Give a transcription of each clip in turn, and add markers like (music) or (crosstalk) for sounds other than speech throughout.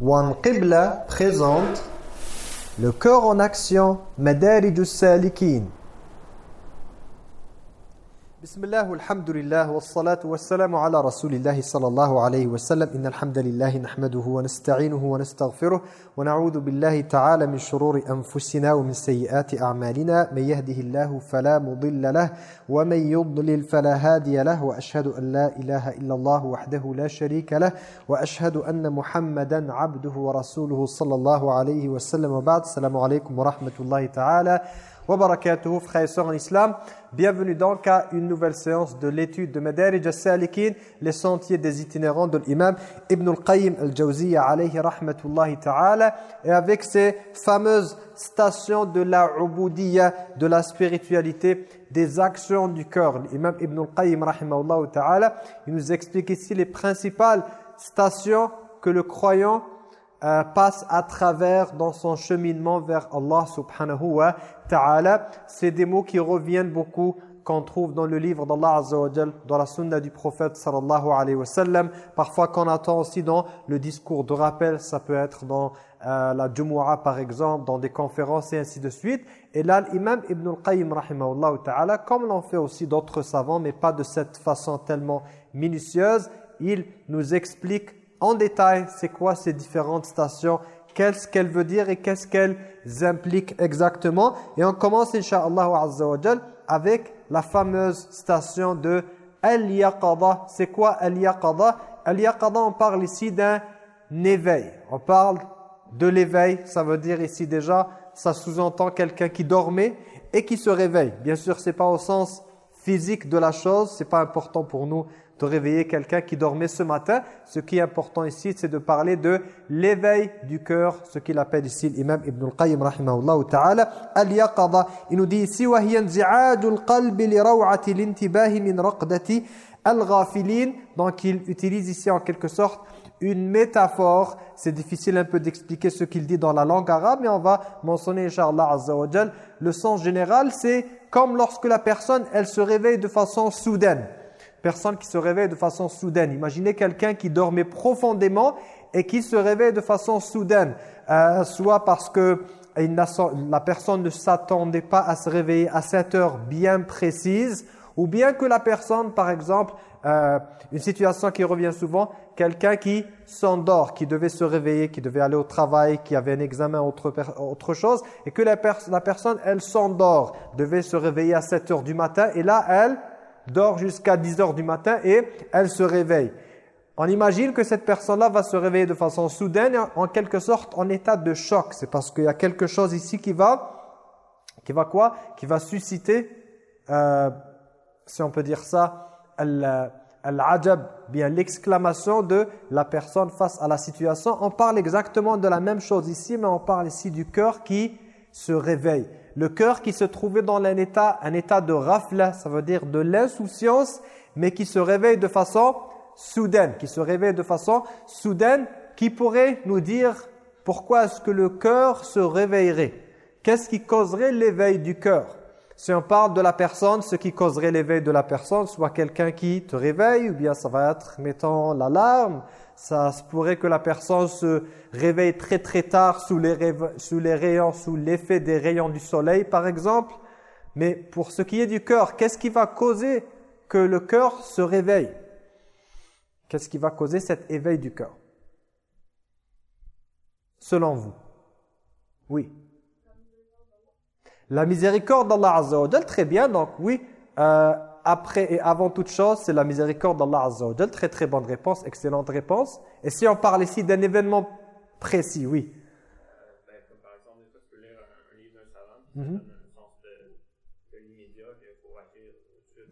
Wan Qibla présente le cœur en action, Madarij بسم الله والحمد لله والصلاة والسلام على رسول الله صلى الله عليه وسلم إن الحمد لله نحمده ونستعينه ونستغفره ونعوذ بالله تعالى من شرور أنفسنا ومن سيئات أعمالنا من يهده الله فلا مضل له ومن يضلل فلا هادي له وأشهد أن لا إله إلا الله وحده لا شريك له وأشهد أن محمدا عبده ورسوله صلى الله عليه وسلم وبعد السلام عليكم ورحمة الله تعالى wa barakatuhu, frères et sœurs en islam. Bienvenue donc à une nouvelle séance de l'étude de Madarij al-Salikin, les sentiers des itinérants de l'imam Ibn al-Qayyim al-Jawziyya alayhi rahmatullahi ta'ala, et avec ces fameuses stations de la ubudiyya, de la spiritualité, des actions du cœur. L'imam Ibn al-Qayyim rahimahullah ta'ala, il nous explique ici les principales stations que le croyant euh, passe à travers dans son cheminement vers Allah subhanahu wa ta'ala. C'est des mots qui reviennent beaucoup qu'on trouve dans le livre d'Allah Azza wa dans la sunna du prophète sallallahu alayhi wa sallam, parfois qu'on attend aussi dans le discours de rappel, ça peut être dans euh, la Jumu'ah par exemple, dans des conférences et ainsi de suite. Et là, l'imam Ibn al-Qayyim rahimahullah ta'ala, comme l'ont fait aussi d'autres savants, mais pas de cette façon tellement minutieuse, il nous explique en détail c'est quoi ces différentes stations, qu'est-ce qu'elle veut dire et qu'est-ce qu'elles impliquent exactement? Et on commence, Inch'Allah avec la fameuse station de Al-Yaqada. C'est quoi Al-Yaqada Al-Yaqada, on parle ici d'un éveil. On parle de l'éveil, ça veut dire ici déjà, ça sous-entend quelqu'un qui dormait et qui se réveille. Bien sûr, c'est pas au sens physique de la chose, c'est pas important pour nous de réveiller quelqu'un qui dormait ce matin. Ce qui est important ici, c'est de parler de l'éveil du cœur, ce qu'il appelle ici l'imam Ibn al-Qayyim rahimahullah ta'ala, al-yaqada. Il nous dit ici وَهِيَ انْزِعَاجُ الْقَلْبِ لِرَوْعَةِ الْإِنْتِبَاهِ مِنْ رَقْدَةِ al-ghafilin. Donc il utilise ici en quelque sorte une métaphore. C'est difficile un peu d'expliquer ce qu'il dit dans la langue arabe, mais on va mentionner, Inch'Allah Azza wa le sens général, c'est comme lorsque la personne, elle se réveille de façon soudaine personne qui se réveille de façon soudaine. Imaginez quelqu'un qui dormait profondément et qui se réveille de façon soudaine, euh, soit parce que la personne ne s'attendait pas à se réveiller à cette heure bien précise, ou bien que la personne, par exemple, euh, une situation qui revient souvent, quelqu'un qui s'endort, qui devait se réveiller, qui devait aller au travail, qui avait un examen, autre, autre chose, et que la, la personne, elle s'endort, devait se réveiller à 7 heures du matin, et là, elle dort jusqu'à 10 heures du matin et elle se réveille. On imagine que cette personne-là va se réveiller de façon soudaine, en quelque sorte en état de choc. C'est parce qu'il y a quelque chose ici qui va, qui va quoi? Qui va susciter, euh, si on peut dire ça, al-ajab, bien l'exclamation de la personne face à la situation. On parle exactement de la même chose ici, mais on parle ici du cœur qui se réveille le cœur qui se trouvait dans un état, un état de rafla, ça veut dire de l'insouciance, mais qui se réveille de façon soudaine, qui se réveille de façon soudaine, qui pourrait nous dire pourquoi est-ce que le cœur se réveillerait? Qu'est-ce qui causerait l'éveil du cœur? Si on parle de la personne, ce qui causerait l'éveil de la personne, soit quelqu'un qui te réveille, ou bien ça va être, mettons, l'alarme, ça se pourrait que la personne se réveille très très tard sous les, rayons, sous l'effet des rayons du soleil par exemple. Mais pour ce qui est du cœur, qu'est-ce qui va causer que le cœur se réveille? Qu'est-ce qui va causer cet éveil du cœur? Selon vous? Oui. La miséricorde d'Allah Azza wa très bien, donc oui, euh, après et avant toute chose, c'est la miséricorde d'Allah Azza Très très bonne réponse, excellente réponse. Et si on parle ici d'un événement précis, oui. Mhm.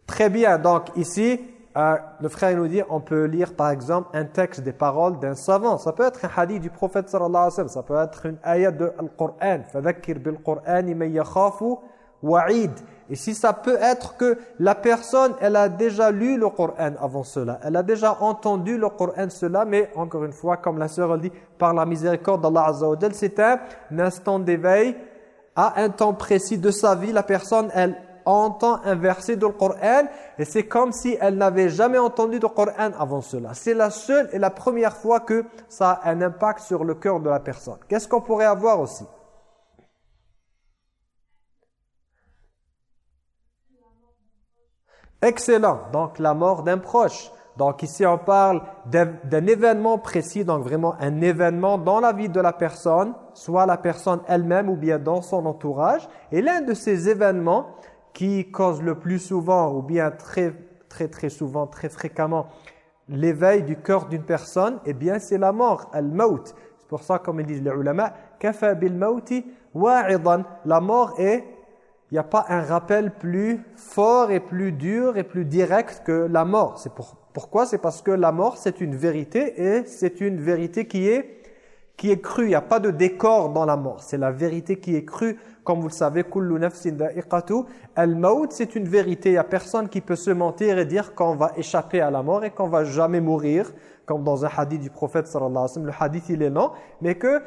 Très bien, donc ici, euh, le frère nous dit, on peut lire par exemple un texte des paroles d'un savant. Ça peut être un hadith du prophète sallallahu alayhi wa sallam, ça peut être une ayat de Al-Qur'an. « Fadhakir bil-Qur'ani man yakhafu wa'id » et si ça peut être que la personne, elle a déjà lu le Coran avant cela, elle a déjà entendu le Coran cela, mais encore une fois, comme la sœur dit, par la miséricorde d'Allah Azza c'est un instant d'éveil à un temps précis de sa vie. La personne, elle entend un verset du Coran et c'est comme si elle n'avait jamais entendu du Coran avant cela. C'est la seule et la première fois que ça a un impact sur le cœur de la personne. Qu'est-ce qu'on pourrait avoir aussi? Excellent. Donc la mort d'un proche. Donc ici on parle d'un événement précis, donc vraiment un événement dans la vie de la personne, soit la personne elle-même ou bien dans son entourage. Et l'un de ces événements qui cause le plus souvent ou bien très très très souvent, très fréquemment l'éveil du cœur d'une personne, eh bien c'est la mort, al-maut. C'est pour ça comme ils disent les ulama, kafa bil mauti wa'idan. La mort est il n'y a pas un rappel plus fort et plus dur et plus direct que la mort. C'est pour, pourquoi? C'est parce que la mort, c'est une vérité et c'est une vérité qui est, qui est crue. Il n'y a pas de décor dans la mort. C'est la vérité qui est crue. Comme vous le savez, Al-maut, c'est une vérité. Il n'y a personne qui peut se mentir et dire qu'on va échapper à la mort et qu'on va jamais mourir. Comme dans un hadith du prophète sallallahu alayhi wa sallam. Le hadith, il est non. Mais que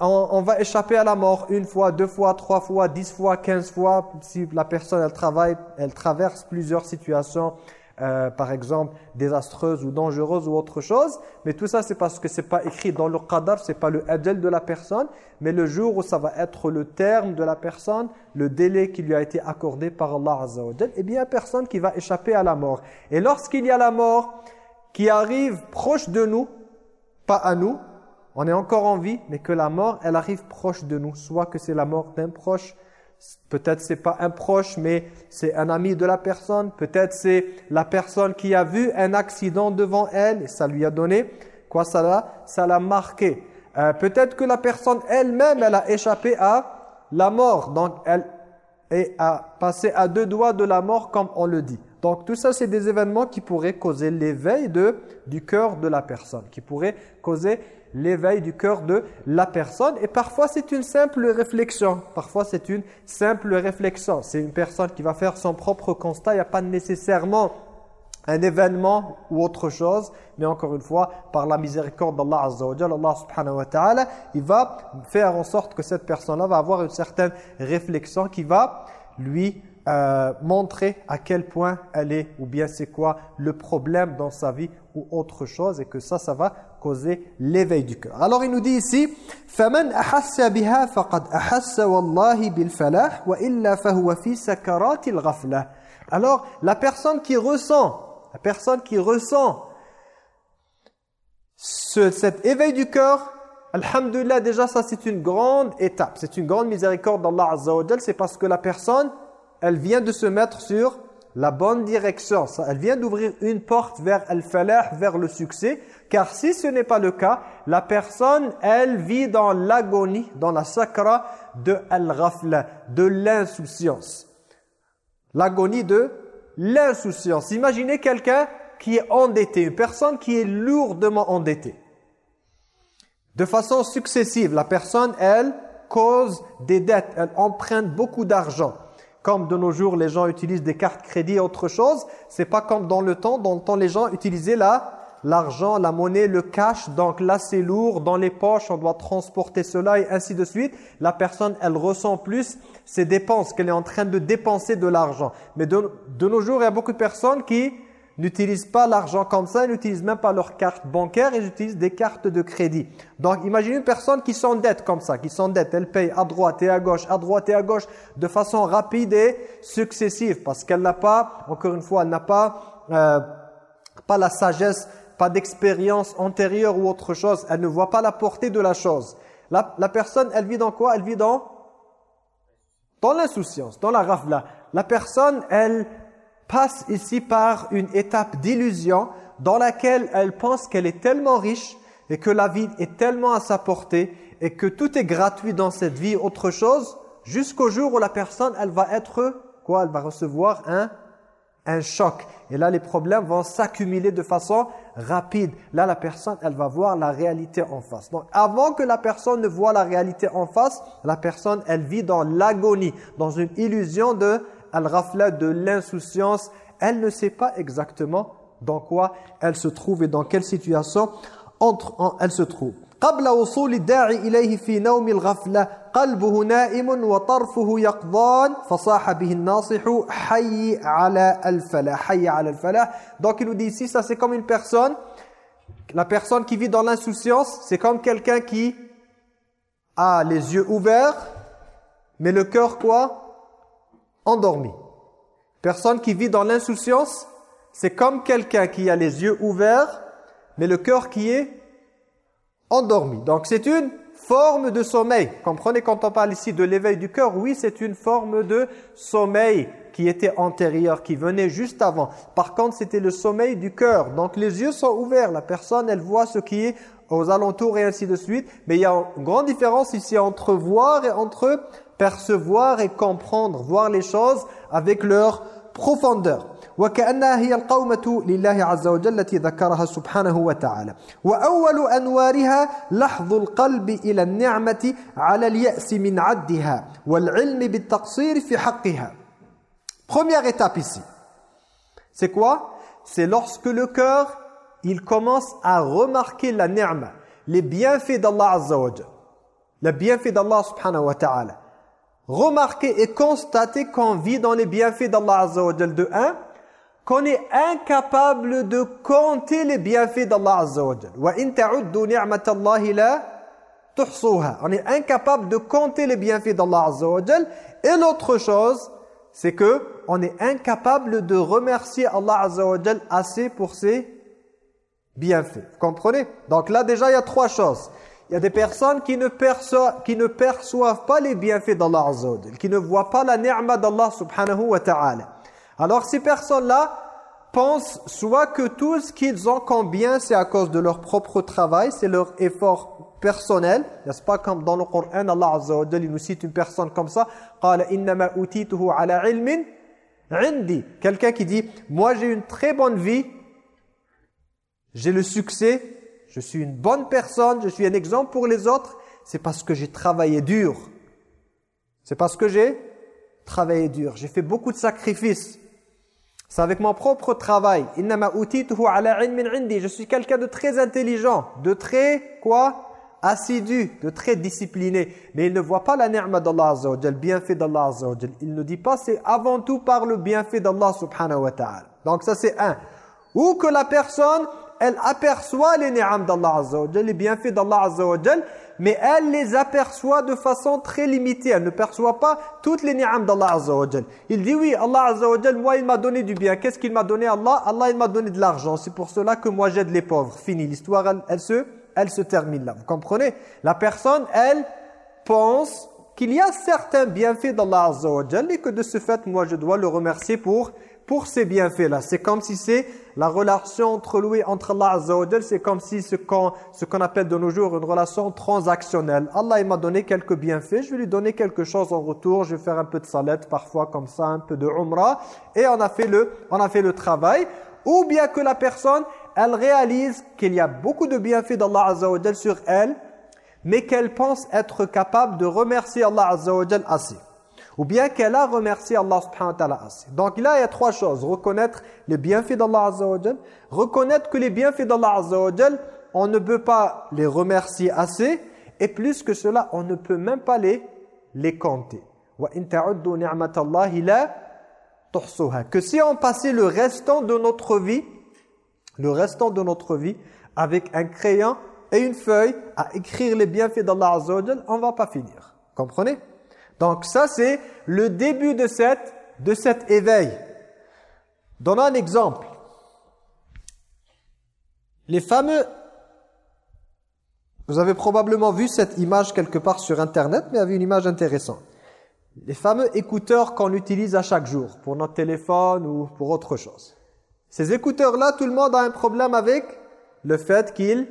on, va échapper à la mort une fois, deux fois, trois fois, dix fois, quinze fois. Si la personne, elle travaille, elle traverse plusieurs situations, euh, par exemple, désastreuses ou dangereuses ou autre chose. Mais tout ça, c'est parce que c'est pas écrit dans le qadar, c'est pas le adel de la personne. Mais le jour où ça va être le terme de la personne, le délai qui lui a été accordé par Allah Azza wa eh bien, personne qui va échapper à la mort. Et lorsqu'il y a la mort qui arrive proche de nous, pas à nous, on est encore en vie, mais que la mort, elle arrive proche de nous. Soit que c'est la mort d'un proche, peut-être c'est pas un proche, mais c'est un ami de la personne. Peut-être c'est la personne qui a vu un accident devant elle et ça lui a donné, quoi ça l'a Ça l'a marqué. Euh, peut-être que la personne elle-même, elle a échappé à la mort. Donc elle est à passer à deux doigts de la mort comme on le dit. Donc tout ça, c'est des événements qui pourraient causer l'éveil du cœur de la personne, qui pourraient causer l'éveil du cœur de la personne. Et parfois, c'est une simple réflexion. Parfois, c'est une simple réflexion. C'est une personne qui va faire son propre constat. Il n'y a pas nécessairement un événement ou autre chose, mais encore une fois, par la miséricorde d'Allah Azza Allah subhanahu wa ta'ala, il va faire en sorte que cette personne-là va avoir une certaine réflexion qui va lui euh, montrer à quel point elle est, ou bien c'est quoi le problème dans sa vie ou autre chose, et que ça, ça va causer l'éveil du cœur. Alors il nous dit ici فَمَنْ أَحَسَّ بِهَا فَقَدْ أَحَسَّ وَاللَّهِ بِالْفَلَاحِ وَإِلَّا فَهُوَ فِي سَكَرَاتِ الْغَفْلَةِ Alors la personne qui ressent, la personne qui ressent ce, cet éveil du cœur, Alhamdulillah, déjà ça c'est une grande étape, c'est une grande miséricorde d'Allah Azza wa c'est parce que la personne, elle vient de se mettre sur la bonne direction. Elle vient d'ouvrir une porte vers al-falah, vers le succès. Car si ce n'est pas le cas, la personne, elle vit dans l'agonie, dans la sakra de al-ghafla, de l'insouciance. L'agonie de l'insouciance. Imaginez quelqu'un qui est endetté, une personne qui est lourdement endettée. De façon successive, la personne, elle, cause des dettes, elle emprunte beaucoup d'argent comme de nos jours les gens utilisent des cartes crédit et autre chose, c'est pas comme dans le temps, dans le temps les gens utilisaient la l'argent, la monnaie, le cash, donc là c'est lourd, dans les poches on doit transporter cela et ainsi de suite. La personne elle ressent plus ses dépenses, qu'elle est en train de dépenser de l'argent. Mais de, de nos jours il y a beaucoup de personnes qui n'utilisent pas l'argent comme ça, ils n'utilisent même pas leur carte bancaire, ils utilisent des cartes de crédit. Donc imaginez une personne qui s'endette comme ça, qui s'endette, elle paye à droite et à gauche, à droite et à gauche, de façon rapide et successive, parce qu'elle n'a pas, encore une fois, elle n'a pas, euh, pas la sagesse, pas d'expérience antérieure ou autre chose, elle ne voit pas la portée de la chose. La, la personne, elle vit dans quoi? Elle vit dans dans l'insouciance, dans la rafla. La personne, elle passe ici par une étape d'illusion dans laquelle elle pense qu'elle est tellement riche et que la vie est tellement à sa portée et que tout est gratuit dans cette vie, autre chose, jusqu'au jour où la personne, elle va être, quoi Elle va recevoir un, un choc. Et là, les problèmes vont s'accumuler de façon rapide. Là, la personne, elle va voir la réalité en face. Donc, avant que la personne ne voit la réalité en face, la personne, elle vit dans l'agonie, dans une illusion de al-ghafla de l'insouciance, elle ne sait pas exactement dans quoi elle se trouve et dans quelle situation entre, elle se trouve. قبل وصول الداعي إليه في نوم الغفلة قلبه نائم وطرفه يقضان فصاح به الناصح حي على الفلاح حي على الفلاح donc il nous dit ici ça c'est comme une personne la personne qui vit dans l'insouciance c'est comme quelqu'un qui a les yeux ouverts mais le cœur quoi Endormi personne qui vit dans l'insouciance c'est comme quelqu'un qui a les yeux ouverts mais le cœur qui est endormi. Donc c'est une forme de sommeil. Comprenez quand on parle ici de l'éveil du cœur, oui c'est une forme de sommeil qui était antérieur, qui venait juste avant. Par contre c'était le sommeil du cœur. Donc les yeux sont ouverts, la personne elle voit ce qui est aux alentours et ainsi de suite. Mais il y a une grande différence ici entre voir et entre percevoir et comprendre, voir les choses avec leur profondeur. وكأنها هي القومة لله عز وجل التي ذكرها سبحانه وتعالى وأول أنوارها لحظ القلب إلى النعمة على اليأس من عدها والعلم بالتقصير في حقها Première étape ici. C'est quoi C'est lorsque le cœur, il commence à remarquer la ni'ma, les bienfaits d'Allah Azza wa Jal. Les bienfaits d'Allah subhanahu wa ta'ala. Remarquer et constater qu'on vit dans les bienfaits d'Allah Azza wa Jal de un, qu'on est incapable de compter les bienfaits d'Allah Azza wa On est incapable de compter les bienfaits d'Allah Azza wa Et l'autre chose, c'est que on est incapable de remercier Allah Azza wa assez pour ses bienfaits. Vous comprenez? Donc là déjà il y a trois choses. Il y a des personnes qui ne perçoivent, pas les bienfaits d'Allah Azza qui ne voient pas la ni'ma d'Allah subhanahu wa ta'ala. Alors ces personnes-là pensent soit que tout ce qu'ils ont comme bien, c'est à cause de leur propre travail, c'est leur effort personnel. N'est-ce pas comme dans le Coran, Allah Azza il nous cite une personne comme ça. Quelqu'un qui dit, moi j'ai une très bonne vie, j'ai le succès, je suis une bonne personne, je suis un exemple pour les autres, c'est parce que j'ai travaillé dur. C'est parce que j'ai travaillé dur. J'ai fait beaucoup de sacrifices. C'est avec mon propre travail. Je suis quelqu'un de très intelligent, de très quoi? Assidu, de très discipliné. Mais il ne voit pas la ni'ma d'Allah Azza wa le bienfait d'Allah Azza wa Il ne dit pas c'est avant tout par le bienfait d'Allah subhanahu wa ta'ala. Donc ça c'est un. Ou que la personne, elle aperçoit les ni'am d'Allah Azza wa les bienfaits d'Allah Azza wa mais elle les aperçoit de façon très limitée. Elle ne perçoit pas toutes les ni'am d'Allah Azza wa Il dit oui, Allah Azza wa moi il m'a donné du bien. Qu'est-ce qu'il m'a donné Allah? Allah il m'a donné de l'argent. C'est pour cela que moi j'aide les pauvres. Fini, l'histoire elle, se, elle se termine là. Vous comprenez? La personne, elle pense qu'il y a certains bienfaits d'Allah Azza wa et que de ce fait, moi je dois le remercier pour pour ces bienfaits-là. C'est comme si c'est la relation entre lui, entre Allah Azza c'est comme si ce qu'on appelle de nos jours une relation transactionnelle. Allah il m'a donné quelques bienfaits, je vais lui donner quelque chose en retour, je vais faire un peu de salette parfois comme ça, un peu de umrah et on a fait le on a fait le travail ou bien que la personne elle réalise qu'il y a beaucoup de bienfaits d'Allah Azza sur elle mais qu'elle pense être capable de remercier Allah Azza assez ou bien qu'elle a remercié Allah subhanahu wa ta'ala assez. Donc là, il y a trois choses. Reconnaître les bienfaits d'Allah azza wa reconnaître que les bienfaits d'Allah azza wa on ne peut pas les remercier assez, et plus que cela, on ne peut même pas les, les compter. Que si on passait le restant de notre vie, le restant de notre vie, avec un crayon et une feuille, à écrire les bienfaits d'Allah azza on ne va pas finir. Comprenez? Donc ça, c'est le début de, cette, de cet éveil. Donnons un exemple. Les fameux... Vous avez probablement vu cette image quelque part sur Internet, mais avait une image intéressante. Les fameux écouteurs qu'on utilise à chaque jour, pour notre téléphone ou pour autre chose. Ces écouteurs-là, tout le monde a un problème avec le fait qu'ils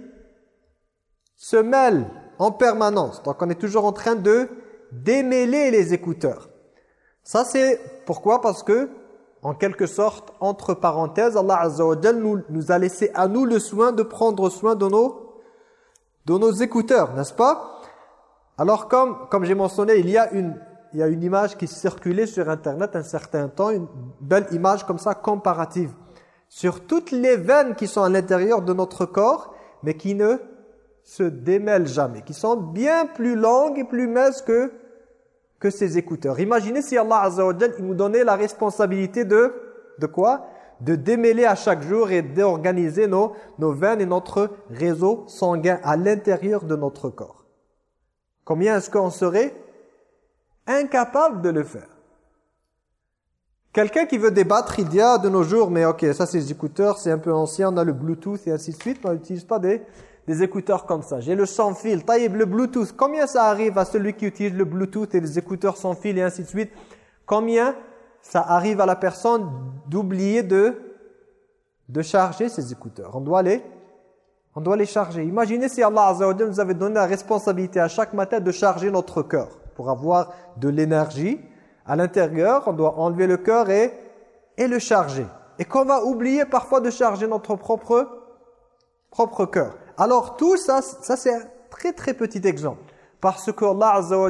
se mêlent en permanence. Donc on est toujours en train de démêler les écouteurs. Ça c'est pourquoi? Parce que en quelque sorte, entre parenthèses, Allah Azza wa nous, nous a laissé à nous le soin de prendre soin de nos, de nos écouteurs, n'est-ce pas? Alors comme, comme j'ai mentionné, il y, a une, il y a une image qui circulait sur Internet un certain temps, une belle image comme ça comparative, sur toutes les veines qui sont à l'intérieur de notre corps, mais qui ne se démêlent jamais, qui sont bien plus longues et plus minces que, que ces écouteurs. Imaginez si Allah Azza il nous donnait la responsabilité de, de quoi? De démêler à chaque jour et d'organiser nos, nos veines et notre réseau sanguin à l'intérieur de notre corps. Combien est-ce qu'on serait incapable de le faire? Quelqu'un qui veut débattre, il dit ah, de nos jours, mais ok, ça c'est les écouteurs, c'est un peu ancien, on a le Bluetooth et ainsi de suite, on n'utilise pas des, des écouteurs comme ça. J'ai le sans fil, taïb, le Bluetooth. Combien ça arrive à celui qui utilise le Bluetooth et les écouteurs sans fil et ainsi de suite? Combien ça arrive à la personne d'oublier de, de charger ses écouteurs? On doit les, on doit les charger. Imaginez si Allah nous avait donné la responsabilité à chaque matin de charger notre cœur pour avoir de l'énergie à l'intérieur, on doit enlever le cœur et, et le charger. Et qu'on va oublier parfois de charger notre propre, propre cœur. Alors tout ça, ça c'est un très très petit exemple. Parce que Allah Azza wa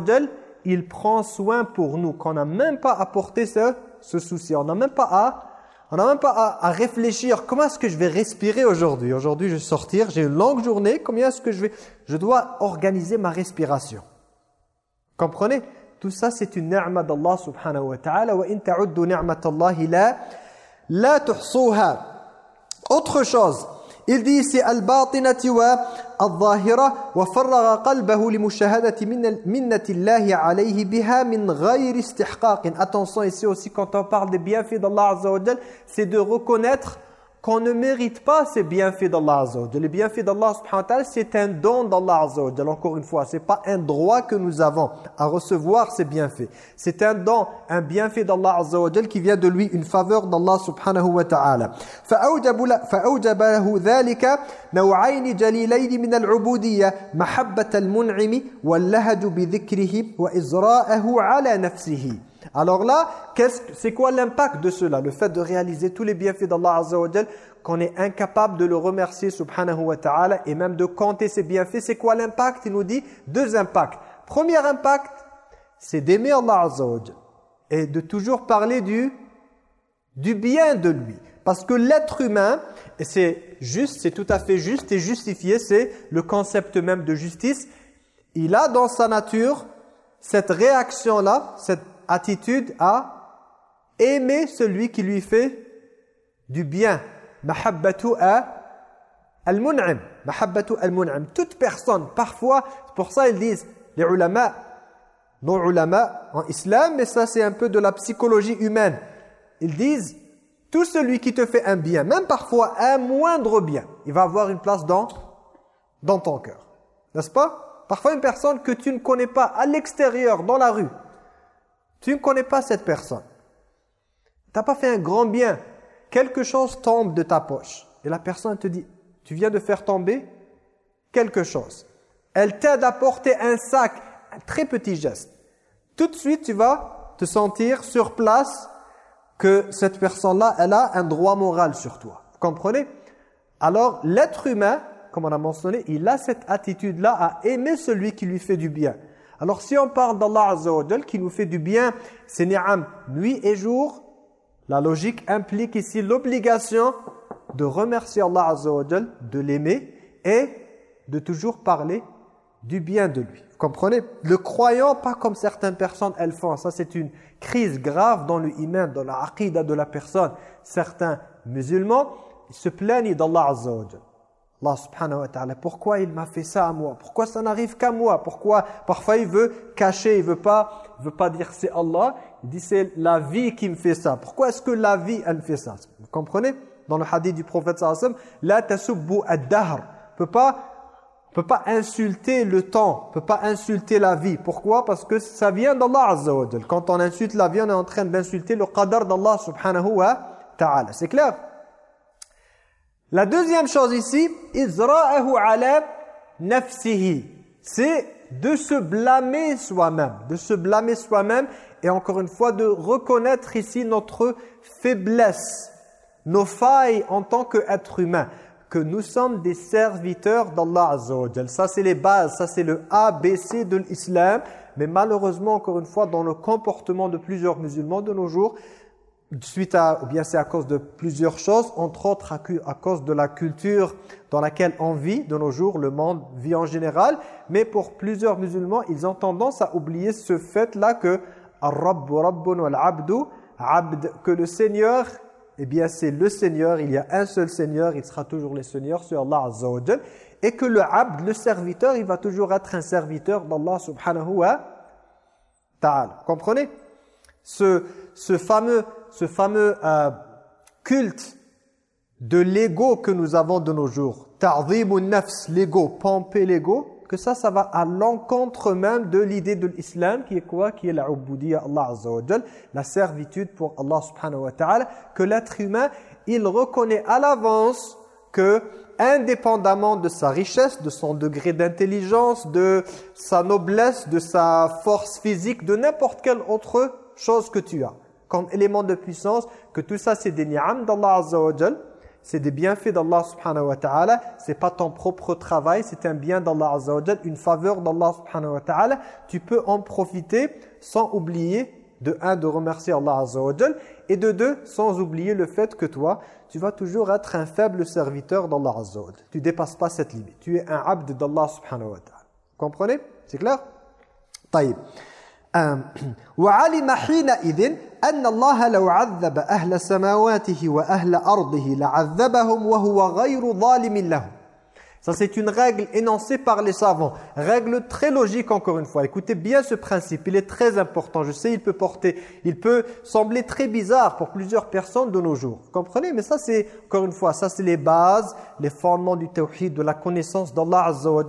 il prend soin pour nous, qu'on n'a même pas à porter ce, ce souci. On n'a même pas à... On même pas à, à réfléchir, comment est-ce que je vais respirer aujourd'hui? Aujourd'hui, je vais sortir, j'ai une longue journée, combien est-ce que je vais... Je dois organiser ma respiration. Comprenez? Tout ça, c'est une ni'ma d'Allah subhanahu wa ta'ala. Wa in ta'uddu ni'matallahi la, la tuhsuha. Autre chose, il dit ici al-batinati wa al-zahira wa farraga qalbahu li mushahadati minnati Allahi alayhi biha min ghayri istihqaqin. Attention ici aussi quand on parle des bienfaits d'Allah azza wa c'est de reconnaître qu'on ne mérite pas ces bienfaits d'Allah Azza Les bienfaits d'Allah c'est un don d'Allah Azza Encore une fois, c'est pas un droit que nous avons à recevoir ces bienfaits. C'est un don, un bienfait d'Allah Azza qui vient de lui, une faveur d'Allah subhanahu wa ta'ala. فأوجب له ذلك نوعين جليلين من العبودية محبة المنعم واللهج بذكره وإزراءه على نفسه alors là, c'est quoi l'impact de cela? Le fait de réaliser tous les bienfaits d'Allah Azza wa qu'on est incapable de le remercier subhanahu wa ta'ala et même de compter ses bienfaits. C'est quoi l'impact? Il nous dit deux impacts. Premier impact, c'est d'aimer Allah Azza wa et de toujours parler du, du bien de lui. Parce que l'être humain, et c'est juste, c'est tout à fait juste et justifié, c'est le concept même de justice, il a dans sa nature cette réaction-là, cette attitude à aimer celui qui lui fait du bien. Mahabbatu al-mun'im. Mahabbatu al-mun'im. Toute personne, parfois, pour ça ils disent, les ulama, nos ulama en islam, mais ça c'est un peu de la psychologie humaine. Ils disent, tout celui qui te fait un bien, même parfois un moindre bien, il va avoir une place dans, dans ton cœur. N'est-ce pas? Parfois une personne que tu ne connais pas à l'extérieur, dans la rue, tu ne connais pas cette personne. Tu n'as pas fait un grand bien. Quelque chose tombe de ta poche. Et la personne te dit, tu viens de faire tomber quelque chose. Elle t'aide à porter un sac, un très petit geste. Tout de suite, tu vas te sentir sur place que cette personne-là, elle a un droit moral sur toi. Vous comprenez? Alors, l'être humain, comme on a mentionné, il a cette attitude-là à aimer celui qui lui fait du bien. Alors si on parle d'Allah Azza qui nous fait du bien, c'est ni'am nuit et jour, la logique implique ici l'obligation de remercier Allah Azza de l'aimer et de toujours parler du bien de lui. Vous comprenez? Le croyant, pas comme certaines personnes elles font. Ça, c'est une crise grave dans le iman, dans la aqidah de la personne. Certains musulmans se plaignent d'Allah Azza Allah subhanahu wa ta'ala, pourquoi il m'a fait ça à moi? Pourquoi ça n'arrive qu'à moi? Pourquoi parfois il veut cacher, il veut pas veut pas dire c'est Allah, il dit c'est la vie qui me fait ça. Pourquoi est-ce que la vie elle fait ça? Vous comprenez? Dans le hadith du prophète sallallahu la tasubbu ad-dahr. peut pas peut pas insulter le temps, peut pas insulter la vie. Pourquoi? Parce que ça vient d'Allah azza Quand on insulte la vie, on est en train d'insulter le qadar d'Allah subhanahu wa ta'ala. C'est clair? La deuxième chose ici, izra'ahu ala nafsihi. C'est de se blâmer soi-même, de se blâmer soi-même et encore une fois de reconnaître ici notre faiblesse, nos failles en tant qu'être humain, que nous sommes des serviteurs d'Allah Azza Ça c'est les bases, ça c'est le ABC de l'islam, mais malheureusement encore une fois dans le comportement de plusieurs musulmans de nos jours, suite à, ou bien c'est à cause de plusieurs choses, entre autres à, cause de la culture dans laquelle on vit de nos jours, le monde vit en général, mais pour plusieurs musulmans, ils ont tendance à oublier ce fait-là que que le Seigneur, eh bien c'est le Seigneur, il y a un seul Seigneur, il sera toujours le Seigneur, c'est Allah Azza et que le abd, le serviteur, il va toujours être un serviteur d'Allah subhanahu wa ta'ala. Comprenez? Ce, ce fameux, ce fameux euh, culte de l'ego que nous avons de nos jours, ta'zimun nafs, l'ego, pomper l'ego, que ça, ça va à l'encontre même de l'idée de l'islam qui est quoi? Qui est la Allah Azza la servitude pour Allah subhanahu wa ta'ala, que l'être humain, il reconnaît à l'avance que indépendamment de sa richesse, de son degré d'intelligence, de sa noblesse, de sa force physique, de n'importe quelle autre chose que tu as, comme élément de puissance, que tout ça c'est des ni'am d'Allah Azza wa c'est des bienfaits d'Allah subhanahu wa ta'ala, c'est pas ton propre travail, c'est un bien d'Allah azza wa une faveur d'Allah subhanahu wa ta'ala, tu peux en profiter sans oublier de un, de remercier Allah azza wa et de deux, sans oublier le fait que toi, tu vas toujours être un faible serviteur d'Allah azza wa tu dépasses pas cette limite, tu es un abd d'Allah subhanahu wa ta'ala, comprenez? C'est clair? Taïb. وعلم حينئذ أن الله لو عذب أهل سماواته وأهل أرضه لعذبهم وهو غير ظالم لهم ça, c'est une règle énoncée par les savants. Règle très logique, encore une fois. Écoutez bien ce principe, il est très important. Je sais, il peut porter, il peut sembler très bizarre pour plusieurs personnes de nos jours. Vous comprenez Mais ça, c'est, encore une fois, ça, c'est les bases, les fondements du tawhid, de la connaissance d'Allah Azza wa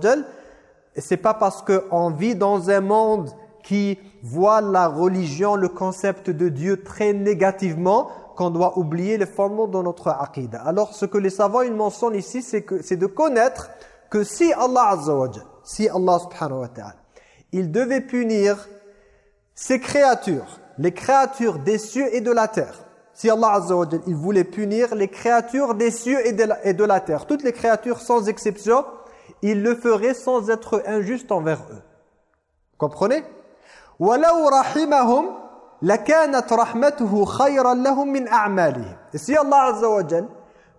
Et c'est pas parce qu'on vit dans un monde qui voit la religion, le concept de Dieu très négativement, qu'on doit oublier les fondements de notre aqidah. Alors ce que les savants ils mentionnent ici, c'est de connaître que si Allah Azza wa si Allah subhanahu wa ta'ala, il devait punir ses créatures, les créatures des cieux et de la terre. Si Allah Azza wa il voulait punir les créatures des cieux et de, la, et de la terre, toutes les créatures sans exception, il le ferait sans être injuste envers eux. Comprenez? Et si Allah Azza wa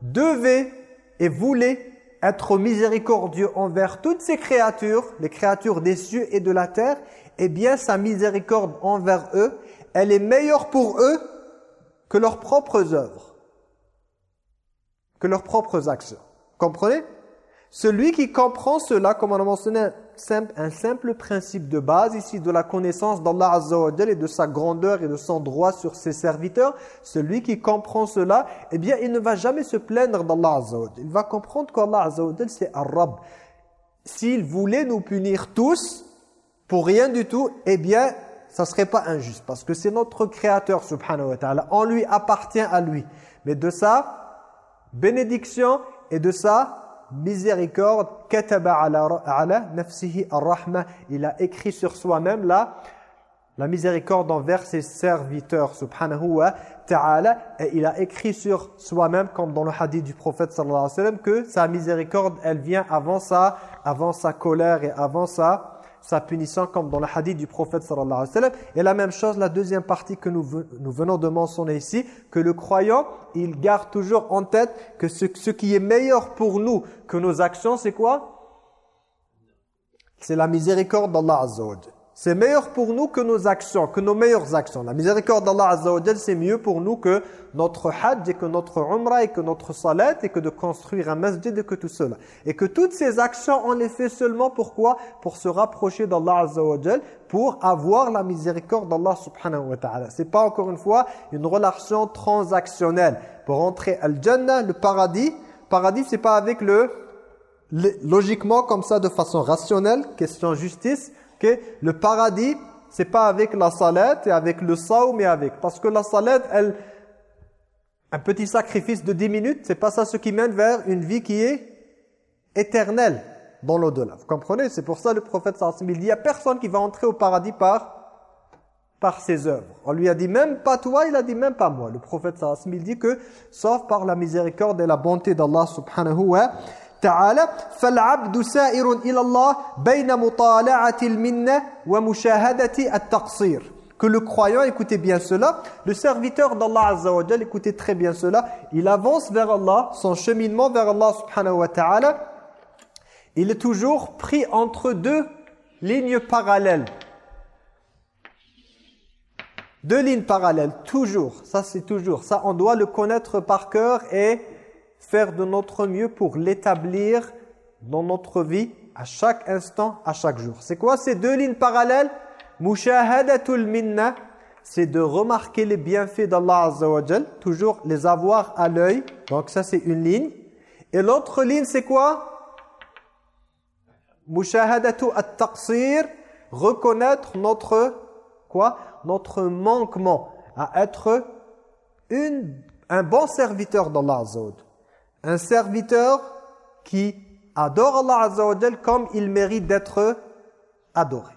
devait et voulait être miséricordieux envers toutes ces créatures, les créatures des cieux et de la terre, eh bien sa miséricorde envers eux, elle est meilleure pour eux que leurs propres œuvres, que leurs propres actions. Comprenez? Celui qui comprend cela, comme on a mentionné un simple principe de base ici de la connaissance d'Allah Azza et de sa grandeur et de son droit sur ses serviteurs, celui qui comprend cela, eh bien il ne va jamais se plaindre d'Allah Azza Il va comprendre qu'Allah Azza wa c'est Ar-Rab. S'il voulait nous punir tous pour rien du tout, eh bien ça serait pas injuste parce que c'est notre créateur subhanahu wa ta'ala. On lui appartient à lui. Mais de sa bénédiction et de sa miséricorde kataba ala, nafsihi ar-rahma. Il a écrit sur soi-même la la miséricorde envers ses serviteurs subhanahu wa ta'ala. Et il a écrit sur soi-même comme dans le hadith du prophète sallallahu alayhi wa sallam que sa miséricorde elle vient avant sa avant sa colère et avant sa sa punition comme dans le hadith du prophète sallallahu alayhi wa. Et la même chose, la deuxième partie que nous, venons de mentionner ici, que le croyant, il garde toujours en tête que ce, ce qui est meilleur pour nous que nos actions, c'est quoi? C'est la miséricorde d'Allah Azza c'est meilleur pour nous que nos actions, que nos meilleures actions. La miséricorde d'Allah Azza wa c'est mieux pour nous que notre hajj et que notre umrah et que notre salat et que de construire un masjid et que tout cela. Et que toutes ces actions, on les fait seulement pourquoi? Pour se rapprocher d'Allah Azza wa pour avoir la miséricorde d'Allah subhanahu wa ta'ala. C'est pas encore une fois une relation transactionnelle. Pour entrer al-Jannah, le paradis, paradis c'est pas avec le, logiquement comme ça de façon rationnelle, question justice, que le paradis, c'est pas avec la salat et avec le saum, mais avec. Parce que la salat, elle, un petit sacrifice de 10 minutes, c'est pas ça ce qui mène vers une vie qui est éternelle dans l'au-delà. Vous comprenez? C'est pour ça le prophète sallallahu il dit, il n'y a personne qui va entrer au paradis par par ses œuvres. On lui a dit même pas toi, il a dit même pas moi. Le prophète sallallahu il dit que sauf par la miséricorde et la bonté d'Allah subhanahu wa تعالى فالعبد سائر إلى الله بين مطالعة المنة ومشاهدة التقصير que le croyant, écoutez bien cela, le serviteur d'Allah Azza wa écoutez très bien cela, il avance vers Allah, son cheminement vers Allah subhanahu wa ta'ala, il est toujours pris entre deux lignes parallèles. Deux lignes parallèles, toujours. Ça, c'est toujours. Ça, on doit le connaître par cœur et faire de notre mieux pour l'établir dans notre vie à chaque instant, à chaque jour. C'est quoi ces deux lignes parallèles? Mushahadatul minna, c'est de remarquer les bienfaits d'Allah Azza toujours les avoir à l'œil. Donc ça c'est une ligne. Et l'autre ligne c'est quoi? Mushahadatu at-taqsir, reconnaître notre quoi? Notre manquement à être une, un bon serviteur d'Allah Azza Un serviteur qui adore Allah comme il mérite d'être adoré.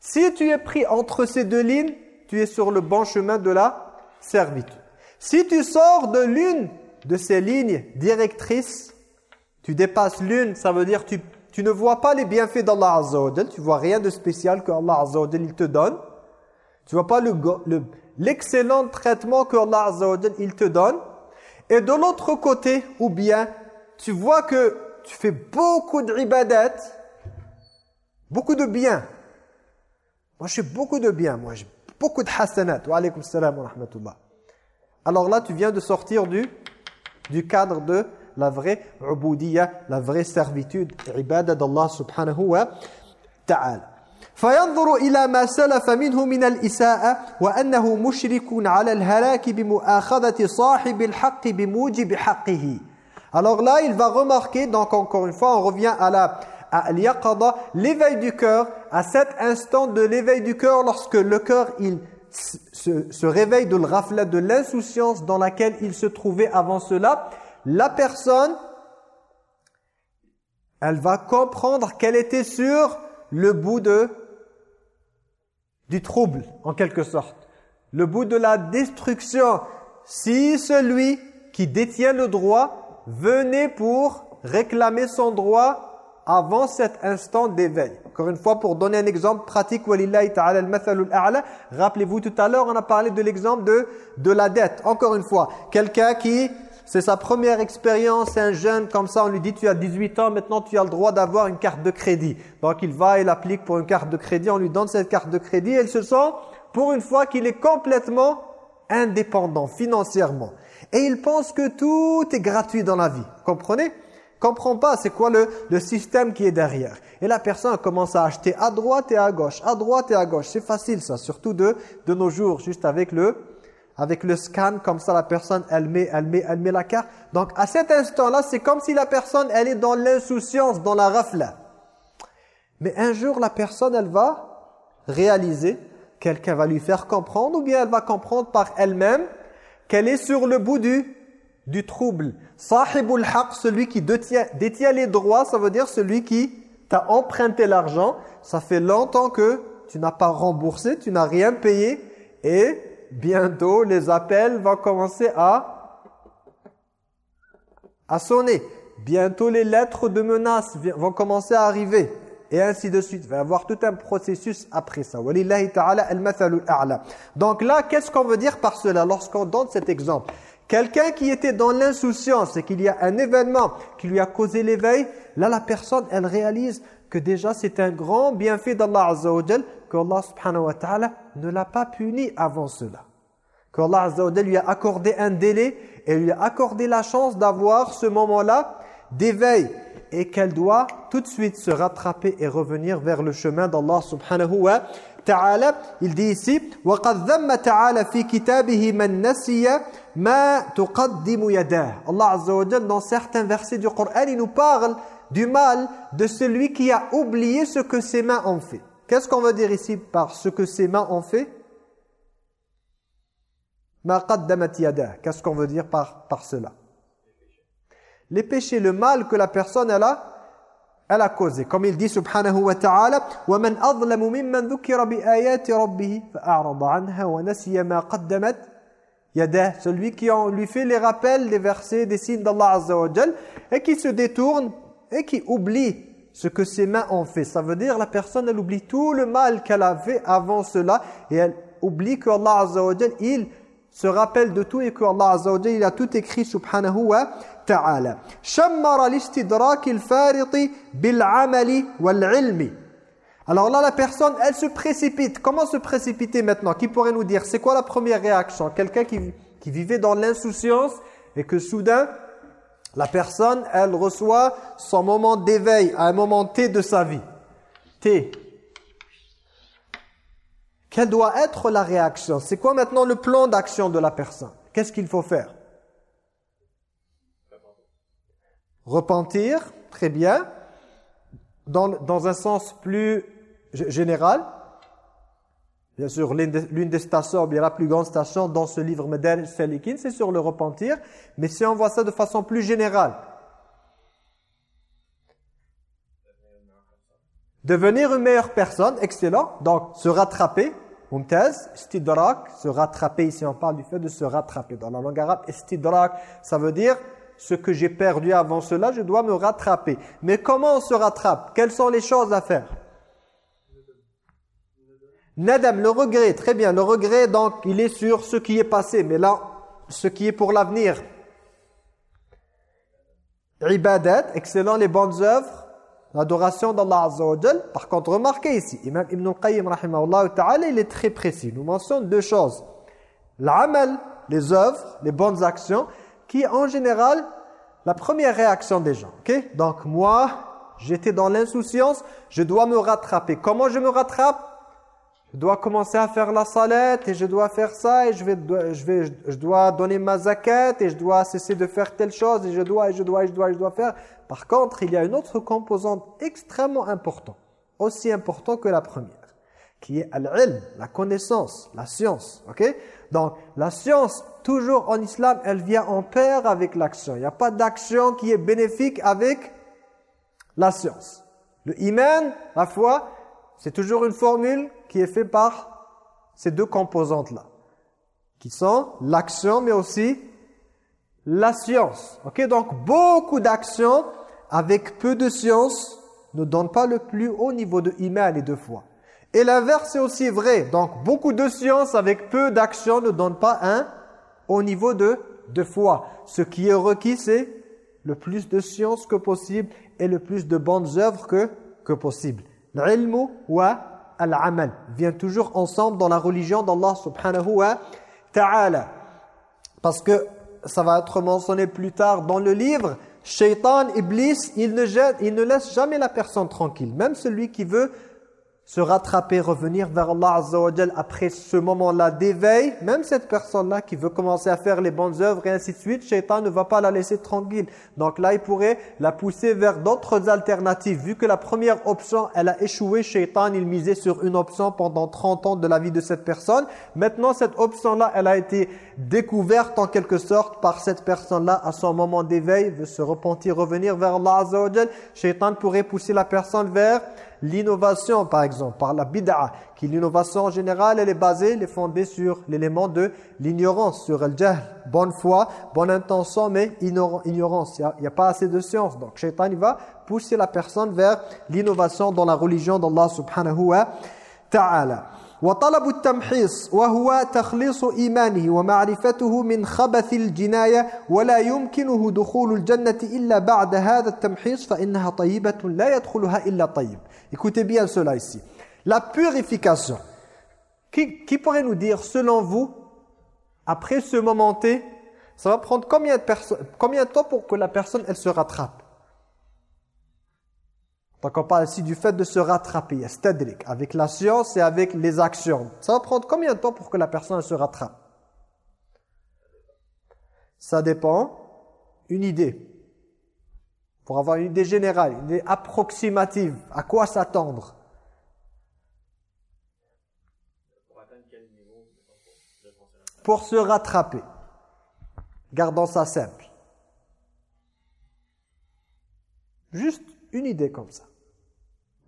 Si tu es pris entre ces deux lignes, tu es sur le bon chemin de la servitude. Si tu sors de l'une de ces lignes directrices, tu dépasses l'une, ça veut dire tu, tu ne vois pas les bienfaits d'Allah Azza wa tu vois rien de spécial que Allah te donne. Tu vois pas l'excellent le, traitement que Allah il te donne. Et de l'autre côté, ou bien tu vois que tu fais beaucoup de ibadat, beaucoup de bien, moi, j'ai beaucoup de bien. Moi, j'ai beaucoup de hasanat. Wa alaykum salam wa rahmatullah. Alors là, tu viens de sortir du, cadre de la vraie ubudiyya, la vraie servitude, ibadah d'Allah subhanahu wa ta'ala. فينظر إلى ما سلف منه من الإساءة وأنه مشرك على الهلاك بمؤاخذة صاحب الحق بموجب حقه. Alors là, il va remarquer, donc encore une fois, on revient à la à l'éveil du cœur, à cet instant de l'éveil du cœur, lorsque le cœur il se, réveille de le de l'insouciance dans laquelle il se trouvait avant cela, la personne, elle va comprendre qu'elle était sur le bout de du trouble, en quelque sorte. Le bout de la destruction. Si celui qui détient le droit venait pour réclamer son droit avant cet instant d'éveil. Encore une fois, pour donner un exemple pratique, rappelez-vous tout à l'heure, on a parlé de l'exemple de, de la dette. Encore une fois, quelqu'un qui, c'est sa première expérience, un jeune comme ça, on lui dit tu as 18 ans, maintenant tu as le droit d'avoir une carte de crédit. Donc il va, il applique pour une carte de crédit, on lui donne cette carte de crédit, et il se sent, pour une fois, qu'il est complètement indépendant financièrement. Et il pense que tout est gratuit dans la vie. Comprenez? Comprend pas c'est quoi le, le système qui est derrière. Et la personne commence à acheter à droite et à gauche, à droite et à gauche. C'est facile ça, surtout de, de nos jours, juste avec le, avec le scan, comme ça la personne, elle met, elle met, elle met la carte. Donc à cet instant-là, c'est comme si la personne, elle est dans l'insouciance, dans la rafle. Mais un jour, la personne, elle va réaliser, quelqu'un va lui faire comprendre, ou bien elle va comprendre par elle-même qu'elle est sur le bout du, du trouble. Sahibul haq, celui qui détient, détient les droits, ça veut dire celui qui t'a emprunté l'argent. Ça fait longtemps que tu n'as pas remboursé, tu n'as rien payé. Et bientôt, les appels vont commencer à, à sonner. Bientôt, les lettres de menace vont commencer à arriver. Et ainsi de suite. Il va y avoir tout un processus après ça. Donc là, qu'est-ce qu'on veut dire par cela lorsqu'on donne cet exemple? Quelqu'un qui était dans l'insouciance et qu'il y a un événement qui lui a causé l'éveil, là la personne, elle réalise que déjà c'est un grand bienfait d'Allah Azza wa qu'Allah subhanahu wa ta'ala ne l'a pas puni avant cela. Qu'Allah Azza wa lui a accordé un délai et lui a accordé la chance d'avoir ce moment-là d'éveil et qu'elle doit tout de suite se rattraper et revenir vers le chemin d'Allah subhanahu wa ta'ala. Il dit ici وَقَدْ ذَمَّ تَعَالَى فِي كِتَابِهِ مَنْ نَسِيَ Ma tuqaddimu yadah. Allah Azza wa dans certains versets du Coran, il nous parle du mal de celui qui a oublié ce que ses mains ont fait. Qu'est-ce qu'on veut dire ici par ce que ses mains ont fait Ma qaddamat yadah. Qu'est-ce qu'on veut dire par, par cela Les péchés, le mal que la personne elle a, elle a causé. Comme il dit subhanahu wa ta'ala وَمَنْ أَظْلَمُ مِمَّنْ ذُكِّرَ بِآيَاتِ رَبِّهِ فَأَعْرَضَ عَنْهَا وَنَسِيَ مَا قَدَّمَتْ Yadah, celui qui lui fait les rappels des versets, des signes d'Allah Azza wa et qui se détourne et qui oublie ce que ses mains ont fait. Ça veut dire la personne, elle oublie tout le mal qu'elle avait avant cela et elle oublie que Allah Azza wa il se rappelle de tout et que Allah Azza wa il a tout écrit subhanahu wa ta'ala. Shammara l'istidrak il-fariti bil-amali wal-ilmi. Alors là, la personne, elle se précipite. Comment se précipiter maintenant? Qui pourrait nous dire? C'est quoi la première réaction? Quelqu'un qui, qui vivait dans l'insouciance et que soudain, la personne, elle reçoit son moment d'éveil à un moment T de sa vie. T. Quelle doit être la réaction? C'est quoi maintenant le plan d'action de la personne? Qu'est-ce qu'il faut faire? Repentir, très bien. Dans, dans un sens plus général. Bien sûr, l'une des stations, bien la plus grande station dans ce livre moderne, Salikin, c'est sur le repentir. Mais si on voit ça de façon plus générale, devenir une meilleure personne, excellent. Donc, se rattraper, mumtaz, istidrak, se rattraper. Ici, on parle du fait de se rattraper. Dans la langue arabe, istidrak, ça veut dire ce que j'ai perdu avant cela, je dois me rattraper. Mais comment on se rattrape? Quelles sont les choses à faire? Nadam, le regret, très bien. Le regret, donc, il est sur ce qui est passé. Mais là, ce qui est pour l'avenir. Ibadat, excellent, les bonnes œuvres. L'adoration d'Allah Azza wa Par contre, remarquez ici, Imam Ibn Qayyim, ta'ala, il est très précis. Il nous mentionne deux choses. L'amal, les œuvres, les bonnes actions, qui en général, la première réaction des gens. ok? Donc, moi, j'étais dans l'insouciance, je dois me rattraper. Comment je me rattrape? Je dois commencer à faire la salette et je dois faire ça et je, vais, je, vais, je dois donner ma zakat et je dois cesser de faire telle chose et je dois et je dois et je dois et je dois faire. Par contre, il y a une autre composante extrêmement importante, aussi importante que la première, qui est al-ilm, la connaissance, la science. ok? Donc, la science, toujours en islam, elle vient en paire avec l'action. Il n'y a pas d'action qui est bénéfique avec la science. Le iman, la foi, c'est toujours une formule qui est faite par ces deux composantes-là, qui sont l'action, mais aussi la science. Ok, Donc, beaucoup d'actions avec peu de science ne donnent pas le plus haut niveau de iman et de foi. Et l'inverse est aussi vrai. Donc, beaucoup de science avec peu d'action ne donnent pas un haut niveau de, de foi. Ce qui est requis, c'est le plus de science que possible et le plus de bonnes œuvres que possible. L'ilmu wa al-amal vient toujours ensemble dans la religion d'Allah subhanahu wa ta'ala. Parce que ça va être mentionné plus tard dans le livre, Shaitan, Iblis, il il ne laisse jamais la personne tranquille. Même celui qui veut se rattraper, revenir vers Allah Azza après ce moment-là d'éveil, même cette personne-là qui veut commencer à faire les bonnes œuvres et ainsi de suite, Shaitan ne va pas la laisser tranquille. Donc là, il pourrait la pousser vers d'autres alternatives. Vu que la première option, elle a échoué, Shaitan, il misait sur une option pendant 30 ans de la vie de cette personne. Maintenant, cette option-là, elle a été découverte en quelque sorte par cette personne-là à son moment d'éveil, veut se repentir, revenir vers Allah Azza Shaitan pourrait pousser la personne vers l'innovation par exemple, par la bid'a, qui l'innovation en général, elle est basée, elle est fondée sur l'élément de l'ignorance, sur le jahl, bonne foi, bonne intention, mais ignorance, il n'y a, pas assez de science. Donc, shaitan, il va pousser la personne vers l'innovation dans la religion d'Allah subhanahu wa ta'ala. وطلب التمحيص وهو تخليص إيمانه ومعرفته من خبث الجناية ولا يمكنه دخول الجنة إلا بعد هذا التمحيص فإنها طيبة لا يدخلها إلا طيب Écoutez bien cela ici. La purification. Qui, qui pourrait nous dire, selon vous, après ce moment T, ça va prendre combien de, combien de temps pour que la personne elle se rattrape Donc on parle ici du fait de se rattraper, avec la science et avec les actions. Ça va prendre combien de temps pour que la personne se rattrape? Ça dépend. Une idée pour avoir une idée générale, une idée approximative, à quoi s'attendre? Pour se rattraper. Gardons ça simple. Juste une idée comme ça.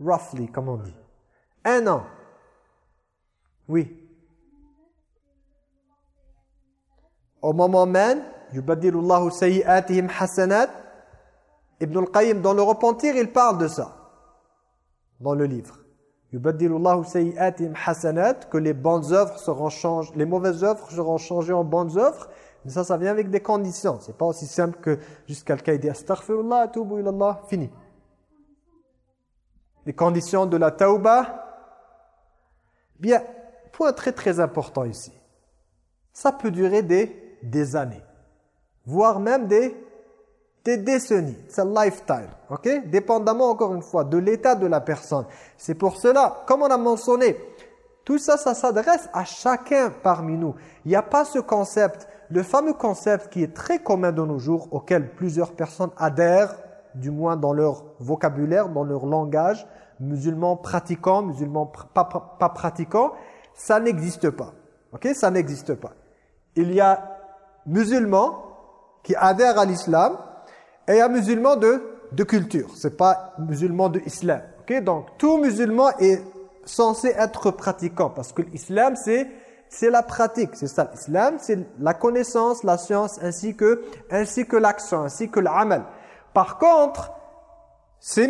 Roughly, comme on dit. Un an. Oui. Au moment même, yubadilullahu sayyi'atihim hasanat Ibn al-Qayyim, dans le repentir, il parle de ça, dans le livre. que les bonnes œuvres seront changées, les mauvaises œuvres seront changées en bonnes œuvres. Mais ça, ça vient avec des conditions. C'est pas aussi simple que juste quelqu'un dit astaghfirullah, atubu fini. Les conditions de la tauba. Bien, point très très important ici. Ça peut durer des, années, voire même des des décennies. C'est un lifetime. ok? Dépendamment, encore une fois, de l'état de la personne. C'est pour cela, comme on a mentionné, tout ça, ça s'adresse à chacun parmi nous. Il n'y a pas ce concept, le fameux concept qui est très commun de nos jours, auquel plusieurs personnes adhèrent, du moins dans leur vocabulaire, dans leur langage, musulmans pratiquants, musulmans pas, pratiquants, ça n'existe pas. Ok? Ça n'existe pas. Il y a musulmans qui adhèrent à l'islam, et un musulman de, de culture. C'est pas musulman de islam. Okay? Donc, tout musulman est censé être pratiquant parce que l'islam, c'est c'est la pratique, c'est ça. L'islam, c'est la connaissance, la science, ainsi que, ainsi que l'action, ainsi que l'amal. Par contre, ces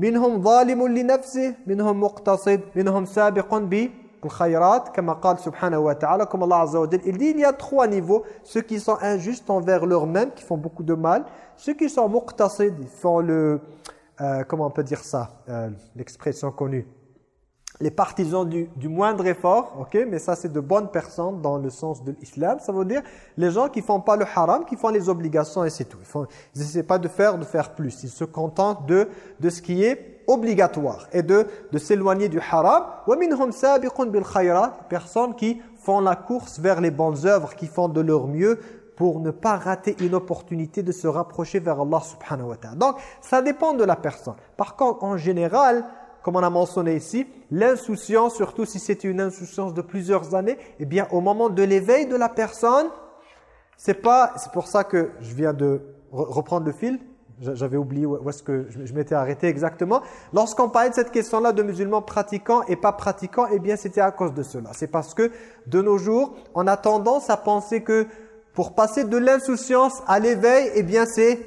li nafsi, minhum muqtasid, minhum sabiqun bi comme Allah il dit il y a trois niveaux. Ceux qui sont injustes envers leurs-mêmes qui font beaucoup de mal. Ceux qui sont muqtasid font le euh, comment on peut dire ça euh, l'expression connue les partisans du, moindre effort, ok, mais ça c'est de bonnes personnes dans le sens de l'islam, ça veut dire les gens qui font pas le haram, qui font les obligations et c'est tout. Ils n'essaient pas de faire, de faire plus, ils se contentent de, de ce qui est obligatoire et de, de s'éloigner du haram. Personnes qui font la course vers les bonnes œuvres, qui font de leur mieux pour ne pas rater une opportunité de se rapprocher vers Allah subhanahu wa ta'ala. Donc, ça dépend de la personne. Par contre, en général, comme on a mentionné ici, l'insouciance, surtout si c'est une insouciance de plusieurs années, eh bien, au moment de l'éveil de la personne, c'est pas, c'est pour ça que je viens de reprendre le fil, j'avais oublié où est-ce que je m'étais arrêté exactement. Lorsqu'on parlait de cette question-là de musulmans pratiquants et pas pratiquants, eh bien c'était à cause de cela. C'est parce que de nos jours, on a tendance à penser que pour passer de l'insouciance à l'éveil, eh bien c'est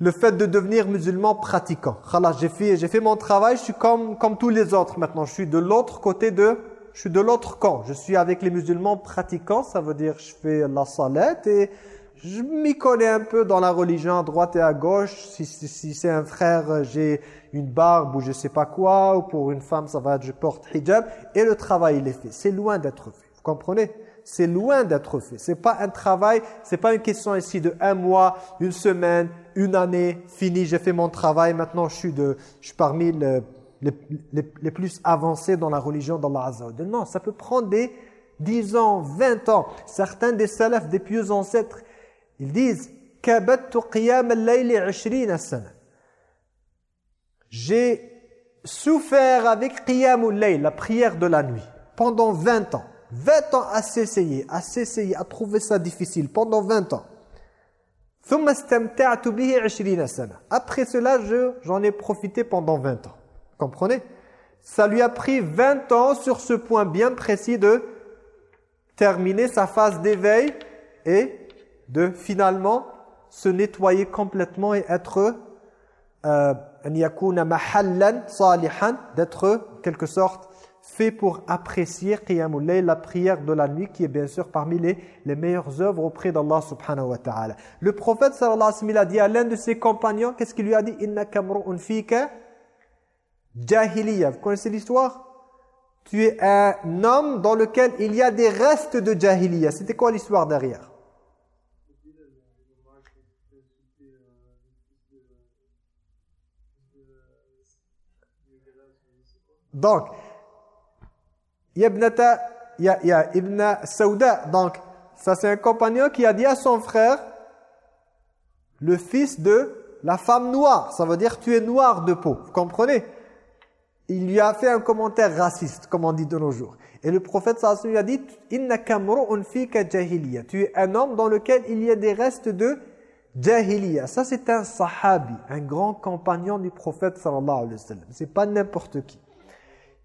le fait de devenir musulman pratiquant. J'ai fait, fait mon travail, je suis comme, comme tous les autres maintenant. Je suis de l'autre côté de... Je suis de l'autre camp. Je suis avec les musulmans pratiquants, ça veut dire je fais la salette et je m'y connais un peu dans la religion à droite et à gauche. Si, si, c'est un frère, j'ai une barbe ou je sais pas quoi, ou pour une femme, ça va être je porte hijab. Et le travail, il est fait. C'est loin d'être fait. Vous comprenez? C'est loin d'être fait. C'est pas un travail, c'est pas une question ici de un mois, une semaine, une année, fini, j'ai fait mon travail, maintenant je suis, parmi les, plus avancés dans la religion d'Allah Azza Non, ça peut prendre des 10 ans, 20 ans. Certains des salafs, des pieux ancêtres, ils disent J'ai souffert avec layl, la prière de la nuit, pendant 20 ans. 20 ans à s'essayer, à s'essayer, à trouver ça difficile, pendant 20 ans. Après cela, j'en ai profité pendant 20 ans. Comprenez? Ça lui a pris 20 ans sur ce point bien précis de terminer sa phase d'éveil et de finalement se nettoyer complètement et être euh, d'être quelque sorte fait pour apprécier la prière de la nuit qui est bien sûr parmi les, les meilleures œuvres auprès d'Allah subhanahu wa ta'ala. Le prophète sallallahu alayhi wa sallam a dit à l'un de ses compagnons, qu'est-ce qu'il lui a dit? Inna jahiliya. Vous connaissez l'histoire? Tu es un homme dans lequel il y a des restes de jahiliya. C'était quoi l'histoire derrière? Donc, il y a Ibn Saouda. Donc, ça c'est un compagnon qui a dit à son frère, le fils de la femme noire. Ça veut dire tu es noir de peau. Vous comprenez? Il lui a fait un commentaire raciste, comme on dit de nos jours. Et le prophète sallallahu lui a dit Inna jahiliya. Tu es un homme dans lequel il y a des restes de jahiliya. Ça c'est un sahabi, un grand compagnon du prophète sallallahu alayhi wa sallam. C'est pas n'importe qui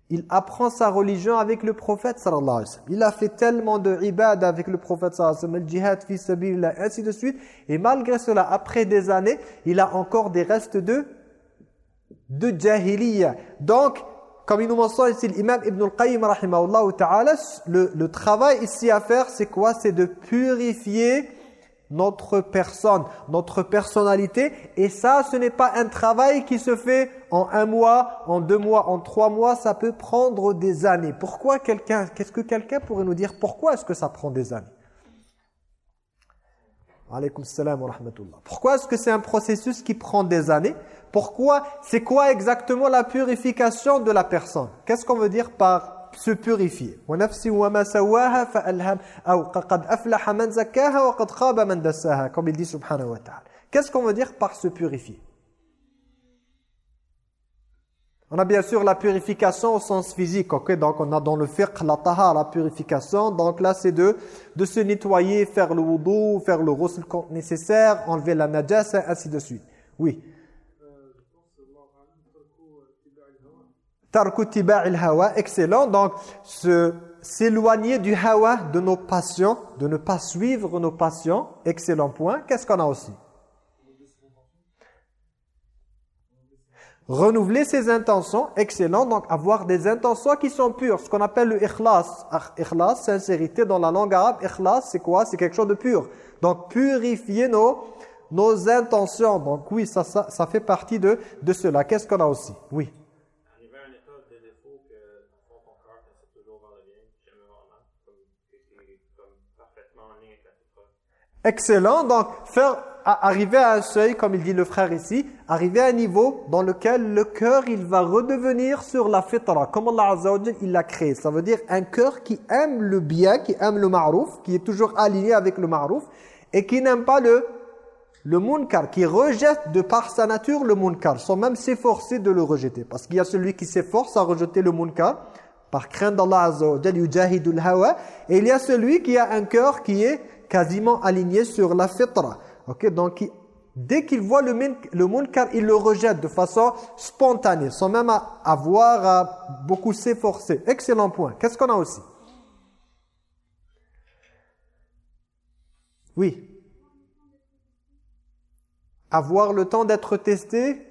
il apprend sa religion avec le prophète sallallahu alayhi wa sallam. Il a fait tellement de ibad avec le prophète sallallahu alayhi wa sallam, le jihad fi ainsi de suite. Et malgré cela, après des années, il a encore des restes de de jahiliya. Donc, comme il nous mentionne ici l'imam Ibn al-Qayyim ta'ala, le, le travail ici à faire, c'est quoi? C'est de purifier notre personne, notre personnalité. Et ça, ce n'est pas un travail qui se fait en un mois, en deux mois, en trois mois. Ça peut prendre des années. Pourquoi quelqu'un, qu'est-ce que quelqu'un pourrait nous dire Pourquoi est-ce que ça prend des années? Pourquoi est-ce que c'est un processus qui prend des années? Pourquoi C'est quoi exactement la purification de la personne? Qu'est-ce qu'on veut dire par se purifier. Comme il dit subhanahu wa ta'ala. Qu'est-ce qu'on veut dire par se purifier? On a bien sûr la purification au sens physique. ok? Donc on a dans le fiqh la tahar, la purification. Donc là c'est de, de se nettoyer, faire le wudu, faire le ghusl nécessaire, enlever la najasa, ainsi de suite. Oui. Hawa, excellent. Donc, s'éloigner du hawa, de nos passions, de ne pas suivre nos passions, excellent point. Qu'est-ce qu'on a aussi? Renouveler ses intentions, excellent. Donc, avoir des intentions qui sont pures. Ce qu'on appelle le ikhlas. Ikhlas, sincérité dans la langue arabe. Ikhlas, c'est quoi? C'est quelque chose de pur. Donc, purifier nos, nos intentions. Donc, oui, ça, ça, ça fait partie de, de cela. Qu'est-ce qu'on a aussi? Oui. Excellent. Donc, faire arriver à un seuil, comme il dit le frère ici, arriver à un niveau dans lequel le cœur, il va redevenir sur la fitra, comme Allah Azza wa il l'a créé. Ça veut dire un cœur qui aime le bien, qui aime le ma'rouf, qui est toujours aligné avec le ma'rouf, et qui n'aime pas le, le munkar, qui rejette de par sa nature le munkar, sans même s'efforcer de le rejeter. Parce qu'il y a celui qui s'efforce à rejeter le munkar, par crainte d'Allah Azza wa hawa, et il y a celui qui a un cœur qui est quasiment aligné sur la fitra. Ok, donc dès qu'il voit le, le munkar, il le rejette de façon spontanée, sans même avoir à beaucoup s'efforcer. Excellent point. Qu'est-ce qu'on a aussi? Oui. Avoir le temps d'être testé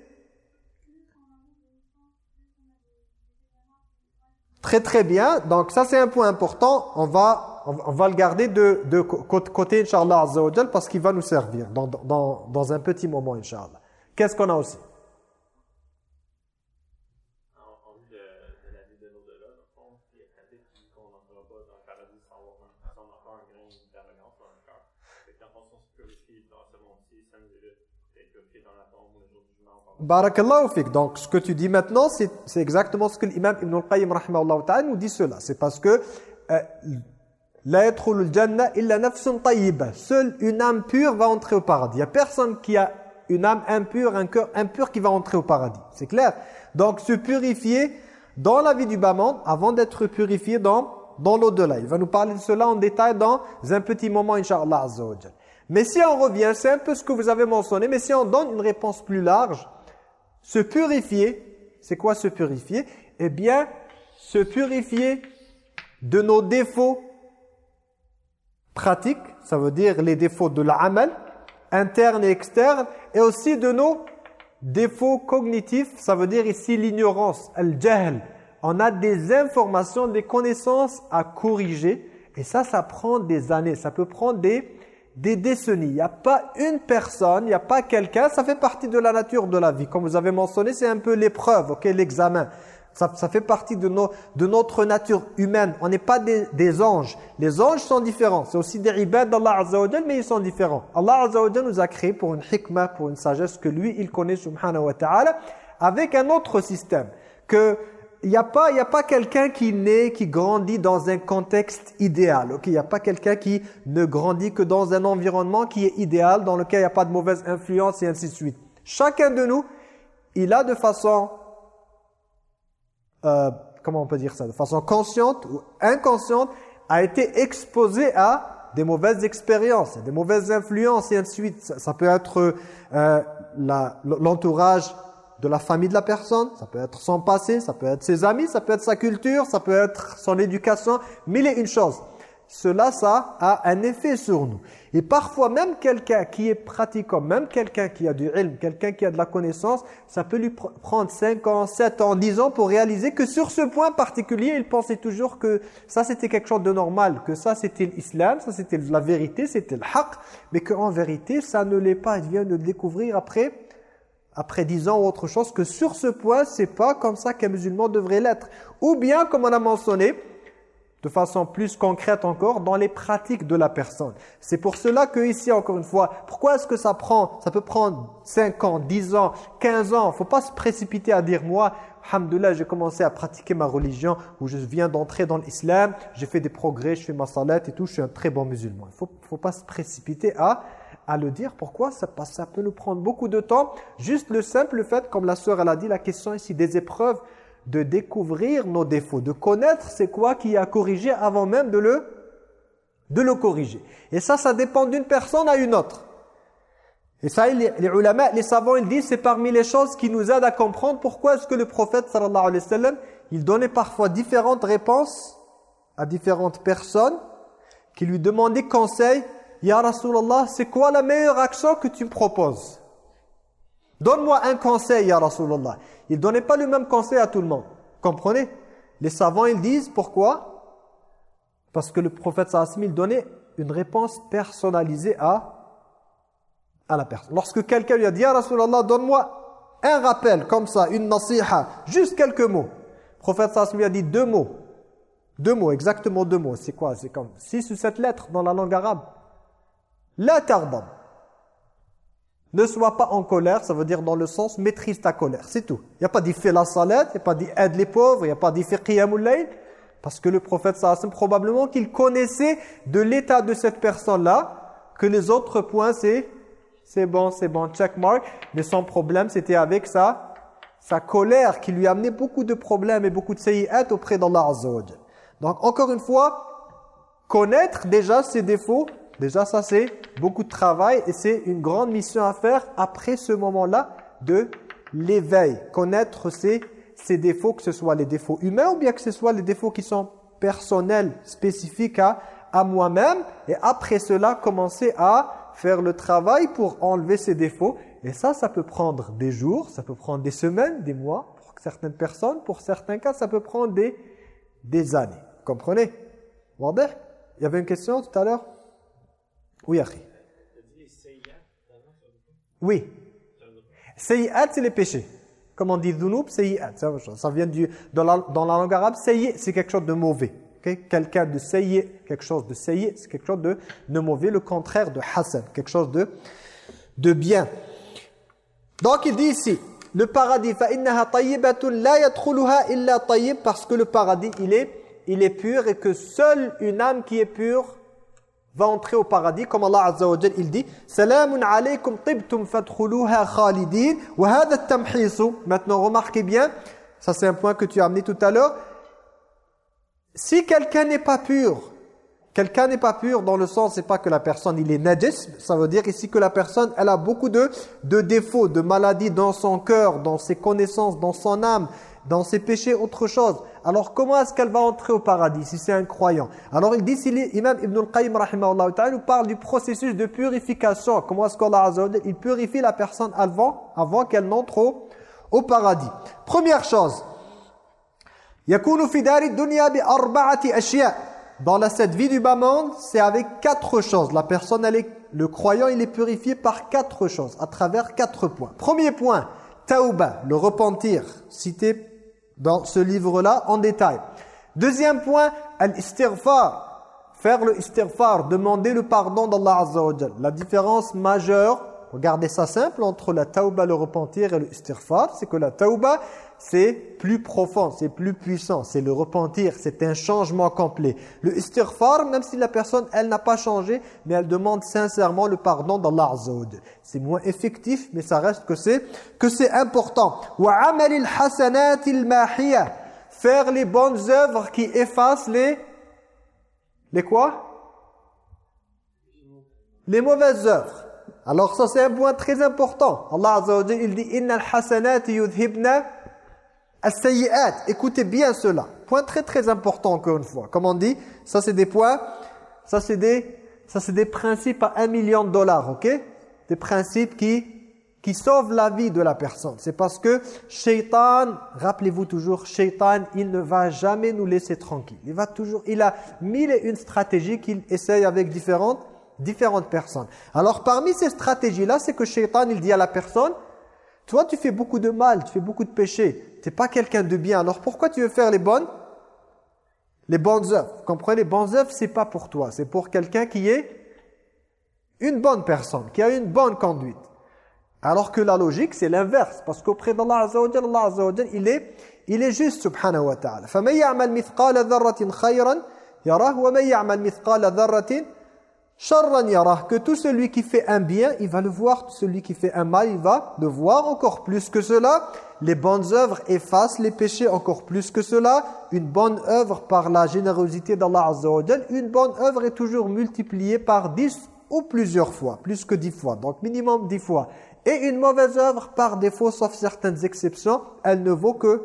Très très bien. Donc ça c'est un point important. On va on va le garder de, de côté, Inch'Allah parce qu'il va nous servir dans un petit moment, Inch'Allah. Qu'est-ce qu'on a aussi? Barakallahu fik. Donc, ce que tu dis maintenant, c'est exactement ce que l'imam Ibn al-Qayyim nous dit cela. C'est parce que euh, la janna illa nafsun tayyiba. Seule une âme pure va entrer au paradis. Il n'y a personne qui a une âme impure, un cœur impur qui va entrer au paradis. C'est clair Donc se purifier dans la vie du bas monde avant d'être purifié dans, dans l'au-delà. Il va nous parler de cela en détail dans un petit moment, Inch'Allah Azza Mais si on revient, c'est un peu ce que vous avez mentionné, mais si on donne une réponse plus large, se purifier, c'est quoi se purifier? Eh bien, se purifier de nos défauts pratique, ça veut dire les défauts de l'amal, interne et externe, et aussi de nos défauts cognitifs, ça veut dire ici l'ignorance, al-jahl. On a des informations, des connaissances à corriger, et ça, ça prend des années, ça peut prendre des, des décennies. Il n'y a pas une personne, il n'y a pas quelqu'un, ça fait partie de la nature de la vie. Comme vous avez mentionné, c'est un peu l'épreuve, l'examen. Ça, fait partie de, notre nature humaine. On n'est pas des, anges. Les anges sont différents. C'est aussi des ibad d'Allah Azza wa mais ils sont différents. Allah Azza wa nous a créé pour une hikmah, pour une sagesse que lui, il connaît subhanahu wa ta'ala, avec un autre système. Que il n'y a pas, pas quelqu'un qui naît, qui grandit dans un contexte idéal. Il n'y a pas quelqu'un qui ne grandit que dans un environnement qui est idéal, dans lequel il n'y a pas de mauvaise influence et ainsi de suite. Chacun de nous, il a de façon euh, comment on peut dire ça, de façon consciente ou inconsciente, a été exposé à des mauvaises expériences, des mauvaises influences et ainsi de suite. Ça, peut être euh, l'entourage de la famille de la personne, ça peut être son passé, ça peut être ses amis, ça peut être sa culture, ça peut être son éducation, mille et une choses. Cela, ça a un effet sur nous. Et parfois, même quelqu'un qui est pratiquant, même quelqu'un qui a du ilm, quelqu'un qui a de la connaissance, ça peut lui prendre 5 ans, 7 ans, 10 ans pour réaliser que sur ce point particulier, il pensait toujours que ça c'était quelque chose de normal, que ça c'était l'islam, ça c'était la vérité, c'était le haqq, mais qu'en vérité, ça ne l'est pas. Il vient de le découvrir après après 10 ans ou autre chose, que sur ce point, c'est pas comme ça qu'un musulman devrait l'être. Ou bien, comme on a mentionné, de façon plus concrète encore, dans les pratiques de la personne. C'est pour cela que ici, encore une fois, pourquoi est-ce que ça prend, ça peut prendre 5 ans, 10 ans, 15 ans? Faut pas se précipiter à dire, moi, alhamdoulilah, j'ai commencé à pratiquer ma religion, ou je viens d'entrer dans l'islam, j'ai fait des progrès, je fais ma salat et tout, je suis un très bon musulman. Il faut, faut pas se précipiter à à le dire. Pourquoi? Ça, ça peut nous prendre beaucoup de temps. Juste le simple fait, comme la sœur elle a dit, la question ici des épreuves, de découvrir nos défauts, de connaître c'est quoi qui a corrigé avant même de le, de le corriger. Et ça, ça dépend d'une personne à une autre. Et ça, les, les ulama, les savants, ils disent, c'est parmi les choses qui nous aident à comprendre pourquoi est-ce que le prophète, sallallahu alayhi wa sallam, il donnait parfois différentes réponses à différentes personnes qui lui demandaient conseil. Ya Rasulallah, c'est quoi la meilleure action que tu me proposes? Donne-moi un conseil, Ya Rasulallah. Il ne donnait pas le même conseil à tout le monde. Comprenez? Les savants, ils disent pourquoi? Parce que le prophète sallallahu il donnait une réponse personnalisée à, à la personne. Lorsque quelqu'un lui a dit, Ya Rasulallah, donne-moi un rappel, comme ça, une nasiha, juste quelques mots. Le prophète lui a dit deux mots. Deux mots, exactement deux mots. C'est quoi? C'est comme six ou sept lettres dans la langue arabe. La. Ne sois pas en colère, ça veut dire dans le sens maîtrise ta colère, c'est tout. Il n'y a pas dit fais la salette, il n'y a pas dit aide les pauvres, il n'y a pas dit fais qiyamul parce que le prophète sallallahu probablement qu'il connaissait de l'état de cette personne-là, que les autres points c'est c'est bon, c'est bon, check mark, mais son problème c'était avec sa, sa colère qui lui amenait beaucoup de problèmes et beaucoup de sayyat auprès d'Allah Azza Donc encore une fois, connaître déjà ses défauts Déjà, ça, c'est beaucoup de travail et c'est une grande mission à faire après ce moment-là de l'éveil. Connaître ses, ses défauts, que ce soit les défauts humains ou bien que ce soit les défauts qui sont personnels, spécifiques à, à moi-même. Et après cela, commencer à faire le travail pour enlever ces défauts. Et ça, ça peut prendre des jours, ça peut prendre des semaines, des mois pour certaines personnes. Pour certains cas, ça peut prendre des, des années. Comprenez? Il y avait une question tout à l'heure? oui, Akhi. Oui. Sayyat, c'est les péchés. Comme on dit dhunub, sayyat. Ça vient du, dans, la, dans la langue arabe, sayyat, c'est quelque chose de mauvais. Quelqu'un de sayyat, quelque chose de sayyat, c'est quelque chose de, de mauvais. Le contraire de hasan, quelque chose de, de bien. Donc il dit ici, le paradis, فَإِنَّهَا طَيِّبَةٌ لَا يَدْخُلُهَا إِلَّا طَيِّبٌ Parce que le paradis, il est, il est pur et que seule une âme qui est pure va entrer au paradis comme Allah Azza wa il dit Salamun alaykum tibtum fadkhuluha khalidin wa hadha at Maintenant remarquez bien, ça c'est un point que tu as amené tout à l'heure. Si quelqu'un n'est pas pur, quelqu'un n'est pas pur dans le sens c'est pas que la personne il est najis, ça veut dire ici que la personne elle a beaucoup de de défauts, de maladies dans son cœur, dans ses connaissances, dans son âme, dans ses péchés autre chose. Alors comment est-ce qu'elle va entrer au paradis si c'est un croyant? Alors il dit, si l'imam Ibn al-Qayyim nous parle du processus de purification. Comment est-ce qu'Allah il purifie la personne avant, avant qu'elle n'entre au, paradis? Première chose, dans la cette vie du bas monde, c'est avec quatre choses. La personne, le croyant, il est purifié par quatre choses, à travers quatre points. Premier point, tauba, le repentir, cité dans ce livre-là en détail. Deuxième point, al-istighfar. Faire le istighfar, demander le pardon d'Allah Azza wa La différence majeure, regardez ça simple, entre la tauba, le repentir et le istighfar, c'est que la tauba, c'est plus profond, c'est plus puissant, c'est le repentir, c'est un changement complet. Le istighfar, même si la personne, elle n'a pas changé, mais elle demande sincèrement le pardon d'Allah Azza wa C'est moins effectif, mais ça reste que c'est que c'est important. Faire les bonnes œuvres qui effacent les les quoi? Les mauvaises œuvres. Alors ça c'est un point très important. Allah il dit innal hasanati yudhibna as-sayyi'at. Écoutez bien cela. Point très très important encore une fois. Comme on dit, ça c'est des points ça c'est des, ça c'est des principes à un million de dollars, ok? Des principes qui, qui sauvent la vie de la personne. C'est parce que Shaitan, rappelez-vous toujours, Shaitan, il ne va jamais nous laisser tranquille. Il va toujours, il a mille et une stratégies qu'il essaye avec différentes, différentes personnes. Alors parmi ces stratégies-là, c'est que Shaitan, il dit à la personne, toi tu fais beaucoup de mal, tu fais beaucoup de péchés, tu n'es pas quelqu'un de bien, alors pourquoi tu veux faire les bonnes les bonnes œuvres. Vous comprenez Les bonnes œuvres, c'est pas pour toi. C'est pour quelqu'un qui est une bonne personne, qui a une bonne conduite. Alors que la logique, c'est l'inverse. Parce qu'auprès d'Allah Azza wa Allah Azza wa il est, il est juste, subhanahu wa ta'ala. فَمَنْ يَعْمَلْ مِثْقَالَ ذَرَّةٍ خَيْرًا يَرَهُ وَمَنْ يَعْمَلْ مِثْقَالَ ذَرَّةٍ شَرًّا يَرَهُ que tout celui qui fait un bien, il va le voir. Celui qui fait un mal, il va le voir encore plus que cela les bonnes œuvres effacent les péchés encore plus que cela. Une bonne œuvre par la générosité d'Allah Azza une bonne œuvre est toujours multipliée par 10 ou plusieurs fois, plus que 10 fois, donc minimum 10 fois. Et une mauvaise œuvre, par défaut, sauf certaines exceptions, elle ne vaut que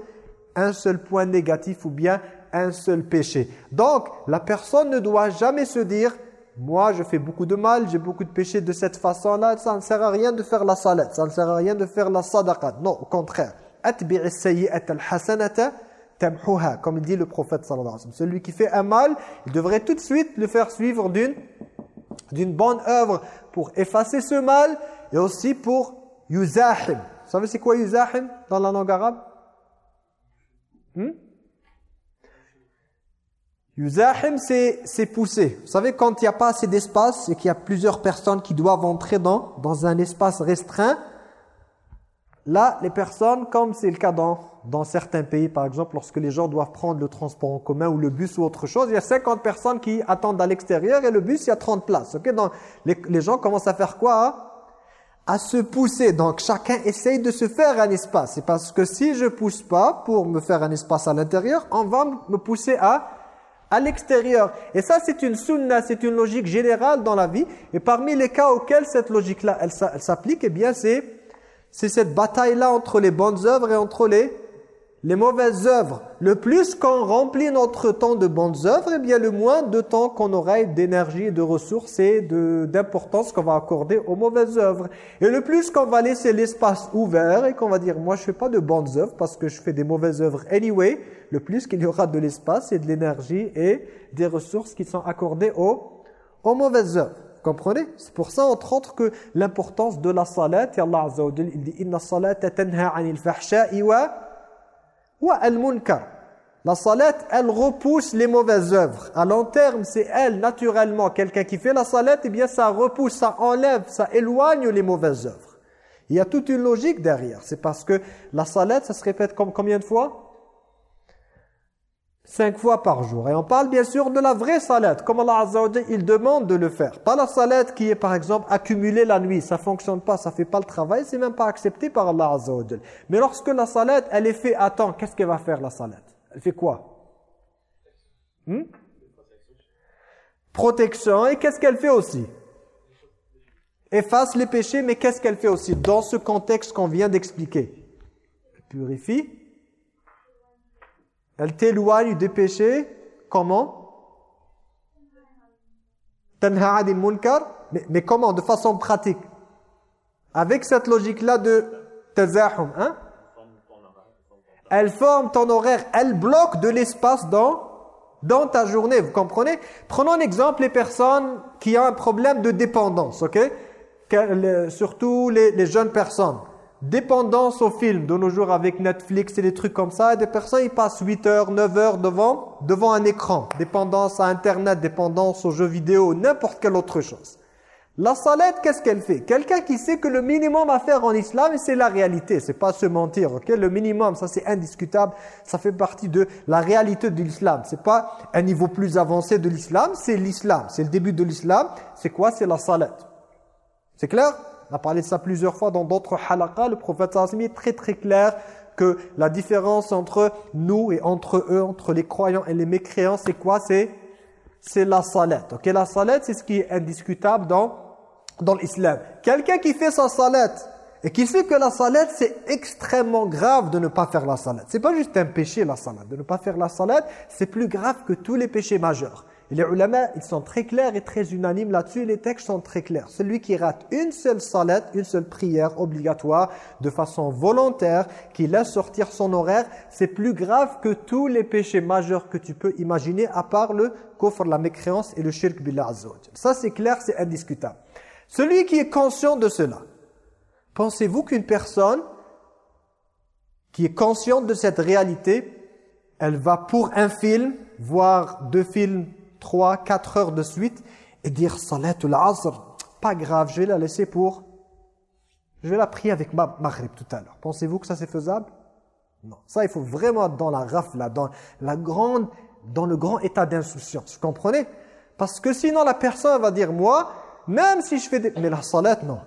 un seul point négatif ou bien un seul péché. Donc, la personne ne doit jamais se dire moi, je fais beaucoup de mal, j'ai beaucoup de péchés de cette façon-là, ça ne sert à rien de faire la salat, ça ne sert à rien de faire la sadaqat. Non, au contraire. Comme dit le prophète sallallahu alayhi wa sallam. Celui qui fait un mal, il devrait tout de suite le faire suivre d'une d'une bonne œuvre pour effacer ce mal et aussi pour yuzahim. Vous savez c'est quoi yuzahim dans la langue arabe? Hmm? Yuzahim, c'est pousser. Vous savez, quand il n'y a pas assez d'espace et qu'il y a plusieurs personnes qui doivent entrer dans, dans un espace restreint, là, les personnes, comme c'est le cas dans, dans certains pays, par exemple, lorsque les gens doivent prendre le transport en commun ou le bus ou autre chose, il y a 50 personnes qui attendent à l'extérieur et le bus, il y a 30 places. Ok, Donc, les, les, gens commencent à faire quoi À se pousser. Donc, chacun essaye de se faire un espace. C'est parce que si je pousse pas pour me faire un espace à l'intérieur, on va me pousser à à l'extérieur. Et ça, c'est une sunna, c'est une logique générale dans la vie. Et parmi les cas auxquels cette logique-là, elle, s'applique, eh bien, c'est cette bataille-là entre les bonnes œuvres et entre les les mauvaises œuvres, le plus qu'on remplit notre temps de bonnes œuvres, eh bien le moins de temps qu'on aura d'énergie, de ressources et d'importance qu'on va accorder aux mauvaises œuvres. Et le plus qu'on va laisser l'espace ouvert et qu'on va dire « moi je fais pas de bonnes œuvres parce que je fais des mauvaises œuvres anyway », le plus qu'il y aura de l'espace et de l'énergie et des ressources qui sont accordées aux, mauvaises œuvres. Comprenez? C'est pour ça, entre autres, que l'importance de la salat, et Allah Azza wa il dit « Inna salat tanha anil fahsha'i wa » La salat, elle repousse les mauvaises œuvres. À long terme, c'est elle, naturellement. Quelqu'un qui fait la salat, eh bien, ça repousse, ça enlève, ça éloigne les mauvaises œuvres. Il y a toute une logique derrière. C'est parce que la salat, ça se répète comme combien de fois? Cinq fois par jour. Et on parle bien sûr de la vraie salat, comme Allah Azza il demande de le faire. Pas la salat qui est par exemple accumulée la nuit, ça fonctionne pas, ça fait pas le travail, c'est même pas accepté par Allah Azza Mais lorsque la salat, elle est faite à temps, qu'est-ce qu'elle va faire la salat Elle fait quoi? Hmm? Protection, et qu'est-ce qu'elle fait aussi? Efface les péchés, mais qu'est-ce qu'elle fait aussi? Dans ce contexte qu'on vient d'expliquer. Purifie elle t'éloigne des péchés. Comment? Mais, mais comment? De façon pratique. Avec cette logique-là de tazahum. Hein? Elle forme ton horaire. Elle bloque de l'espace dans, ta journée. Vous comprenez? Prenons un exemple, les personnes qui ont un problème de dépendance. ok? Surtout les jeunes personnes dépendance au film de nos jours avec Netflix et des trucs comme ça. Et des personnes, ils passent 8 heures, 9 heures devant, devant un écran. Dépendance à Internet, dépendance aux jeux vidéo, n'importe quelle autre chose. La salette, qu'est-ce qu'elle fait? Quelqu'un qui sait que le minimum à faire en islam, c'est la réalité, c'est pas se mentir. ok? Le minimum, ça c'est indiscutable, ça fait partie de la réalité de l'islam. C'est pas un niveau plus avancé de l'islam, c'est l'islam. C'est le début de l'islam. C'est quoi? C'est la salette. C'est clair? On a parlé de ça plusieurs fois dans d'autres halaqas. Le prophète sallallahu est très très clair que la différence entre nous et entre eux, entre les croyants et les mécréants, c'est quoi? C'est la salat. Ok, la salat, c'est ce qui est indiscutable dans dans l'islam. Quelqu'un qui fait sa salat et qui sait que la salat, c'est extrêmement grave de ne pas faire la salat. C'est pas juste un péché la salat. De ne pas faire la salat, c'est plus grave que tous les péchés majeurs. Les ulama, ils sont très clairs et très unanimes là-dessus. Les textes sont très clairs. Celui qui rate une seule salat, une seule prière obligatoire, de façon volontaire, qui laisse sortir son horaire, c'est plus grave que tous les péchés majeurs que tu peux imaginer, à part le kufr, la mécréance et le shirk billah Ça, c'est clair, c'est indiscutable. Celui qui est conscient de cela, pensez-vous qu'une personne qui est consciente de cette réalité, elle va pour un film, voir deux films, trois, quatre heures de suite, et dire « Salatul Asr, pas grave, je vais la laisser pour... Je vais la prier avec ma maghrib tout à l'heure. Pensez-vous que ça c'est faisable? Non. Ça, il faut vraiment être dans la rafle, dans, la grande, dans le grand état d'insouciance. Vous comprenez? Parce que sinon, la personne va dire « Moi, même si je fais des... » Mais la salat, non.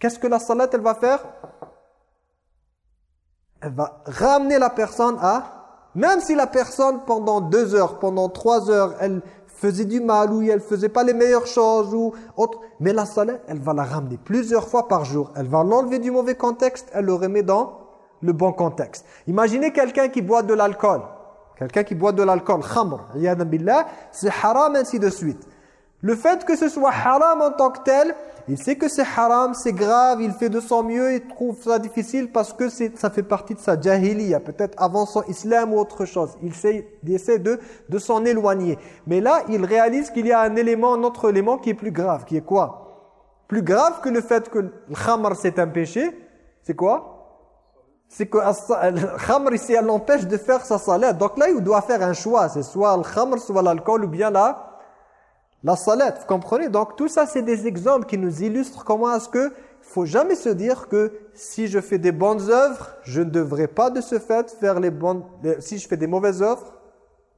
Qu'est-ce que la salat, elle va faire? Elle va ramener la personne à même si la personne, pendant deux heures, pendant trois heures, elle faisait du mal ou elle faisait pas les meilleures choses ou autre, mais la salat, elle va la ramener plusieurs fois par jour. Elle va l'enlever du mauvais contexte, elle le remet dans le bon contexte. Imaginez quelqu'un qui boit de l'alcool. Quelqu'un qui boit de l'alcool, khamr, c'est haram ainsi de suite. Le fait que ce soit haram en tant que tel, il sait que c'est haram, c'est grave, il fait de son mieux, il trouve ça difficile parce que ça fait partie de sa jahiliya, peut-être avant son islam ou autre chose. Il essaie, il essaie de, de s'en éloigner. Mais là, il réalise qu'il y a un élément, un autre élément qui est plus grave, qui est quoi? Plus grave que le fait que le khamr c'est un péché, c'est quoi? C'est que le khamr ici, elle l'empêche de faire sa salat. Donc là, il doit faire un choix. C'est soit le khamr, soit l'alcool, ou bien là la salat, vous comprenez? Donc tout ça, c'est des exemples qui nous illustrent comment est-ce que faut jamais se dire que si je fais des bonnes œuvres, je ne devrais pas de ce fait faire les bonnes... si je fais des mauvaises œuvres,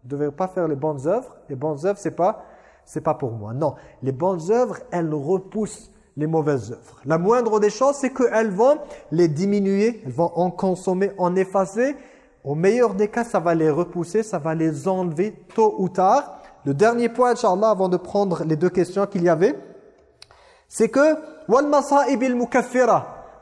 je ne devrais pas faire les bonnes œuvres. Les bonnes œuvres, c'est pas c'est pas pour moi. Non, les bonnes œuvres, elles repoussent les mauvaises œuvres. La moindre des choses, c'est qu'elles vont les diminuer, elles vont en consommer, en effacer. Au meilleur des cas, ça va les repousser, ça va les enlever tôt ou tard. Le dernier point, Inch'Allah, avant de prendre les deux questions qu'il y avait, c'est que.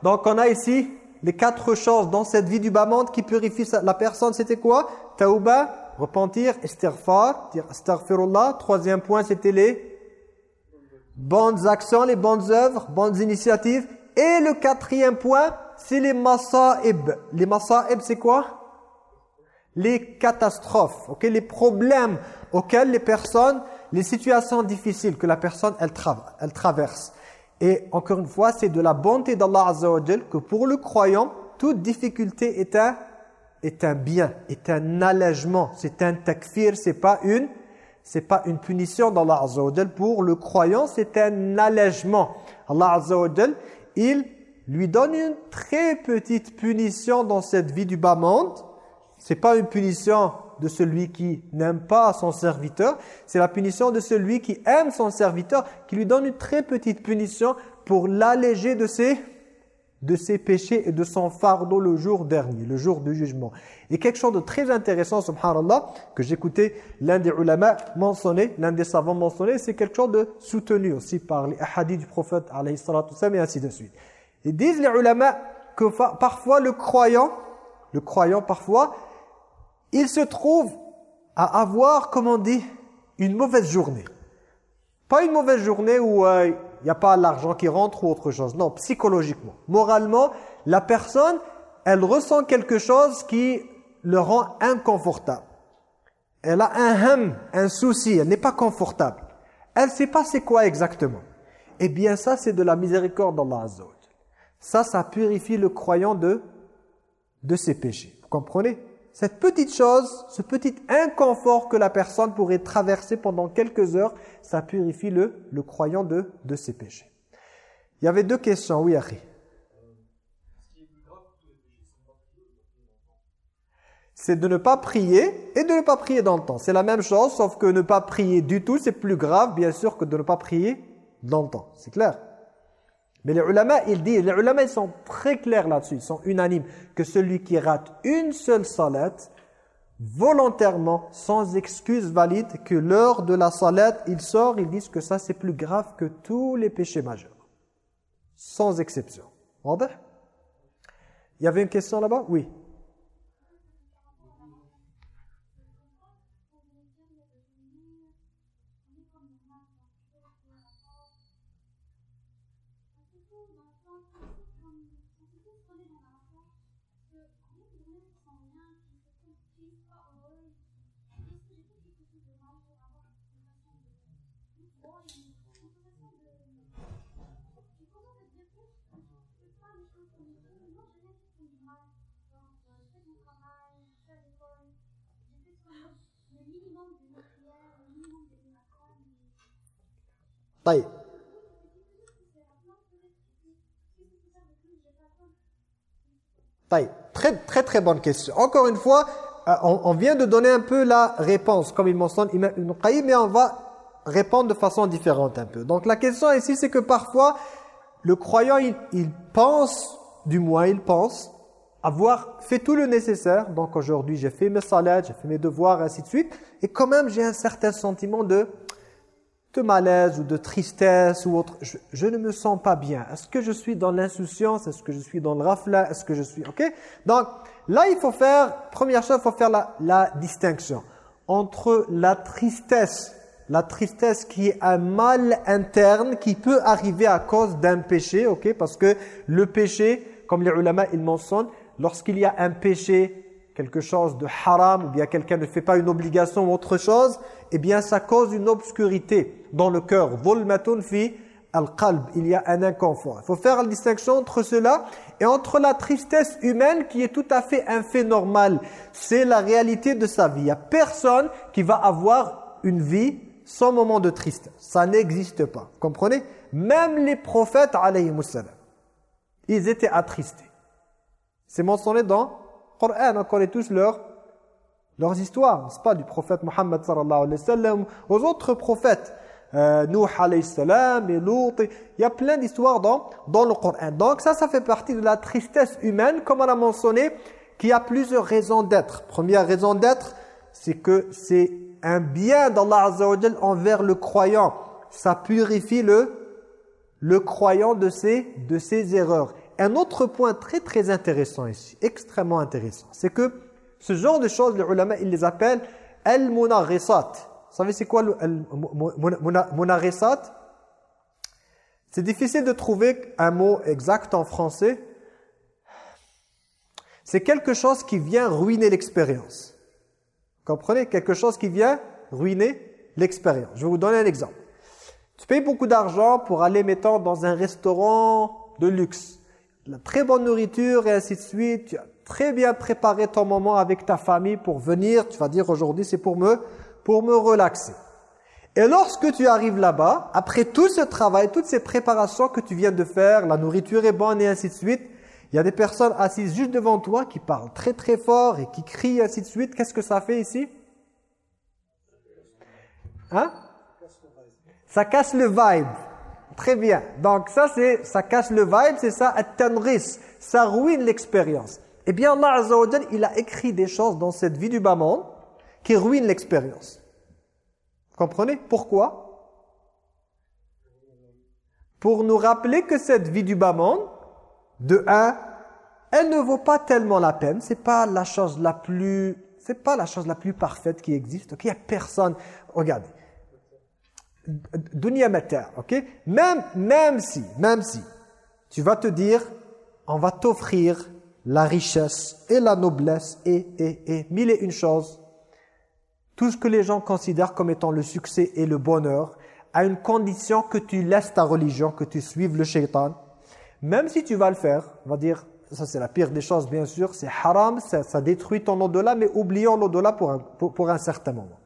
Donc on a ici les quatre choses dans cette vie du bas monde qui purifient la personne. C'était quoi? Tauba, repentir, istighfar, dire astaghfirullah. Troisième point, c'était les bonnes actions, les bonnes œuvres, bonnes initiatives. Et le quatrième point, c'est les masa'ib. Les masa'ib, c'est quoi? Les catastrophes, ok les problèmes auxquelles les personnes, les situations difficiles que la personne, elle, traverse. Et encore une fois, c'est de la bonté d'Allah Azza que pour le croyant, toute difficulté est un, est un bien, est un allègement, c'est un takfir, c'est pas une c'est pas une punition d'Allah Azza Pour le croyant, c'est un allègement. Allah Azza il lui donne une très petite punition dans cette vie du bas monde. C'est pas une punition de celui qui n'aime pas son serviteur, c'est la punition de celui qui aime son serviteur, qui lui donne une très petite punition pour l'alléger de ses, de ses péchés et de son fardeau le jour dernier, le jour du jugement. Et quelque chose de très intéressant, subhanallah, que j'écoutais l'un des ulama mentionner, l'un des savants mentionner, c'est quelque chose de soutenu aussi par les hadiths du prophète, alayhi et ainsi de suite. Ils disent les ulama que parfois le croyant, le croyant parfois, il se trouve à avoir, comme on dit, une mauvaise journée. Pas une mauvaise journée où euh, il n'y a pas l'argent qui rentre ou autre chose. Non, psychologiquement. Moralement, la personne, elle ressent quelque chose qui le rend inconfortable. Elle a un ham, un souci, elle n'est pas confortable. Elle ne sait pas c'est quoi exactement. Eh bien ça, c'est de la miséricorde d'Allah Azza Ça, ça purifie le croyant de, de ses péchés. Vous comprenez? Cette petite chose, ce petit inconfort que la personne pourrait traverser pendant quelques heures, ça purifie le, le croyant de, de ses péchés. Il y avait deux questions, oui Harry. C'est de ne pas prier et de ne pas prier dans le temps. C'est la même chose, sauf que ne pas prier du tout, c'est plus grave, bien sûr, que de ne pas prier dans le temps. C'est clair? Mais les ulama, ils disent, les ulama, ils sont très clairs là-dessus, ils sont unanimes, que celui qui rate une seule salat, volontairement, sans excuse valide, que l'heure de la salat, il sort, ils disent que ça c'est plus grave que tous les péchés majeurs. Sans exception. Il y avait une question là-bas? Oui. طيب طيب. Très, très très bonne question. Encore une fois, euh, on, on vient de donner un peu la réponse, comme il mentionne Ibn Qayyim, mais on va répondre de façon différente un peu. Donc la question ici, c'est que parfois, le croyant, il, il pense, du moins il pense, avoir fait tout le nécessaire. Donc aujourd'hui, j'ai fait mes salades, j'ai fait mes devoirs, ainsi de suite. Et quand même, j'ai un certain sentiment de de malaise ou de tristesse ou autre, je, ne me sens pas bien. Est-ce que je suis dans l'insouciance? Est-ce que je suis dans le rafla Est-ce que je suis... Ok? Donc là, il faut faire, première chose, il faut faire la, la distinction entre la tristesse, la tristesse qui est un mal interne qui peut arriver à cause d'un péché, ok? Parce que le péché, comme les ulama, ils mentionnent, lorsqu'il y a un péché quelque chose de haram ou bien quelqu'un ne fait pas une obligation ou autre chose, eh bien ça cause une obscurité dans le cœur. fi al-qalb, il y a un inconfort. Il faut faire la distinction entre cela et entre la tristesse humaine qui est tout à fait un fait normal. C'est la réalité de sa vie. Il n'y a personne qui va avoir une vie sans moment de tristesse. Ça n'existe pas. Comprenez? Même les prophètes, alayhi ils étaient attristés. C'est mentionné dans Coran, on connaît tous leurs, histoires, c'est pas du prophète Mohammed sallallahu alayhi wa sallam, aux autres prophètes, euh, Nuh alayhi salam et Lut, il y a plein d'histoires dans, dans le Coran. Donc ça, ça fait partie de la tristesse humaine, comme on a mentionné, qui a plusieurs raisons d'être. Première raison d'être, c'est que c'est un bien d'Allah Azza envers le croyant. Ça purifie le, le croyant de ses, de ses erreurs. Un autre point très très intéressant ici, extrêmement intéressant, c'est que ce genre de choses, les ulama, ils les appellent al-munaghisat. Vous savez c'est quoi le munaghisat C'est difficile de trouver un mot exact en français. C'est quelque chose qui vient ruiner l'expérience. Comprenez? Quelque chose qui vient ruiner l'expérience. Je vais vous donner un exemple. Tu payes beaucoup d'argent pour aller, mettons, dans un restaurant de luxe la très bonne nourriture et ainsi de suite. Tu as très bien préparé ton moment avec ta famille pour venir. Tu vas dire aujourd'hui c'est pour me, pour me relaxer. Et lorsque tu arrives là-bas, après tout ce travail, toutes ces préparations que tu viens de faire, la nourriture est bonne et ainsi de suite, il y a des personnes assises juste devant toi qui parlent très très fort et qui crient et ainsi de suite. Qu'est-ce que ça fait ici? Hein? Ça casse le vibe. Très bien. Donc ça, c'est ça casse le vibe, c'est ça, at-tanris. Ça ruine l'expérience. Eh bien, Allah Azza il a écrit des choses dans cette vie du bas monde qui ruinent l'expérience. Comprenez? Pourquoi? Pour nous rappeler que cette vie du bas monde, de un, elle ne vaut pas tellement la peine. C'est pas la chose la plus, c'est pas la chose la plus parfaite qui existe. Il a personne. Regardez dunya mater, ok? Même, même si, même si, tu vas te dire, on va t'offrir la richesse et la noblesse et, et, et, mille et une choses, tout ce que les gens considèrent comme étant le succès et le bonheur, à une condition que tu laisses ta religion, que tu suives le shaitan, même si tu vas le faire, on va dire, ça c'est la pire des choses bien sûr, c'est haram, ça, détruit ton au-delà, mais oublions l'au-delà pour, pour un certain moment.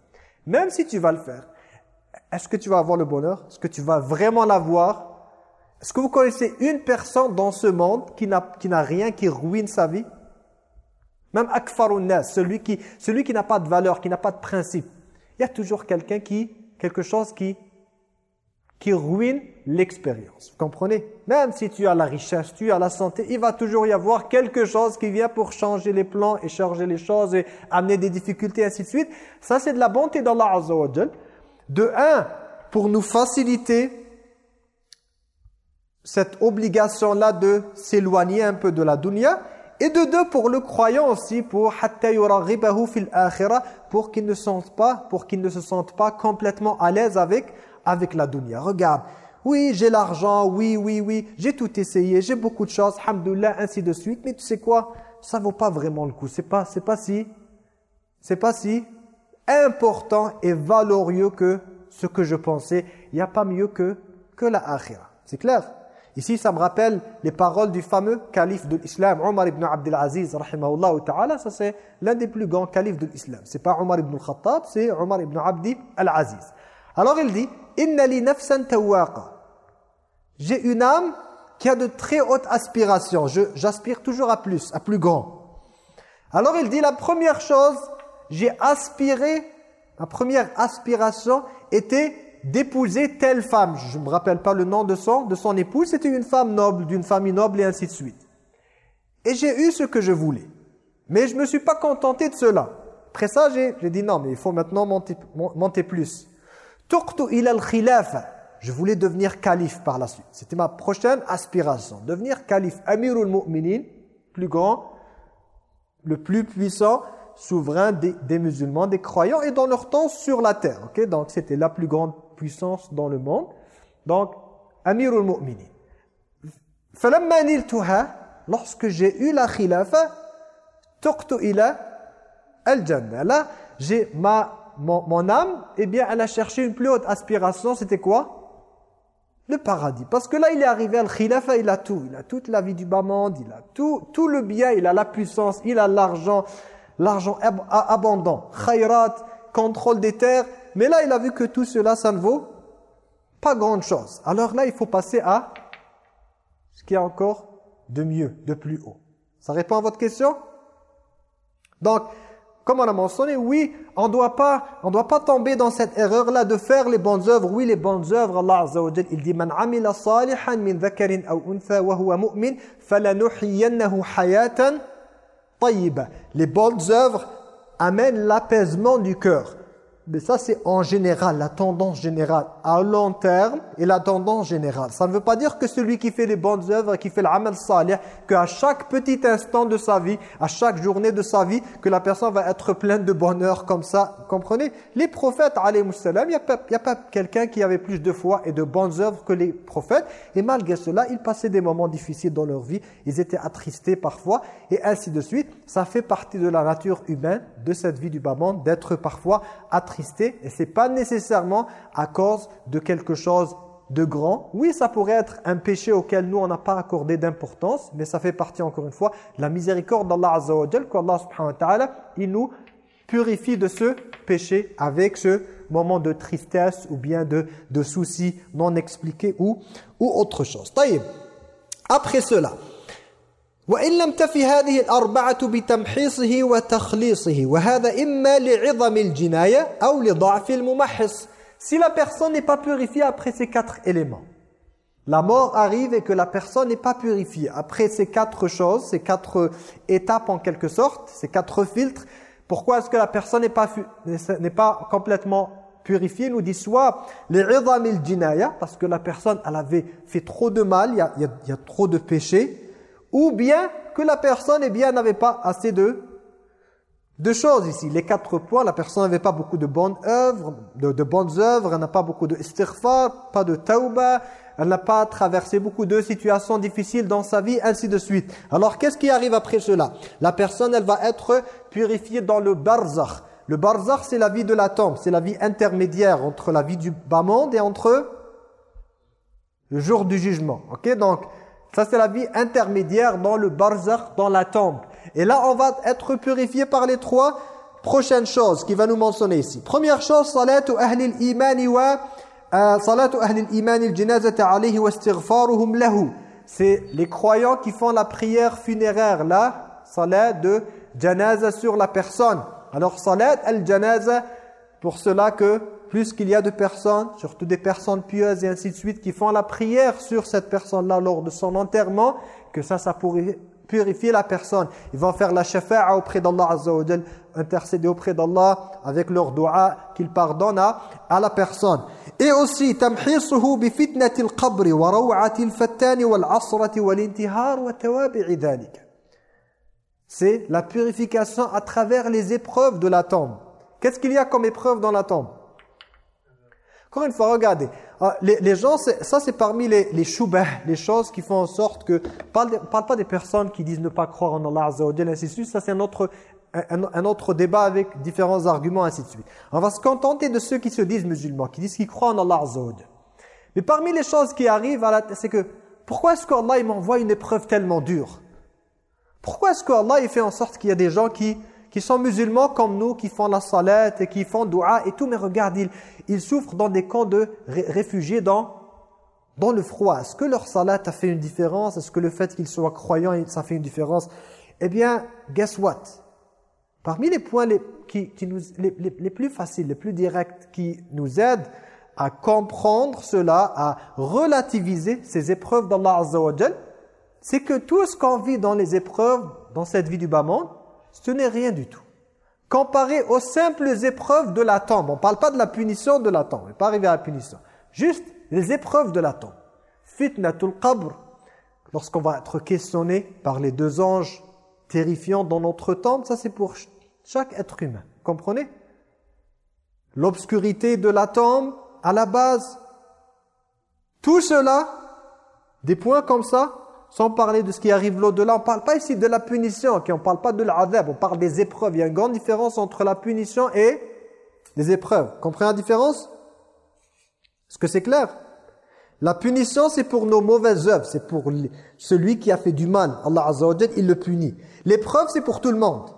Même si tu vas le faire, est-ce que tu vas avoir le bonheur? Est-ce que tu vas vraiment l'avoir? Est-ce que vous connaissez une personne dans ce monde qui n'a rien, qui ruine sa vie? Même Akfarunnas, celui qui, celui qui n'a pas de valeur, qui n'a pas de principe. Il y a toujours quelqu'un qui, quelque chose qui, qui ruine l'expérience. Vous comprenez? Même si tu as la richesse, tu as la santé, il va toujours y avoir quelque chose qui vient pour changer les plans et changer les choses et amener des difficultés, ainsi de suite. Ça, c'est de la bonté d'Allah Azza de un, pour nous faciliter cette obligation-là de s'éloigner un peu de la dunya, et de deux, pour le croyant aussi, pour pour qu'il ne sente pas, pour qu'il ne se sente pas complètement à l'aise avec avec la dunya. Regarde, oui, j'ai l'argent, oui, oui, oui, j'ai tout essayé, j'ai beaucoup de choses, hamdoullah, ainsi de suite, mais tu sais quoi? Ça vaut pas vraiment le coup. C'est pas, c'est pas si, c'est pas si important et valorieux que ce que je pensais. Il n'y a pas mieux que, que la akhira. C'est clair? Ici, ça me rappelle les paroles du fameux calife de l'islam, Omar ibn Abdelaziz, rahimahullah ta'ala. Ça, c'est l'un des plus grands califes de l'islam. C'est pas Omar ibn al-Khattab, c'est Omar ibn Abdi al-Aziz. Alors, il dit, « Inna li nafsan tawaqa » J'ai une âme qui a de très hautes aspirations. J'aspire toujours à plus, à plus grand. Alors il dit la première chose, j'ai aspiré, ma première aspiration était d'épouser telle femme. Je ne me rappelle pas le nom de son, épouse. C'était une femme noble, d'une famille noble et ainsi de suite. Et j'ai eu ce que je voulais. Mais je ne me suis pas contenté de cela. Après ça, j'ai dit non, mais il faut maintenant monter, monter plus. je voulais devenir calife par la suite. C'était ma prochaine aspiration. Devenir calife. Amirul Mu'minin, plus grand, le plus puissant, souverain des, musulmans, des croyants, et dans leur temps sur la terre. Donc c'était la plus grande puissance dans le monde. Donc, Amirul Mu'minin. lorsque j'ai eu la khilafa, tuqtu ila al-jannah. Là, j'ai ma, mon, âme, eh bien, elle a cherché une plus haute aspiration, c'était quoi? Le paradis. Parce que là, il est arrivé à khilafa il a tout. Il a toute la vie du bas monde, il a tout, tout le bien, il a la puissance, il a l'argent, l'argent abondant. Khayrat, contrôle des terres. Mais là, il a vu que tout cela, ça ne vaut pas grande chose. Alors là, il faut passer à ce qui est encore de mieux, de plus haut. Ça répond à votre question? Donc, comme on a mentionné, oui, on doit pas, on doit pas tomber dans cette erreur-là de faire les bonnes œuvres. Oui, les bonnes œuvres, Allah Azza wa il dit man amila salihan min dhakarin aw untha wa huwa mu'min hayatan. Les bonnes œuvres amènent l'apaisement du cœur. Mais ça, c'est en général, la tendance générale, à long terme et la tendance générale. Ça ne veut pas dire que celui qui fait les bonnes œuvres, qui fait l'amal salih, qu'à chaque petit instant de sa vie, à chaque journée de sa vie, que la personne va être pleine de bonheur comme ça. Comprenez? Les prophètes, il n'y a pas, quelqu'un qui avait plus de foi et de bonnes œuvres que les prophètes. Et malgré cela, ils passaient des moments difficiles dans leur vie. Ils étaient attristés parfois et ainsi de suite. Ça fait partie de la nature humaine, de cette vie du bas monde, d'être parfois attristé et c'est pas nécessairement à cause de quelque chose de grand. Oui, ça pourrait être un péché auquel nous, on n'a pas accordé d'importance, mais ça fait partie, encore une fois, de la miséricorde d'Allah Azza wa qu'Allah il nous purifie de ce péché avec ce moment de tristesse ou bien de, de soucis non expliqués ou, ou autre chose. Après cela, وإن لم تفي هذه الأربعة بتمحيصه وتخليصه وهذا إما لعظم الجناية أو لضعف الممحص Si la personne n'est pas purifiée après ces quatre éléments, la mort arrive et que la personne n'est pas purifiée après ces quatre choses, ces quatre étapes en quelque sorte, ces quatre filtres, pourquoi est-ce que la personne n'est pas, n'est pas complètement purifiée Nous dit soit les il jinaya, parce que la personne elle avait fait trop de mal, il y a, il y a, il y a trop de péchés, ou bien que la personne eh bien n'avait pas assez de de choses ici. Les quatre points, la personne n'avait pas beaucoup de bonnes œuvres, de, de bonnes œuvres, elle n'a pas beaucoup de istighfar, pas de tauba, elle n'a pas traversé beaucoup de situations difficiles dans sa vie, ainsi de suite. Alors qu'est-ce qui arrive après cela? La personne, elle va être purifiée dans le barzakh. Le barzakh, c'est la vie de la tombe, c'est la vie intermédiaire entre la vie du bas monde et entre le jour du jugement. Ok Donc, ça, c'est la vie intermédiaire dans le barzakh, dans la tombe. Et là, on va être purifié par les trois prochaines choses qu'il va nous mentionner ici. Première chose, salatu ahli al-iman wa euh, salatu ahli al-iman al-janazati alayhi wa istighfaruhum lahu. C'est les croyants qui font la prière funéraire là, salat de janaza sur la personne. Alors salat al-janaza pour cela que plus qu'il y a de personnes, surtout des personnes pieuses et ainsi de suite, qui font la prière sur cette personne-là lors de son enterrement, que ça, ça pourrait purifier la personne. Ils vont faire la shafa'a auprès d'Allah Azza intercéder auprès d'Allah avec leur dua qu'il pardonne à, la personne. Et aussi, tamhisuhu bi fitnati al-qabri wa raw'ati al-fattani wal-asrati wa tawabi'i. C'est la purification à travers les épreuves de la tombe. Qu'est-ce qu'il y a comme épreuve dans la tombe? Encore une fois, regardez. Ah, les, gens, ça c'est parmi les, les les choses qui font en sorte que... Parle, pas des personnes qui disent ne pas croire en Allah Azza ainsi de suite. Ça c'est un autre, débat avec différents arguments, ainsi de suite. On va se contenter de ceux qui se disent musulmans, qui disent qu'ils croient en Allah Azza Mais parmi les choses qui arrivent, c'est que pourquoi est-ce qu'Allah m'envoie une épreuve tellement dure? Pourquoi est-ce qu'Allah fait en sorte qu'il y a des gens qui qui sont musulmans comme nous, qui font la salat et qui font dua et tout, mais regarde, ils, ils souffrent dans des camps de réfugiés dans, dans le froid. Est-ce que leur salat a fait une différence? Est-ce que le fait qu'ils soient croyants, ça fait une différence? Eh bien, guess what? Parmi les points les, qui, qui nous, les, les, plus faciles, les plus directs, qui nous aident à comprendre cela, à relativiser ces épreuves d'Allah Azza wa c'est que tout ce qu'on vit dans les épreuves, dans cette vie du bas monde, ce n'est rien du tout. Comparé aux simples épreuves de la tombe. On ne parle pas de la punition de la tombe. On pas arrivé à la punition. Juste les épreuves de la tombe. Fitnatul qabr. Lorsqu'on va être questionné par les deux anges terrifiants dans notre tombe, ça c'est pour chaque être humain. Comprenez? L'obscurité de la tombe, à la base. Tout cela, des points comme ça, sans parler de ce qui arrive l'au-delà. On ne parle pas ici de la punition, on ne parle pas de l'adab, on parle des épreuves. Il y a une grande différence entre la punition et les épreuves. Comprenez la différence? Est-ce que c'est clair? La punition, c'est pour nos mauvaises œuvres, c'est pour celui qui a fait du mal. Allah Azza il le punit. L'épreuve, c'est pour tout le monde.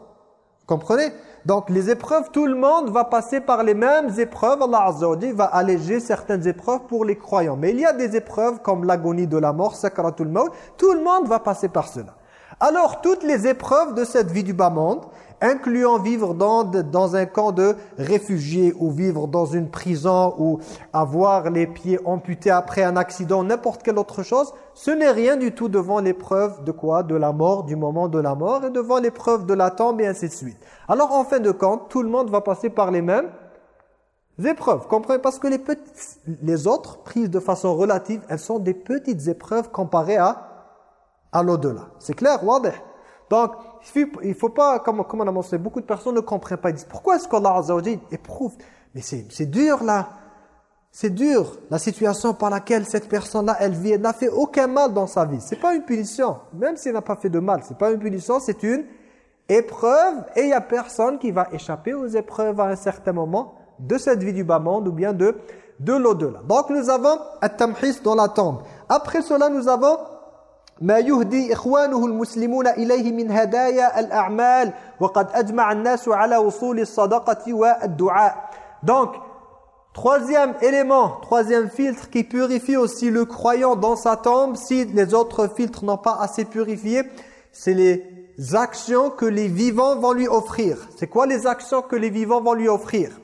Comprenez? Donc les épreuves, tout le monde va passer par les mêmes épreuves. Allah Azza wa va alléger certaines épreuves pour les croyants. Mais il y a des épreuves comme l'agonie de la mort, sakratul maut. Tout le monde va passer par cela. Alors toutes les épreuves de cette vie du bas monde, incluant vivre dans, un camp de réfugiés ou vivre dans une prison ou avoir les pieds amputés après un accident, n'importe quelle autre chose, ce n'est rien du tout devant l'épreuve de quoi? De la mort, du moment de la mort et devant l'épreuve de la tombe et ainsi de suite. Alors en fin de compte, tout le monde va passer par les mêmes épreuves. Comprenez? Parce que les, petites, les autres, prises de façon relative, elles sont des petites épreuves comparées à, à l'au-delà. C'est clair Donc, il faut pas, comme, comme on a mentionné, beaucoup de personnes ne comprennent pas. Ils disent, pourquoi est-ce qu'Allah Azza éprouve? Mais c'est dur là. C'est dur, la situation par laquelle cette personne-là, elle vit. Elle n'a fait aucun mal dans sa vie. C'est pas une punition. Même s'il n'a pas fait de mal, c'est pas une punition, c'est une épreuve. Et il n'y a personne qui va échapper aux épreuves à un certain moment de cette vie du bas monde ou bien de, de l'au-delà. Donc nous avons un tamhis dans la tombe. Après cela, nous avons ما يهدي إخوانه المسلمون إليه من هدايا الأعمال وقد أجمع الناس على وصول الصدقة والدعاء donc troisième élément troisième filtre qui purifie aussi le croyant dans sa tombe si les autres filtres n'ont pas assez purifié c'est les actions que les vivants vont lui offrir c'est quoi les actions que les vivants vont lui offrir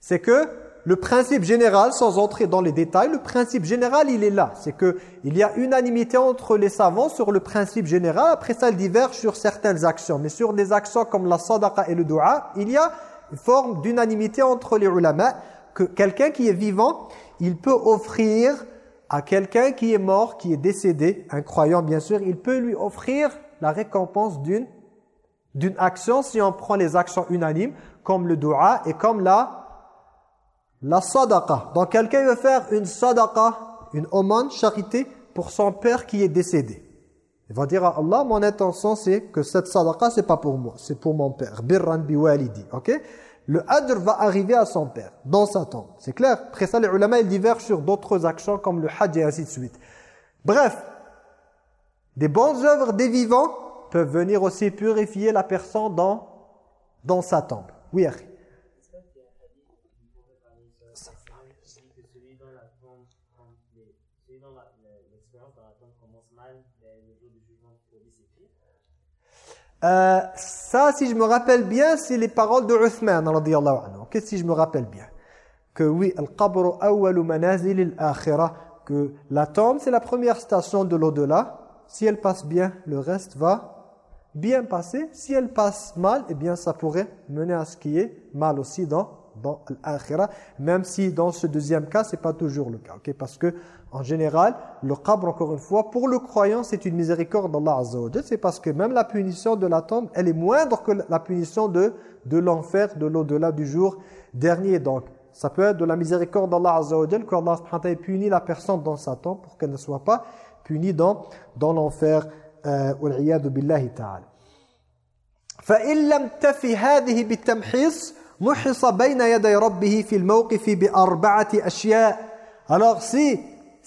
c'est que le principe général, sans entrer dans les détails, le principe général, il est là. C'est qu'il y a unanimité entre les savants sur le principe général. Après ça, il diverge sur certaines actions. Mais sur des actions comme la sadaqa et le dua, il y a une forme d'unanimité entre les ulama que quelqu'un qui est vivant, il peut offrir à quelqu'un qui est mort, qui est décédé, un croyant bien sûr, il peut lui offrir la récompense d'une d'une action si on prend les actions unanimes comme le dua et comme la la sadaqa. Donc quelqu'un veut faire une sadaqa, une aumône, charité pour son père qui est décédé. Il va dire à Allah, mon intention c'est que cette sadaqa c'est pas pour moi, c'est pour mon père. Birran biwalidi. OK? Le adr va arriver à son père dans sa tombe. C'est clair? Après ça les ulama ils divergent sur d'autres actions comme le hajj et ainsi de suite. Bref, des bonnes œuvres des vivants peuvent venir aussi purifier la personne dans dans sa tombe. Oui, Akhi. Euh, ça, si je me rappelle bien, c'est les paroles de Uthman, radiyallahu anhu. Okay, si je me rappelle bien. Que oui, al-qabru awwalu manazil al-akhirah. Que la tombe, c'est la première station de l'au-delà. Si elle passe bien, le reste va bien passer. Si elle passe mal, eh bien, ça pourrait mener à ce qui est mal aussi dans dans l'akhirah, même si dans ce deuxième cas, c'est pas toujours le cas. ok Parce que en général, le qabr, encore une fois, pour le croyant, c'est une miséricorde d'Allah Azza wa C'est parce que même la punition de la tombe, elle est moindre que la punition de, de l'enfer, de l'au-delà du jour dernier. Donc, Ça peut être de la miséricorde d'Allah Azza wa Jal, qu'Allah punit la personne dans sa tombe pour qu'elle ne soit pas punie dans, dans l'enfer. Euh, billahi ta'ala. فإن لم تفي هذه بالتمحيص محص بين يدي ربه في الموقف بأربعة أشياء alors si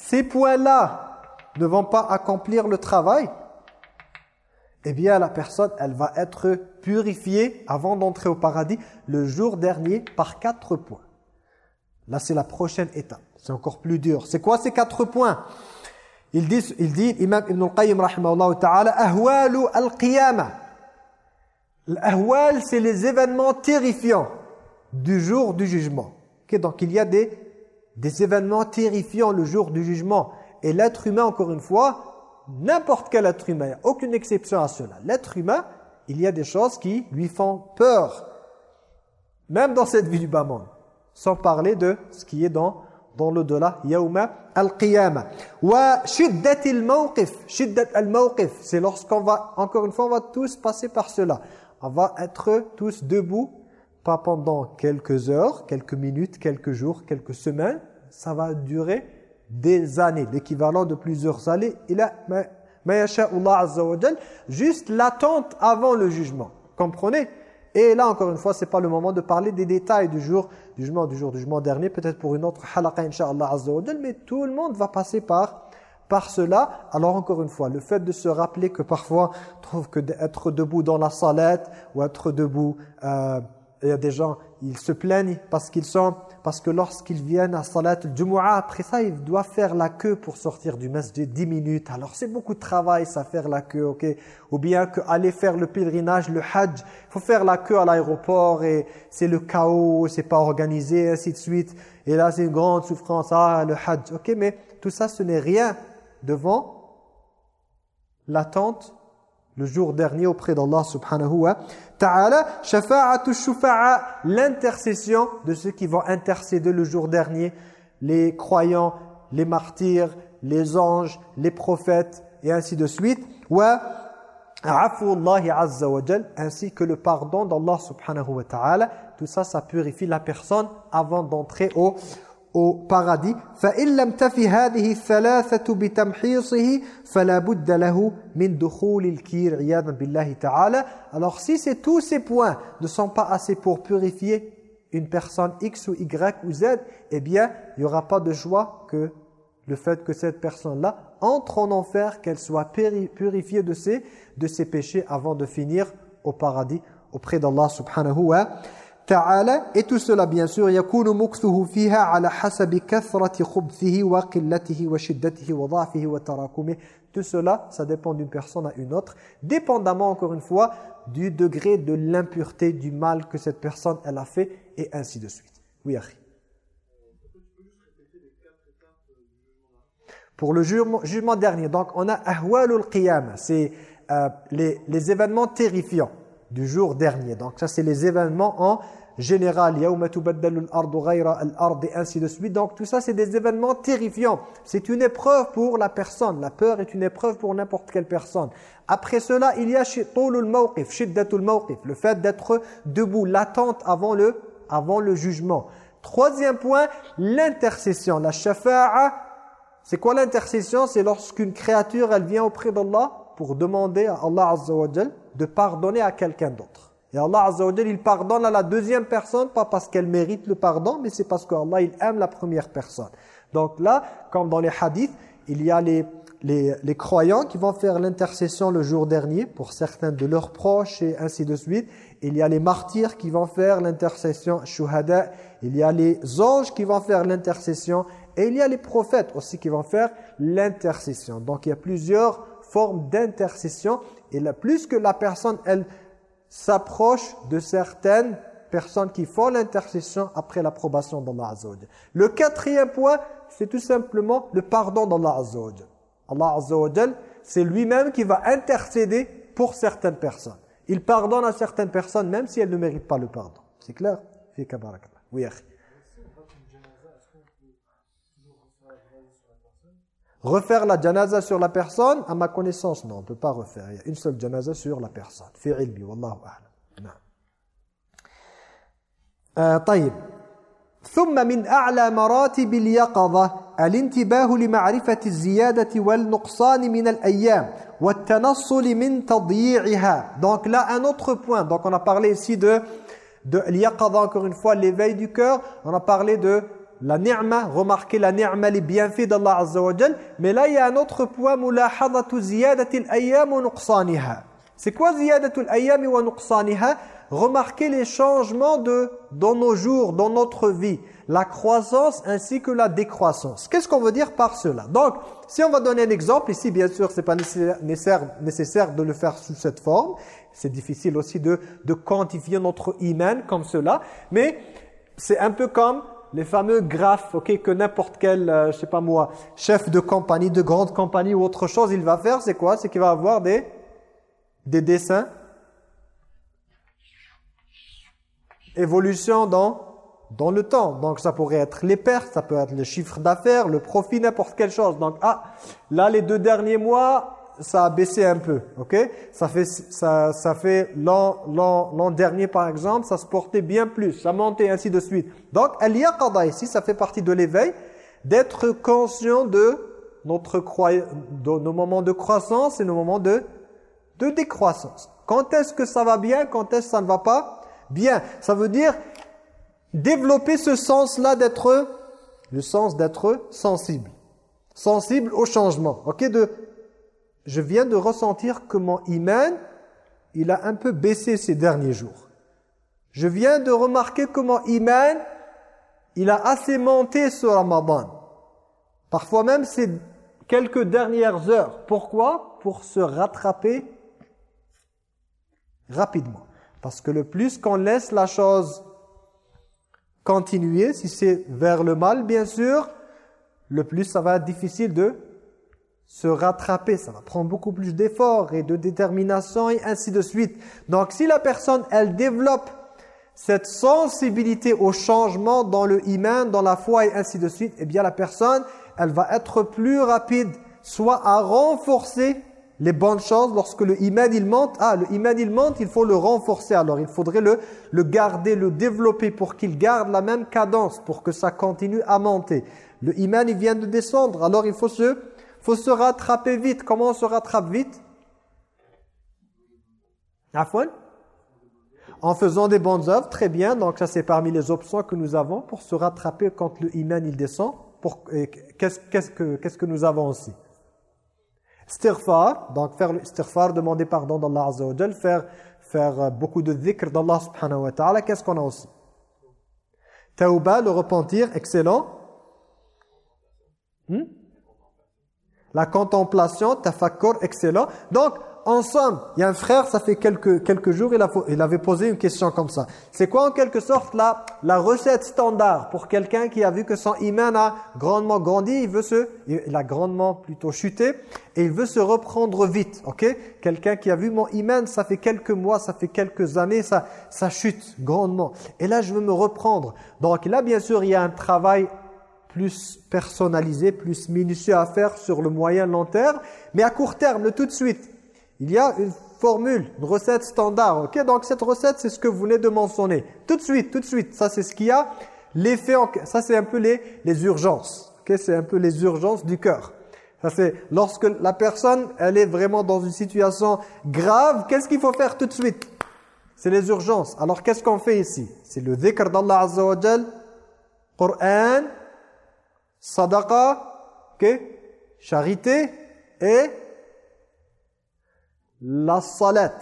ces points-là ne vont pas accomplir le travail eh bien la personne elle va être purifiée avant d'entrer au paradis le jour dernier par quatre points. Là c'est la prochaine étape. C'est encore plus dur. C'est quoi ces quatre points? Il dit, il dit Imam Ibn al-Qayyim rahimahullah ta'ala ahwalu al-qiyamah L'ahwal, c'est les événements terrifiants du jour du jugement. donc il y a des, des événements terrifiants le jour du jugement. Et l'être humain, encore une fois, n'importe quel être humain, il n'y a aucune exception à cela. L'être humain, il y a des choses qui lui font peur. Même dans cette vie du bas monde. Sans parler de ce qui est dans, dans l'au-delà. Yawma al-qiyamah. Wa shiddat al-mawqif. Shiddat al-mawqif. C'est lorsqu'on va, encore une fois, on va tous passer par cela on va être tous debout, pas pendant quelques heures, quelques minutes, quelques jours, quelques semaines. Ça va durer des années, l'équivalent de plusieurs années. Il a juste l'attente avant le jugement. Comprenez? Et là, encore une fois, c'est pas le moment de parler des détails du jour du jugement, du jour du jugement dernier, peut-être pour une autre halaqa, inshallah mais tout le monde va passer par par cela, alors encore une fois, le fait de se rappeler que parfois, on trouve que d'être debout dans la salette ou être debout, euh, il y a des gens, ils se plaignent parce qu'ils sont, parce que lorsqu'ils viennent à salat Jumu'ah, après ça, ils doivent faire la queue pour sortir du masjid 10 minutes. Alors c'est beaucoup de travail, ça, faire la queue, ok? Ou bien que aller faire le pèlerinage, le hajj, il faut faire la queue à l'aéroport et c'est le chaos, c'est pas organisé, ainsi de suite. Et là, c'est une grande souffrance, ah, le hajj, ok? Mais tout ça, ce n'est rien devant l'attente le jour dernier auprès d'Allah subhanahu wa ta'ala. Shafa'atu shufa'a, l'intercession de ceux qui vont intercéder le jour dernier, les croyants, les martyrs, les anges, les prophètes et ainsi de suite. Wa azza wa ainsi que le pardon d'Allah subhanahu wa ta'ala. Tout ça, ça purifie la personne avant d'entrer au au paradis فإن لم تفي هذه الثلاثة بتمحيصه فلا بد له من دخول الكير عياذا بالله تعالى alors si c'est tous ces points ne sont pas assez pour purifier une personne X ou Y ou Z eh bien il n'y aura pas de joie que le fait que cette personne-là entre en enfer qu'elle soit purifiée de ses, de ses péchés avant de finir au paradis auprès d'Allah subhanahu wa ta'ala et tout cela bien sûr tout cela ça dépend d'une personne à une autre dépendamment encore une fois du degré de l'impureté du mal que cette personne elle a fait et ainsi de suite oui Harry. pour le jugement, dernier. Donc, on a ahwalul qiyam, c'est euh, les, événements terrifiants du jour dernier. Donc, ça, c'est les événements en général, et ainsi de suite. Donc tout ça, c'est des événements terrifiants. C'est une épreuve pour la personne. La peur est une épreuve pour n'importe quelle personne. Après cela, il y a le fait d'être debout, l'attente avant le, avant le jugement. Troisième point, l'intercession, la shafa'a. C'est quoi l'intercession? C'est lorsqu'une créature, elle vient auprès d'Allah pour demander à Allah Azza de pardonner à quelqu'un d'autre. Et Allah Azza wa il pardonne à la deuxième personne, pas parce qu'elle mérite le pardon, mais c'est parce qu'Allah, il aime la première personne. Donc là, comme dans les hadiths, il y a les, les, les croyants qui vont faire l'intercession le jour dernier pour certains de leurs proches et ainsi de suite. Il y a les martyrs qui vont faire l'intercession shuhada. Il y a les anges qui vont faire l'intercession. Et il y a les prophètes aussi qui vont faire l'intercession. Donc il y a plusieurs forme d'intercession. Et là, plus que la personne, elle s'approche de certaines personnes qui font l'intercession après l'approbation d'Allah Azza Le quatrième point, c'est tout simplement le pardon d'Allah Azza Allah Azza c'est lui-même qui va intercéder pour certaines personnes. Il pardonne à certaines personnes même si elles ne méritent pas le pardon. C'est clair? Oui, Refaire la janaza sur la personne, à ma connaissance, non, on ne peut pas refaire. Il y a une seule janaza sur la personne. Fi ilmi, wallahu a'lam. طيب ثم من أعلى مراتب اليقظة الانتباه لمعرفة الزيادة والنقصان من الأيام والتنصل من تضييعها donc là un autre point donc on a parlé ici de de l'yaqadha encore une fois l'éveil du cœur on a parlé de la ni'ma remarquer la ni'ma les bienfaits d'Allah Azza wa mais là il y a un autre point mulahadatu ziyadati al-ayyam wa nuqsaniha. C'est quoi ziyadatu al-ayyam wa nuqsaniha? Remarquer les changements de, dans nos jours, dans notre vie, la croissance ainsi que la décroissance. Qu'est-ce qu'on veut dire par cela? Donc, si on va donner un exemple, ici bien sûr ce n'est pas nécessaire, nécessaire de le faire sous cette forme, c'est difficile aussi de, de quantifier notre iman comme cela, mais c'est un peu comme les fameux graphes ok, que n'importe quel, euh, je sais pas moi, chef de compagnie, de grande compagnie ou autre chose, il va faire, c'est quoi? C'est qu'il va avoir des, des dessins évolution dans, dans le temps. Donc ça pourrait être les pertes, ça peut être le chiffre d'affaires, le profit, n'importe quelle chose. Donc ah, là les deux derniers mois, ça a baissé un peu, ok? Ça fait ça, ça fait l'an dernier par exemple, ça se portait bien plus, ça montait ainsi de suite. Donc al ici, ça fait partie de l'éveil, d'être conscient de notre de nos moments de croissance et nos moments de de décroissance. Quand est-ce que ça va bien, quand est-ce que ça ne va pas? Bien. Ça veut dire développer ce sens-là d'être, le sens d'être sensible. Sensible au changement. Ok, de, je viens de ressentir que mon iman, il a un peu baissé ces derniers jours. Je viens de remarquer que mon iman, il a assez monté sur Ramadan. Parfois même, c'est quelques dernières heures. Pourquoi? Pour se rattraper rapidement. Parce que le plus qu'on laisse la chose continuer, si c'est vers le mal bien sûr, le plus ça va être difficile de se rattraper. Ça va prendre beaucoup plus d'efforts et de détermination et ainsi de suite. Donc si la personne, elle développe cette sensibilité au changement dans le iman, dans la foi et ainsi de suite, eh bien la personne, elle va être plus rapide, soit à renforcer les bonnes choses, lorsque le iman il monte, ah le iman il monte, il faut le renforcer alors, il faudrait le, le garder, le développer pour qu'il garde la même cadence, pour que ça continue à monter. Le iman il vient de descendre, alors il faut se, faut se rattraper vite. Comment on se rattrape vite? Afwan en faisant des bonnes œuvres, très bien, donc ça c'est parmi les options que nous avons pour se rattraper quand le iman il descend. Qu'est-ce que, que nous avons aussi? Istighfar, donc faire l'istighfar, demander pardon d'Allah Azza wa Jal, faire, faire euh, beaucoup de dhikr d'Allah subhanahu wa ta'ala. Qu'est-ce qu'on a aussi? Tauba, le repentir, excellent. Hmm? La contemplation, tafakkur, excellent. Donc, en somme, il y a un frère, ça fait quelques, quelques jours, il, a, il avait posé une question comme ça. C'est quoi en quelque sorte la, la recette standard pour quelqu'un qui a vu que son iman a grandement grandi, il veut se, il a grandement plutôt chuté, et il veut se reprendre vite, ok? Quelqu'un qui a vu mon iman, ça fait quelques mois, ça fait quelques années, ça, ça chute grandement. Et là, je veux me reprendre. Donc là, bien sûr, il y a un travail plus personnalisé, plus minutieux à faire sur le moyen long terme, mais à court terme, tout de suite, il y a une formule, une recette standard. ok? Donc cette recette, c'est ce que vous venez de mentionner. Tout de suite, tout de suite. Ça, c'est ce qu'il y a. L'effet, ça c'est un peu les, urgences. ok? C'est un peu les urgences du cœur. Ça c'est lorsque la personne, elle est vraiment dans une situation grave, qu'est-ce qu'il faut faire tout de suite? C'est les urgences. Alors qu'est-ce qu'on fait ici? C'est le dhikr d'Allah Azza wa Jal, sadaqa, ok charité et la salat.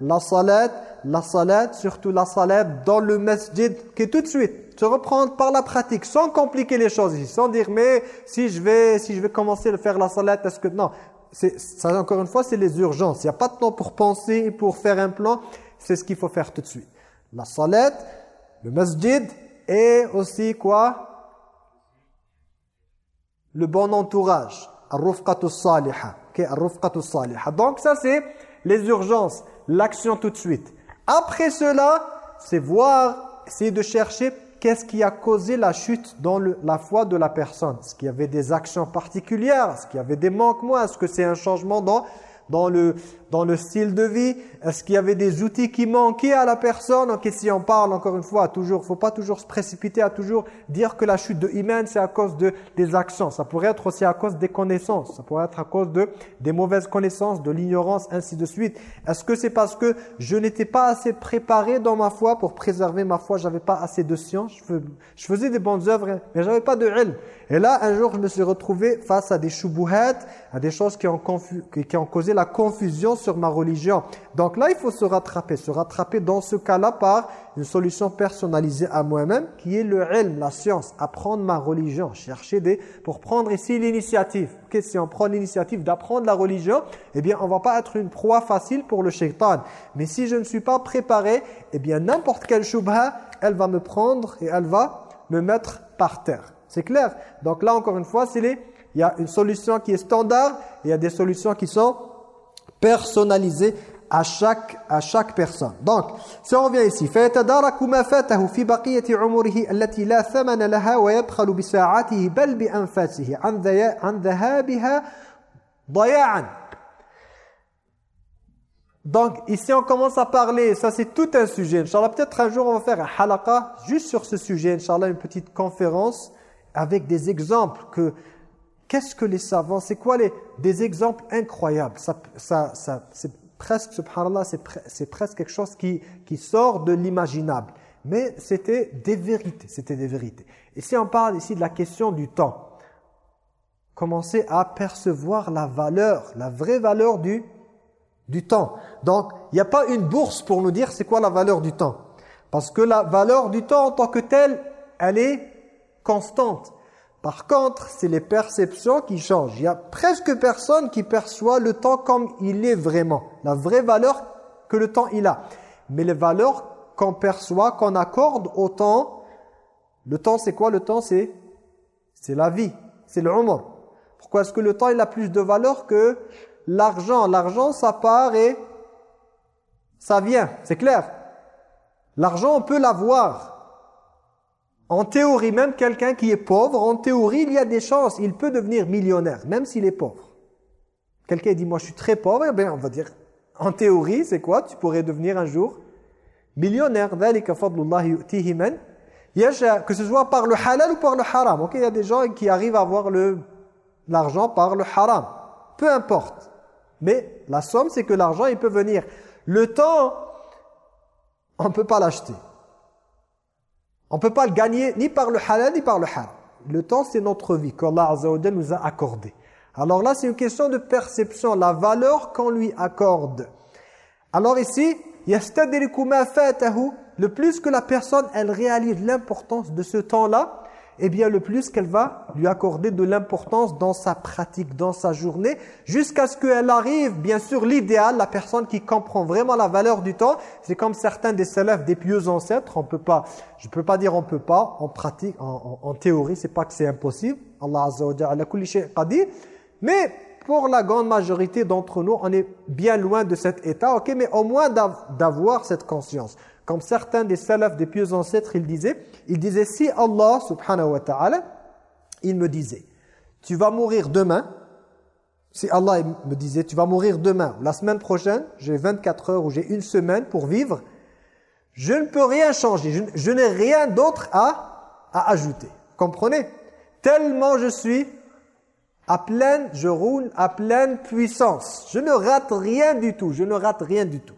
La salat, la salat, surtout la salat dans le masjid, qui tout de suite, se reprendre par la pratique, sans compliquer les choses ici, sans dire, mais si je vais, si je vais commencer à faire la salat, est-ce que... Non, ça encore une fois, c'est les urgences. Il n'y a pas de temps pour penser, pour faire un plan, c'est ce qu'il faut faire tout de suite. La salat, le masjid, et aussi quoi? Le bon entourage. Donc ça c'est les urgences, l'action tout de suite. Après cela, c'est voir, essayer de chercher qu'est-ce qui a causé la chute dans la foi de la personne. Est-ce qu'il y avait des actions particulières? Est-ce qu'il y avait des manquements? Est-ce que c'est un changement dans, dans le, dans le style de vie Est-ce qu'il y avait des outils qui manquaient à la personne? Ok, si on parle encore une fois, toujours, faut pas toujours se précipiter à toujours dire que la chute de Iman c'est à cause de des actions. Ça pourrait être aussi à cause des connaissances. Ça pourrait être à cause de des mauvaises connaissances, de l'ignorance, ainsi de suite. Est-ce que c'est parce que je n'étais pas assez préparé dans ma foi pour préserver ma foi? J'avais pas assez de science. Je, faisais des bonnes œuvres, mais j'avais pas de ilm. Et là, un jour, je me suis retrouvé face à des shubuhat, à des choses qui ont causé la confusion sur ma religion. Donc là, il faut se rattraper. Se rattraper dans ce cas-là par une solution personnalisée à moi-même, qui est le ilm, la science. Apprendre ma religion, chercher des... Pour prendre ici l'initiative. Okay, si on prend l'initiative d'apprendre la religion, eh bien, on va pas être une proie facile pour le shaitan. Mais si je ne suis pas préparé, eh bien, n'importe quelle shubha, elle va me prendre et elle va me mettre par terre. C'est clair? Donc là, encore une fois, il y a une solution qui est standard et il y a des solutions qui sont personnalisées à chaque, à chaque personne. Donc, si on revient ici, فَيَتَدَارَكُ مَا فَاتَهُ فِي بَقِيَّةِ عُمُرِهِ الَّتِي لَا ثَمَنَ لَهَا وَيَبْخَلُ بِسَاعَاتِهِ بَلْ بِأَنْفَاسِهِ عَنْ ذَهَابِهَا ضَيَاعًا donc, ici, on commence à parler, ça c'est tout un sujet. Inch'Allah, peut-être un jour, on va faire un halaqa juste sur ce sujet. Inch'Allah, une petite conférence avec des exemples que... Qu'est-ce que les savants, c'est quoi les des exemples incroyables? Ça, ça, ça C'est presque, subhanallah, c'est presque quelque chose qui, sort de l'imaginable. Mais c'était des vérités, c'était des vérités. Et si on parle ici de la question du temps, commencez à percevoir la valeur, la vraie valeur du du temps. Donc, il n'y a pas une bourse pour nous dire c'est quoi la valeur du temps. Parce que la valeur du temps en tant que telle, elle est constante. Par contre, c'est les perceptions qui changent. Il y a presque personne qui perçoit le temps comme il est vraiment. La vraie valeur que le temps il a. Mais les valeurs qu'on perçoit, qu'on accorde au temps, le temps c'est quoi Le temps? C'est c'est la vie, c'est le umr. Pourquoi est-ce que le temps il a plus de valeur que l'argent? L'argent, ça part et ça vient, c'est clair. L'argent, on peut l'avoir. En théorie, même quelqu'un qui est pauvre, en théorie, il y a des chances. Il peut devenir millionnaire, même s'il est pauvre. Quelqu'un dit, moi je suis très pauvre, eh bien on va dire, en théorie, c'est quoi? Tu pourrais devenir un jour millionnaire. Que ce soit par le halal ou par le haram. Il y a des gens qui arrivent à avoir l'argent par le haram. Peu importe. Mais la somme, c'est que l'argent, il peut venir. Le temps, on ne peut pas l'acheter. On ne peut pas le gagner ni par le halal ni par le haram. Le temps, c'est notre vie qu'Allah Azza nous a accordé. Alors là, c'est une question de perception, la valeur qu'on lui accorde. Alors ici, le plus que la personne, elle réalise l'importance de ce temps-là, eh bien le plus qu'elle va lui accorder de l'importance dans sa pratique, dans sa journée, jusqu'à ce qu'elle arrive, bien sûr l'idéal, la personne qui comprend vraiment la valeur du temps, c'est comme certains des salafs, des pieux ancêtres, on peut pas, je peux pas dire on peut pas, en pratique, en, en, théorie, c'est pas que c'est impossible, Allah Azza wa Jalla kulli qadir, mais pour la grande majorité d'entre nous, on est bien loin de cet état, ok, mais au moins d'avoir cette conscience. Comme certains des salafs, des pieux ancêtres, ils disaient, ils disaient si Allah subhanahu wa ta'ala, il me disait, tu vas mourir demain, si Allah me disait, tu vas mourir demain, la semaine prochaine, j'ai 24 heures ou j'ai une semaine pour vivre, je ne peux rien changer, je, n'ai rien d'autre à, à ajouter. Comprenez? Tellement je suis à pleine, je roule à pleine puissance. Je ne rate rien du tout, je ne rate rien du tout.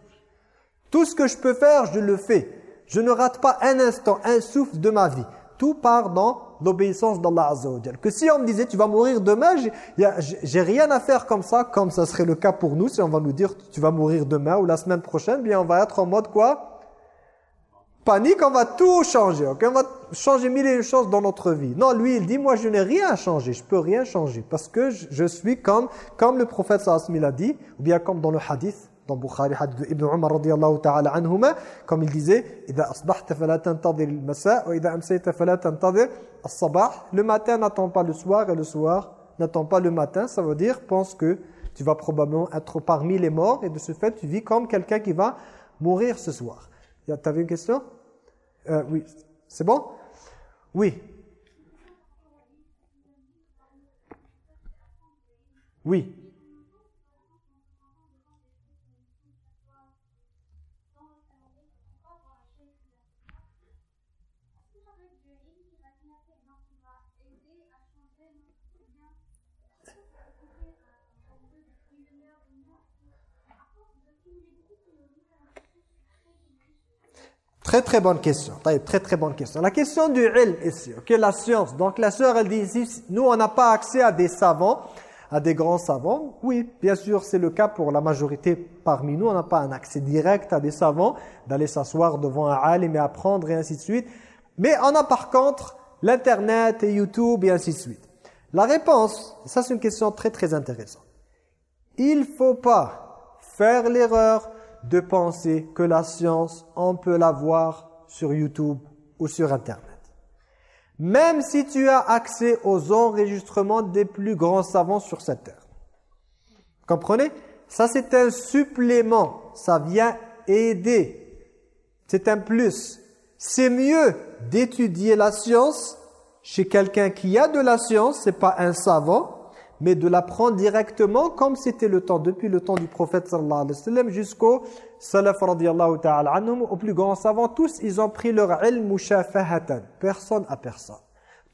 Tout ce que je peux faire, je le fais. Je ne rate pas un instant, un souffle de ma vie. Tout part dans l'obéissance d'Allah Azza Que si on me disait, tu vas mourir demain, j'ai rien à faire comme ça, comme ça serait le cas pour nous, si on va nous dire, tu vas mourir demain ou la semaine prochaine, bien on va être en mode quoi? Panique, on va tout changer, on va changer mille et une choses dans notre vie. Non, lui, il dit, moi je n'ai rien à changer, je peux rien changer, parce que je, suis comme, comme le prophète sallallahu a dit, ou bien comme dans le hadith, dans Bukhari, hadith de Ibn Umar radiyallahu ta'ala comme il disait Le matin n'attend pas le soir et le soir n'attend pas le matin. Ça veut dire, pense que tu vas probablement être parmi les morts et de ce fait, tu vis comme quelqu'un qui va mourir ce soir. Tu avais une question? Euh, oui. C'est bon? Oui. Oui. Très très bonne question. Très très bonne question. La question du ilm ici, ok, la science. Donc la sœur elle dit ici, nous on n'a pas accès à des savants, à des grands savants. Oui, bien sûr c'est le cas pour la majorité parmi nous. On n'a pas un accès direct à des savants, d'aller s'asseoir devant un alim et apprendre et ainsi de suite. Mais on a par contre l'internet et YouTube et ainsi de suite. La réponse, ça c'est une question très très intéressante. Il faut pas faire l'erreur de penser que la science, on peut la voir sur YouTube ou sur Internet. Même si tu as accès aux enregistrements des plus grands savants sur cette terre. Comprenez? Ça, c'est un supplément. Ça vient aider. C'est un plus. C'est mieux d'étudier la science chez quelqu'un qui a de la science, c'est pas un savant, mais de l'apprendre directement comme c'était le temps, depuis le temps du prophète sallallahu alayhi wa sallam jusqu'au salaf radiallahu ta'ala anhum, aux plus grands savants, tous ils ont pris leur ilm mushafahatan, personne à personne.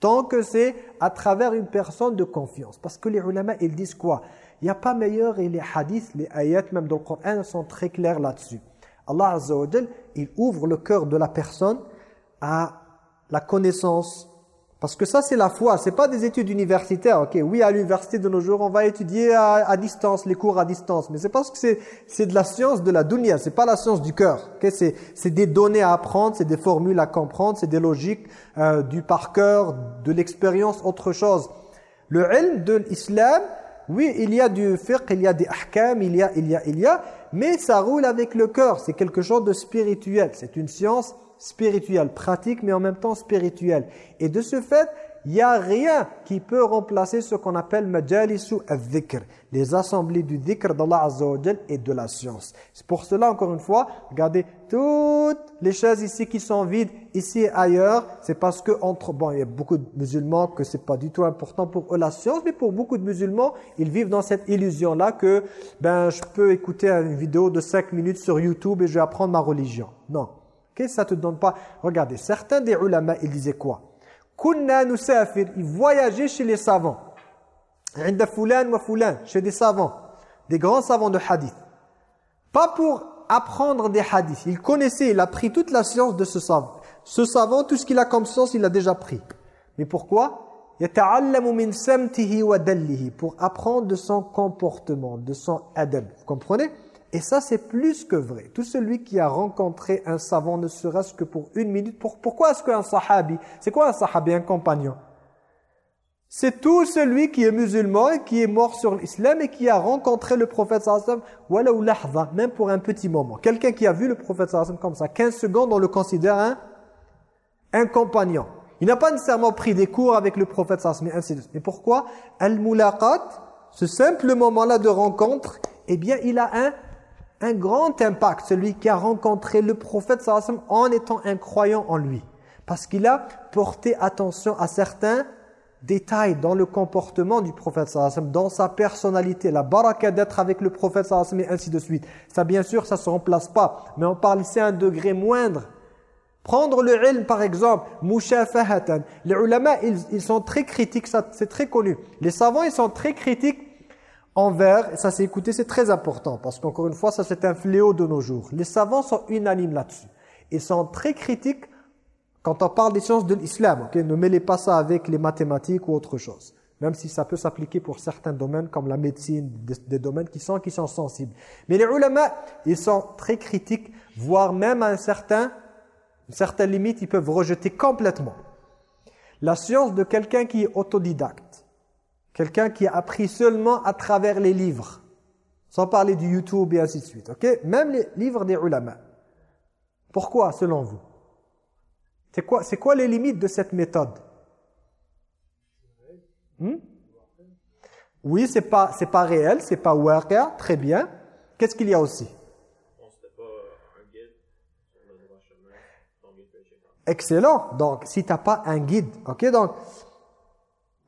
Tant que c'est à travers une personne de confiance. Parce que les ulama, ils disent quoi? Il n'y a pas meilleur et les hadiths, les ayats, même dans le Coran, sont très clairs là-dessus. Allah Azza il ouvre le cœur de la personne à la connaissance parce que ça, c'est la foi. C'est pas des études universitaires. Ok, oui, à l'université de nos jours, on va étudier à, distance, les cours à distance. Mais c'est parce que c'est de la science de la dunya. C'est pas la science du cœur. Ok, c'est des données à apprendre, c'est des formules à comprendre, c'est des logiques euh, du par cœur, de l'expérience, autre chose. Le ilm de l'islam, oui, il y a du fiqh, il y a des ahkam, il y a, il y a, il y a, mais ça roule avec le cœur. C'est quelque chose de spirituel. C'est une science spirituel, pratique, mais en même temps spirituel. Et de ce fait, il n'y a rien qui peut remplacer ce qu'on appelle majalisu al-dhikr, les assemblées du dhikr d'Allah Azza wa et de la science. C'est pour cela, encore une fois, regardez toutes les chaises ici qui sont vides, ici et ailleurs, c'est parce que, entre, bon, il y a beaucoup de musulmans que c'est pas du tout important pour eux la science, mais pour beaucoup de musulmans, ils vivent dans cette illusion-là que, ben, je peux écouter une vidéo de 5 minutes sur YouTube et je vais apprendre ma religion. Non. Que ça te donne pas? Regardez, certains des ulama, ils disaient quoi? Kunna nusafir, ils voyageaient chez les savants. chez des savants, des grands savants de hadith. Pas pour apprendre des hadiths. Il connaissait, il a pris toute la science de ce savant. Ce savant, tout ce qu'il a comme science, il l'a déjà pris. Mais pourquoi? Pour apprendre de son comportement, de son adab. Vous comprenez? Et ça, c'est plus que vrai. Tout celui qui a rencontré un savant, ne serait-ce que pour une minute, pourquoi est-ce qu'un sahabi, c'est quoi un sahabi, un compagnon? C'est tout celui qui est musulman et qui est mort sur l'islam et qui a rencontré le prophète sallam, même pour un petit moment. Quelqu'un qui a vu le prophète sallam comme ça, 15 secondes, on le considère un, un compagnon. Il n'a pas nécessairement pris des cours avec le prophète de suite. Mais pourquoi? Al-mulaqat, ce simple moment-là de rencontre, eh bien, il a un un grand impact, celui qui a rencontré le prophète sallam en étant un croyant en lui. Parce qu'il a porté attention à certains détails dans le comportement du prophète sallam, dans sa personnalité, la baraka d'être avec le prophète sallam et ainsi de suite. Ça bien sûr, ça ne se remplace pas, mais on parle ici à un degré moindre. Prendre le ilm par exemple, mushafahatan. Les ulama, ils, ils sont très critiques, c'est très connu. Les savants, ils sont très critiques envers, et ça c'est écouté, c'est très important, parce qu'encore une fois, ça c'est un fléau de nos jours. Les savants sont unanimes là-dessus. Ils sont très critiques quand on parle des sciences de l'islam. Ne mêlez pas ça avec les mathématiques ou autre chose. Même si ça peut s'appliquer pour certains domaines comme la médecine, des, domaines qui sont, qui sont sensibles. Mais les ulama, ils sont très critiques, voire même à un certain, une certaine limite, ils peuvent rejeter complètement. La science de quelqu'un qui est autodidacte Quelqu'un qui a appris seulement à travers les livres. Sans parler du YouTube et ainsi de suite. ok? Même les livres des ulama. Pourquoi, selon vous? C'est quoi, quoi les limites de cette méthode? Hmm? Oui, c'est pas, pas réel, c'est pas waqa, très bien. Qu'est-ce qu'il y a aussi? Excellent. Donc, si tu n'as pas un guide, ok? Donc,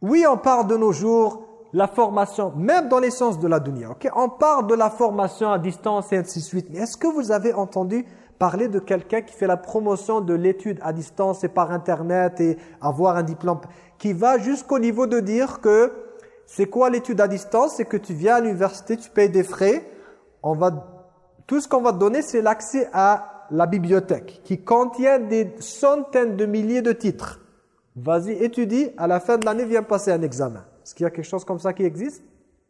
oui, on parle de nos jours la formation, même dans l'essence de la dunya. ok? On parle de la formation à distance et ainsi de suite. Mais est-ce que vous avez entendu parler de quelqu'un qui fait la promotion de l'étude à distance et par Internet et avoir un diplôme, qui va jusqu'au niveau de dire que c'est quoi l'étude à distance C'est que tu viens à l'université, tu payes des frais, on va, tout ce qu'on va te donner, c'est l'accès à la bibliothèque qui contient des centaines de milliers de titres. Vas-y, étudie, à la fin de l'année, viens passer un examen. Est-ce qu'il y a quelque chose comme ça qui existe?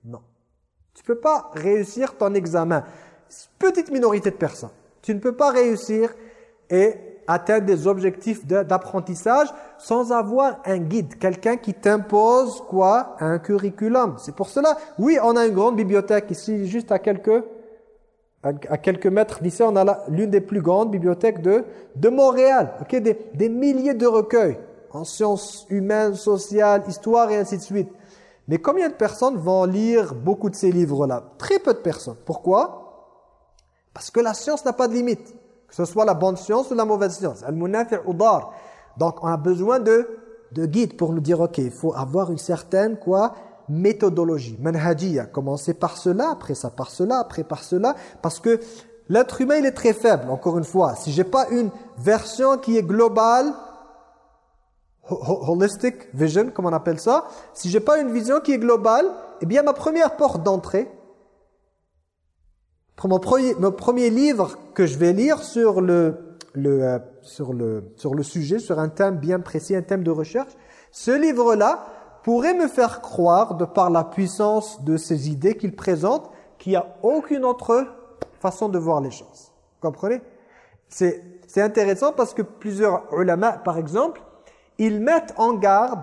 Non. Tu ne peux pas réussir ton examen. Petite minorité de personnes. Tu ne peux pas réussir et atteindre des objectifs d'apprentissage sans avoir un guide, quelqu'un qui t'impose quoi? Un curriculum. C'est pour cela, oui, on a une grande bibliothèque ici, juste à quelques à quelques mètres d'ici, on a l'une des plus grandes bibliothèques de, de Montréal. ok des, des milliers de recueils en sciences humaines, sociales, histoire et ainsi de suite. Mais combien de personnes vont lire beaucoup de ces livres-là? Très peu de personnes. Pourquoi? Parce que la science n'a pas de limite. Que ce soit la bonne science ou la mauvaise science. Donc on a besoin de, de guides pour nous dire, ok, il faut avoir une certaine quoi méthodologie, manhajiyya. Commencer par cela, après ça par cela, après par cela. Parce que l'être humain, il est très faible, encore une fois. Si j'ai pas une version qui est globale, holistic vision, comme on appelle ça, si j'ai pas une vision qui est globale, eh bien ma première porte d'entrée, mon premier, mon premier livre que je vais lire sur le, le, euh, sur, le, sur le sujet, sur un thème bien précis, un thème de recherche, ce livre-là pourrait me faire croire, de par la puissance de ces idées qu'il présente, qu'il n'y a aucune autre façon de voir les choses. Vous comprenez? C'est intéressant parce que plusieurs ulama, par exemple, ils mettent en garde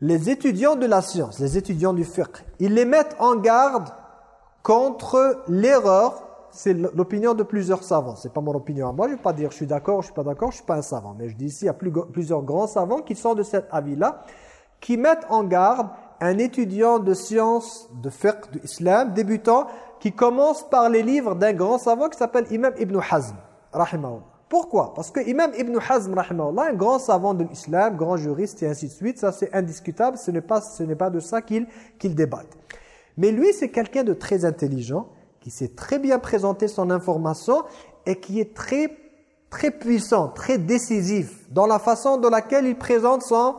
les étudiants de la science, les étudiants du fiqh. Ils les mettent en garde contre l'erreur. C'est l'opinion de plusieurs savants. C'est pas mon opinion moi. Je ne vais pas dire je suis d'accord, je suis pas d'accord, je suis pas un savant. Mais je dis ici, il y a plusieurs grands savants qui sont de cet avis-là, qui mettent en garde un étudiant de science, de fiqh, de islam, débutant, qui commence par les livres d'un grand savant qui s'appelle Imam Ibn Hazm, rahimahullah. Pourquoi? Parce que Imam Ibn Hazm, un grand savant de l'islam, grand juriste et ainsi de suite, ça c'est indiscutable, ce n'est pas, pas de ça qu'il qu'il débatte. Mais lui, c'est quelqu'un de très intelligent, qui sait très bien présenter son information et qui est très, très puissant, très décisif dans la façon dans laquelle il présente son,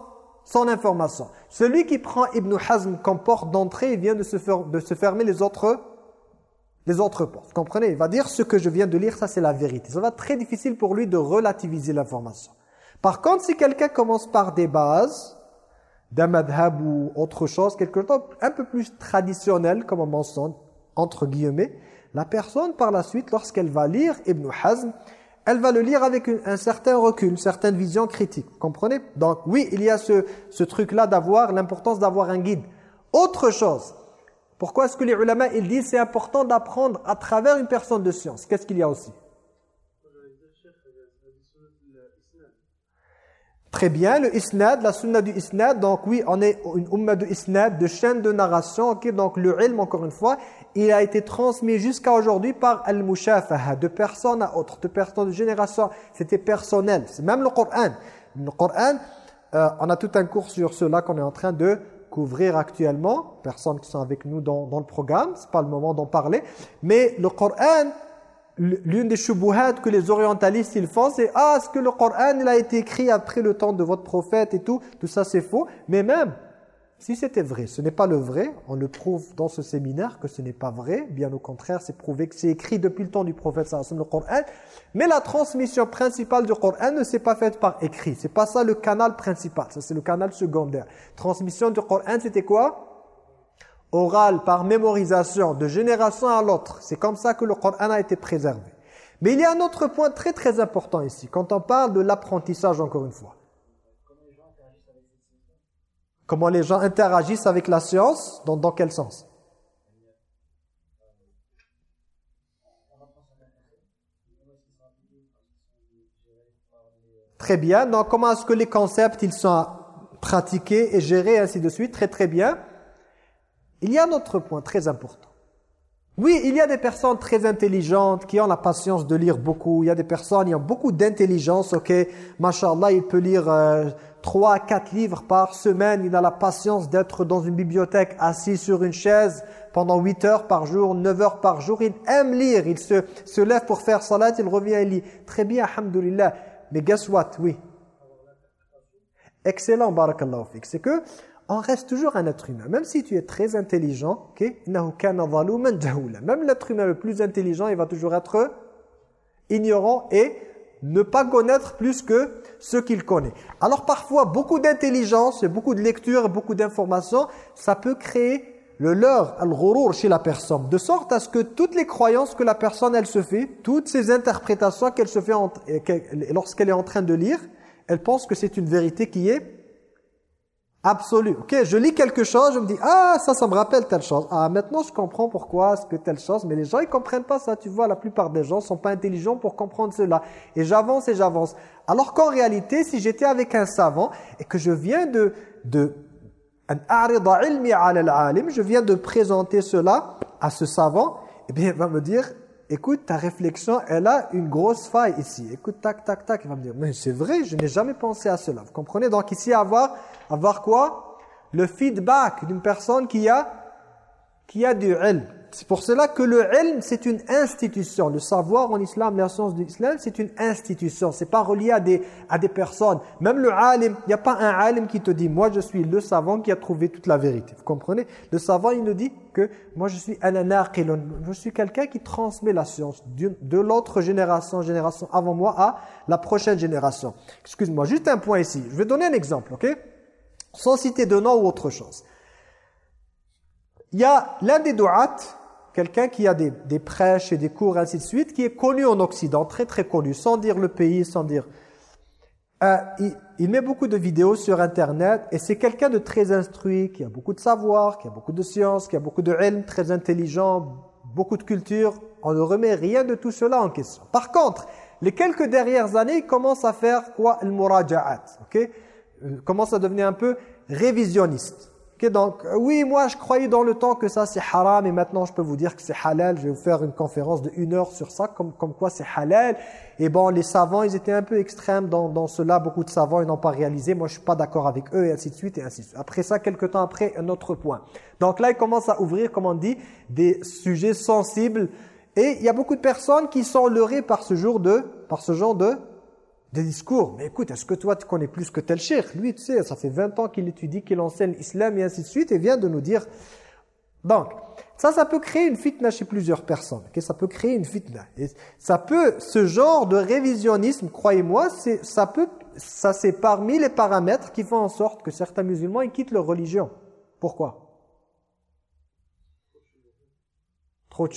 son information. Celui qui prend Ibn Hazm comme porte d'entrée, il vient de se, de se fermer les autres les autres. Vous comprenez? Il va dire ce que je viens de lire, ça c'est la vérité. Ça va être très difficile pour lui de relativiser l'information. Par contre, si quelqu'un commence par des bases, d'un madhab ou autre chose, quelque chose un peu plus traditionnel, comme on mentionne, entre guillemets, la personne par la suite, lorsqu'elle va lire Ibn Hazm, elle va le lire avec un certain recul, une certaine vision critique. Vous comprenez? Donc oui, il y a ce, ce truc-là d'avoir, l'importance d'avoir un guide. Autre chose, pourquoi est-ce que les ulama ils disent c'est important d'apprendre à travers une personne de science? Qu'est-ce qu'il y a aussi? Très bien, le isnad, la sunna du isnad, donc oui, on est une umma de isnad, de chaîne de narration, donc le ilm, encore une fois, il a été transmis jusqu'à aujourd'hui par al-mushafaha, de personne à autre, de personne de génération, c'était personnel, c'est même le Coran. Le Coran, euh, on a tout un cours sur cela qu'on est en train de couvrir actuellement, personnes qui sont avec nous dans, le programme, c'est pas le moment d'en parler, mais le Coran, l'une des shubuhat que les orientalistes ils font, c'est « Ah, est-ce que le Coran il a été écrit après le temps de votre prophète et tout ?» Tout ça c'est faux, mais même si c'était vrai, ce n'est pas le vrai, on le prouve dans ce séminaire que ce n'est pas vrai, bien au contraire, c'est prouvé que c'est écrit depuis le temps du prophète sallallahu le Coran, mais la transmission principale du Coran ne s'est pas faite par écrit, c'est pas ça le canal principal, ça c'est le canal secondaire. Transmission du Coran, c'était quoi? Oral, par mémorisation, de génération à l'autre. C'est comme ça que le Coran a été préservé. Mais il y a un autre point très très important ici, quand on parle de l'apprentissage encore une fois. Comment les gens interagissent avec la science, dans, dans quel sens? Très bien. Donc, comment est-ce que les concepts ils sont pratiqués et gérés, ainsi de suite? Très, très bien. Il y a un autre point très important. Oui, il y a des personnes très intelligentes qui ont la patience de lire beaucoup. Il y a des personnes qui ont beaucoup d'intelligence, ok. Mashallah, il peut lire euh, trois, quatre livres par semaine. Il a la patience d'être dans une bibliothèque assis sur une chaise pendant 8 heures par jour, 9 heures par jour. Il aime lire. Il se, se lève pour faire salat, il revient et lit. Très bien, alhamdoulilah. Mais guess what? Oui. Excellent, barakallahu fik. C'est que on reste toujours un être humain. Même si tu es très intelligent, même l'être humain le plus intelligent, il va toujours être ignorant et ne pas connaître plus que ce qu'il connaît. Alors parfois, beaucoup d'intelligence, beaucoup de lecture, beaucoup d'informations, ça peut créer le leurre, al chez la personne, de sorte à ce que toutes les croyances que la personne elle se fait, toutes ces interprétations qu'elle se fait lorsqu'elle est en train de lire, elle pense que c'est une vérité qui est absolue. Ok, je lis quelque chose, je me dis ah ça, ça me rappelle telle chose. Ah maintenant je comprends pourquoi ce que telle chose. Mais les gens ils comprennent pas ça. Tu vois, la plupart des gens sont pas intelligents pour comprendre cela. Et j'avance et j'avance. Alors qu'en réalité, si j'étais avec un savant et que je viens de de je viens de présenter cela à ce savant, eh bien il va me dire écoute, ta réflexion, elle a une grosse faille ici. Écoute, tac, tac, tac. Il va me dire, mais c'est vrai, je n'ai jamais pensé à cela. Vous comprenez? Donc ici, avoir, avoir quoi? Le feedback d'une personne qui a, qui a du ilm. C'est pour cela que le ilm, c'est une institution. Le savoir en islam, la science de l'islam, c'est une institution. C'est pas relié à des, à des personnes. Même le alim, il n'y a pas un alim qui te dit « Moi, je suis le savant qui a trouvé toute la vérité. » Vous comprenez? Le savant, il nous dit que « Moi, je suis un Je suis quelqu'un qui transmet la science de l'autre génération, génération avant moi, à la prochaine génération. Excuse-moi, juste un point ici. Je vais donner un exemple, ok? Sans citer de nom ou autre chose. Il y a l'un des douats quelqu'un qui a des, prêches et des cours, ainsi de suite, qui est connu en Occident, très très connu, sans dire le pays, sans dire... Euh, il, met beaucoup de vidéos sur Internet et c'est quelqu'un de très instruit, qui a beaucoup de savoir, qui a beaucoup de science, qui a beaucoup de ilm, très intelligent, beaucoup de culture. On ne remet rien de tout cela en question. Par contre, les quelques dernières années, il commence à faire quoi? Le muraja'at, ok? Il commence à devenir un peu révisionniste donc, euh, oui, moi je croyais dans le temps que ça c'est haram et maintenant je peux vous dire que c'est halal. Je vais vous faire une conférence de une heure sur ça, comme, quoi c'est halal. Et bon, les savants, ils étaient un peu extrêmes dans, cela. Beaucoup de savants, ils n'ont pas réalisé. Moi, je suis pas d'accord avec eux et ainsi de suite et ainsi de suite. Après ça, quelques temps après, un autre point. Donc là, il commence à ouvrir, comme on dit, des sujets sensibles. Et il y a beaucoup de personnes qui sont leurrées par ce, jour de, par ce genre de des discours. Mais écoute, est-ce que toi tu connais plus que tel cheikh? Lui, tu sais, ça fait 20 ans qu'il étudie, qu'il enseigne l'islam et ainsi de suite, et vient de nous dire... Donc, ça, ça peut créer une fitna chez plusieurs personnes. Ça peut créer une fitna. Et ça peut, ce genre de révisionnisme, croyez-moi, ça peut, ça c'est parmi les paramètres qui font en sorte que certains musulmans ils quittent leur religion. Pourquoi? Trop de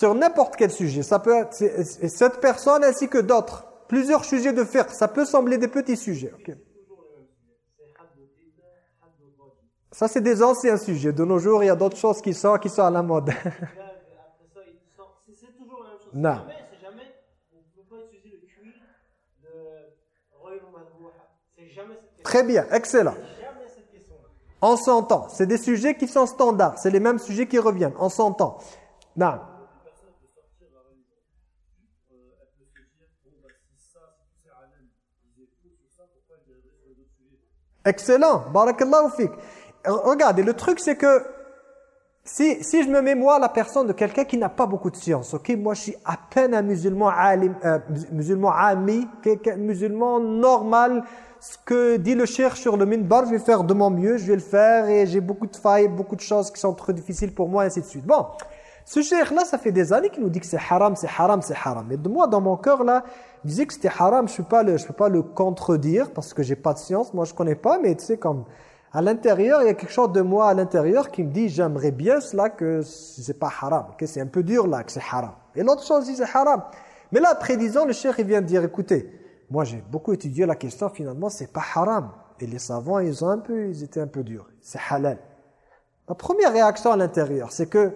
sur n'importe quel sujet. Ça peut être cette personne ainsi que d'autres. Plusieurs sujets de faire. Ça peut sembler des petits sujets. Ça, c'est des anciens sujets. De nos jours, il y a d'autres choses qui sont, qui sont à la mode. (laughs) non. Très bien, excellent. On s'entend. C'est des sujets qui sont standards. C'est les mêmes sujets qui reviennent. On s'entend. Non. Excellent, barakallahu fik. Regardez, le truc c'est que si, si je me mets moi la personne de quelqu'un qui n'a pas beaucoup de science, ok, moi je suis à peine un musulman alim, euh, musulman ami, musulman normal, ce que dit le cher sur le minbar, je vais faire de mon mieux, je vais le faire et j'ai beaucoup de failles, beaucoup de choses qui sont trop difficiles pour moi ainsi de suite. Bon, ce cheikh-là, ça fait des années qu'il nous dit que c'est haram, c'est haram, c'est haram. Mais moi, dans mon cœur, là, il disait que c'était haram. Je ne peux pas le contredire parce que j'ai pas de science. Moi, je connais pas, mais tu sais, comme à l'intérieur, il y a quelque chose de moi à l'intérieur qui me dit j'aimerais bien cela que c'est pas haram, que c'est un peu dur là, que c'est haram. Et l'autre chose, dit c'est haram. Mais là, après dix ans, le cheikh, il vient dire, écoutez, moi j'ai beaucoup étudié la question, finalement, c'est pas haram. Et les savants, ils ont un peu, ils étaient un peu durs. C'est halal. La première réaction à l'intérieur, c'est que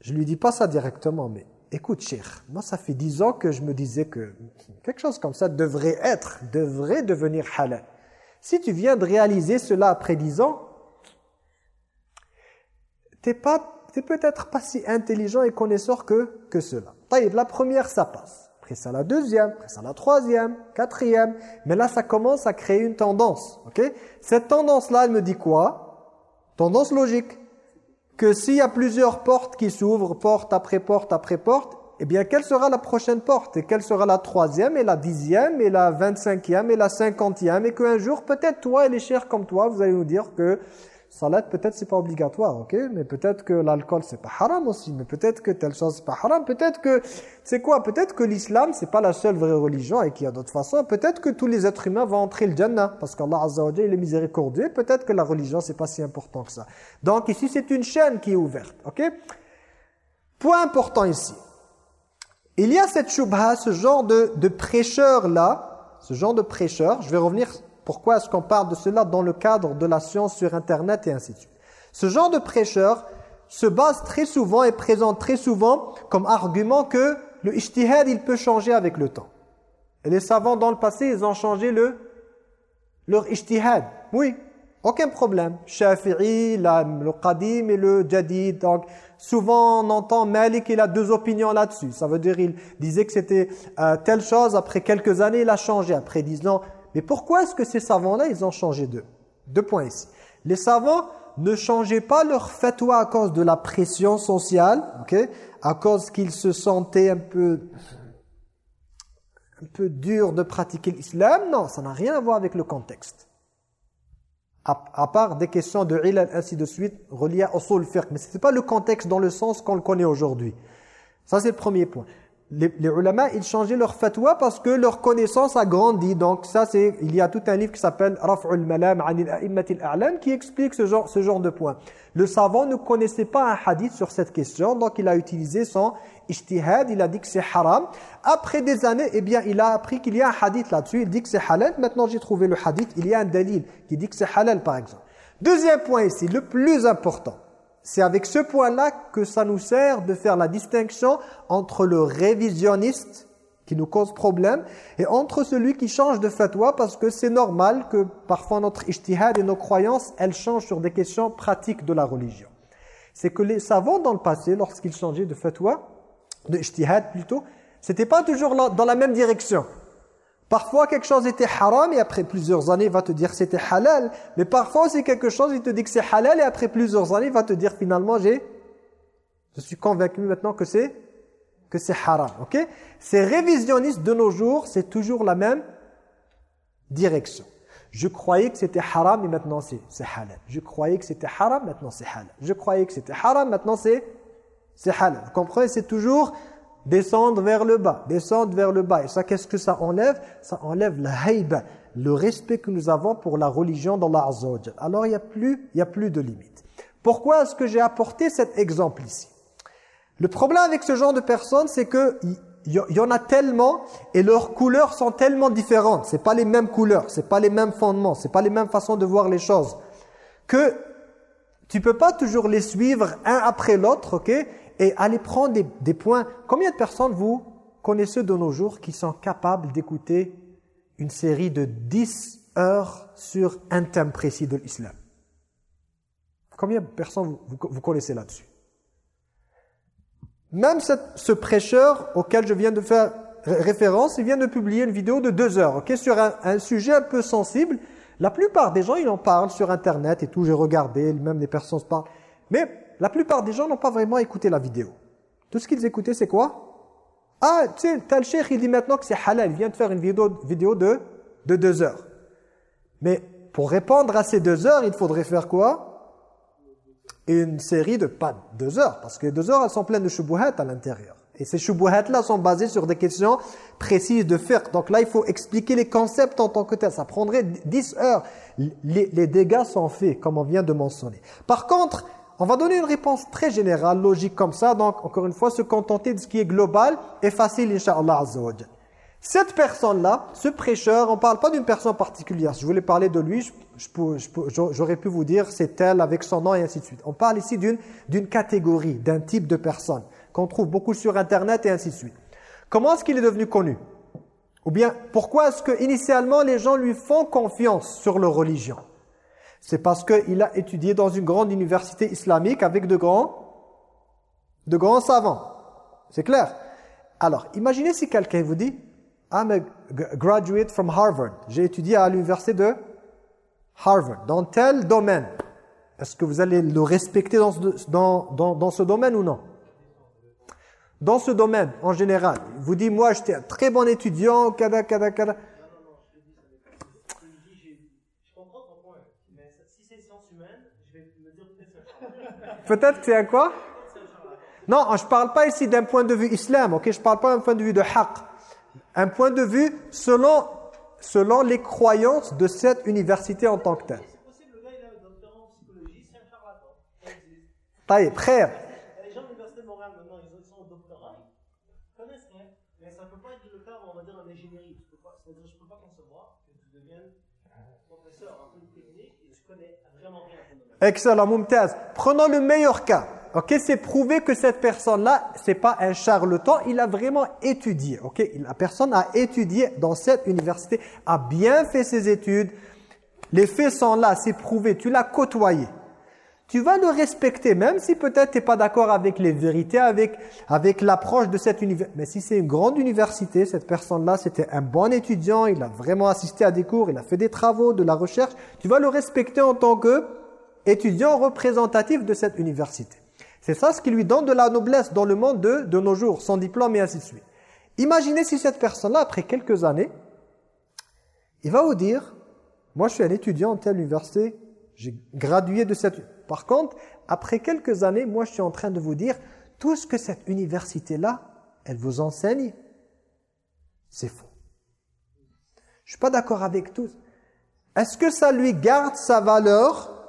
je lui dis pas ça directement, mais écoute, cher, moi ça fait dix ans que je me disais que quelque chose comme ça devrait être, devrait devenir halal. Si tu viens de réaliser cela après 10 ans, tu n'es peut-être pas si intelligent et connaisseur que, que cela. La première, ça passe. Après ça, la deuxième. Après ça, la troisième, quatrième. Mais là, ça commence à créer une tendance. ok? Cette tendance-là, elle me dit quoi? Tendance logique. Que s'il y a plusieurs portes qui s'ouvrent, porte après porte après porte, eh bien, quelle sera la prochaine porte? Et quelle sera la troisième et la dixième et la vingt-cinquième et la cinquantième? Et qu'un jour, peut-être toi et les chers comme toi, vous allez nous dire que salat, peut-être c'est pas obligatoire, ok Mais peut-être que l'alcool, c'est pas haram aussi. Mais peut-être que telle chose, c'est pas haram. Peut-être que, c'est quoi Peut-être que l'islam, c'est pas la seule vraie religion et qu'il y a d'autres façons. Peut-être que tous les êtres humains vont entrer le Jannah. Parce qu'Allah Azza wa il est miséricordieux. Peut-être que la religion, c'est pas si important que ça. Donc ici, c'est une chaîne qui est ouverte, ok Point important ici. Il y a cette shubha, ce genre de, de prêcheur-là, ce genre de prêcheur, je vais revenir, pourquoi est-ce qu'on parle de cela dans le cadre de la science sur Internet et ainsi de suite? Ce genre de prêcheur se base très souvent et présente très souvent comme argument que le ijtihad, il peut changer avec le temps. Et les savants dans le passé, ils ont changé le, leur ijtihad. Oui, aucun problème. Shafi'i, le qadim et le jadid. Donc, souvent on entend Malik, il a deux opinions là-dessus. Ça veut dire, il disait que c'était euh, telle chose, après quelques années, il a changé. Après dix ans. Mais pourquoi est-ce que ces savants-là, ils ont changé d'eux? Deux points ici. Les savants ne changeaient pas leur fatwa à cause de la pression sociale, ok? À cause qu'ils se sentaient un peu un peu dur de pratiquer l'islam. Non, ça n'a rien à voir avec le contexte à, part des questions de ilal, ainsi de suite, reliées au sol. Mais ce n'est pas le contexte dans le sens qu'on le connaît aujourd'hui. Ça, c'est le premier point les, les ulama, ils changeaient leur fatwa parce que leur connaissance a grandi. Donc ça, c'est il y a tout un livre qui s'appelle Raf'ul Malam Anil A'immatil A'lam qui explique ce genre, ce genre de point. Le savant ne connaissait pas un hadith sur cette question, donc il a utilisé son ijtihad, il a dit que c'est haram. Après des années, eh bien, il a appris qu'il y a un hadith là-dessus, il dit que c'est halal. Maintenant, j'ai trouvé le hadith, il y a un dalil qui dit que c'est halal, par exemple. Deuxième point ici, le plus important. C'est avec ce point-là que ça nous sert de faire la distinction entre le révisionniste qui nous cause problème et entre celui qui change de fatwa parce que c'est normal que parfois notre ijtihad et nos croyances, elles changent sur des questions pratiques de la religion. C'est que les savants dans le passé, lorsqu'ils changeaient de fatwa, de ijtihad plutôt, c'était pas toujours dans la même direction. Parfois, quelque chose était haram et après plusieurs années, il va te dire c'était halal. Mais parfois, c'est quelque chose, il te dit que c'est halal et après plusieurs années, il va te dire finalement, j'ai, je suis convaincu maintenant que c'est que c'est haram. Ok? Ces révisionnistes de nos jours, c'est toujours la même direction. Je croyais que c'était haram et maintenant c'est halal. Je croyais que c'était haram, maintenant c'est halal. Je croyais que c'était haram, maintenant c'est halal. Vous comprenez? C'est toujours descendre vers le bas, descendre vers le bas. Et ça, qu'est-ce que ça enlève? Ça enlève la haïba, le respect que nous avons pour la religion d'Allah Azza Alors, il n'y a, plus, il y a plus de limites. Pourquoi est-ce que j'ai apporté cet exemple ici? Le problème avec ce genre de personnes, c'est que il y, en a tellement et leurs couleurs sont tellement différentes. C'est pas les mêmes couleurs, c'est pas les mêmes fondements, c'est pas les mêmes façons de voir les choses. Que tu peux pas toujours les suivre un après l'autre, ok? Et allez prendre des, points. Combien de personnes vous connaissez de nos jours qui sont capables d'écouter une série de 10 heures sur un thème précis de l'islam? Combien de personnes vous, connaissez là-dessus? Même ce prêcheur auquel je viens de faire référence, il vient de publier une vidéo de deux heures ok, sur un, un sujet un peu sensible. La plupart des gens, ils en parlent sur Internet et tout, j'ai regardé, même des personnes parlent. Mais la plupart des gens n'ont pas vraiment écouté la vidéo. Tout ce qu'ils écoutaient, c'est quoi? Ah, tu sais, tel cheikh, il dit maintenant que c'est halal. Il vient de faire une vidéo, vidéo de, de deux heures. Mais pour répondre à ces deux heures, il faudrait faire quoi? Une série de, pas deux heures, parce que deux heures, elles sont pleines de shubuhat à l'intérieur. Et ces shubuhat-là sont basées sur des questions précises de fiqh. Donc là, il faut expliquer les concepts en tant que tel. Ça prendrait dix heures. Les, les dégâts sont faits, comme on vient de mentionner. Par contre, on va donner une réponse très générale, logique comme ça. Donc, encore une fois, se contenter de ce qui est global et facile, Inch'Allah Azza Cette personne-là, ce prêcheur, on ne parle pas d'une personne particulière. Si je voulais parler de lui, j'aurais pu vous dire c'est elle avec son nom et ainsi de suite. On parle ici d'une catégorie, d'un type de personne qu'on trouve beaucoup sur Internet et ainsi de suite. Comment est-ce qu'il est devenu connu? Ou bien, pourquoi est-ce que initialement les gens lui font confiance sur leur religion? C'est parce qu'il a étudié dans une grande université islamique avec de grands, de grands savants. C'est clair Alors, imaginez si quelqu'un vous dit « I'm a graduate from Harvard. J'ai étudié à l'université de Harvard, dans tel domaine. » Est-ce que vous allez le respecter dans ce, domaine ou non? Dans ce domaine, en général, vous dites, moi, j'étais un très bon étudiant, kada. Peut-être que c'est quoi? Non, je ne parle pas ici d'un point de vue islam, ok? Je ne parle pas d'un point de vue de haqq. Un point de vue selon, selon les croyances de cette université en tant que telle. Frère, Excellent, Mumtaz. Prenons le meilleur cas. Ok, c'est prouvé que cette personne-là, c'est pas un charlatan, il a vraiment étudié. Ok, la personne a étudié dans cette université, a bien fait ses études. Les faits sont là, c'est prouvé. Tu l'as côtoyé. Tu vas le respecter, même si peut-être tu n'es pas d'accord avec les vérités, avec, avec l'approche de cette université. Mais si c'est une grande université, cette personne-là, c'était un bon étudiant, il a vraiment assisté à des cours, il a fait des travaux, de la recherche, tu vas le respecter en tant que étudiant représentatif de cette université. C'est ça ce qui lui donne de la noblesse dans le monde de, de nos jours, son diplôme et ainsi de suite. Imaginez si cette personne-là, après quelques années, il va vous dire, moi je suis un étudiant en telle université, j'ai gradué de cette... Par contre, après quelques années, moi je suis en train de vous dire, tout ce que cette université-là, elle vous enseigne, c'est faux. Je suis pas d'accord avec tous. Est-ce que ça lui garde sa valeur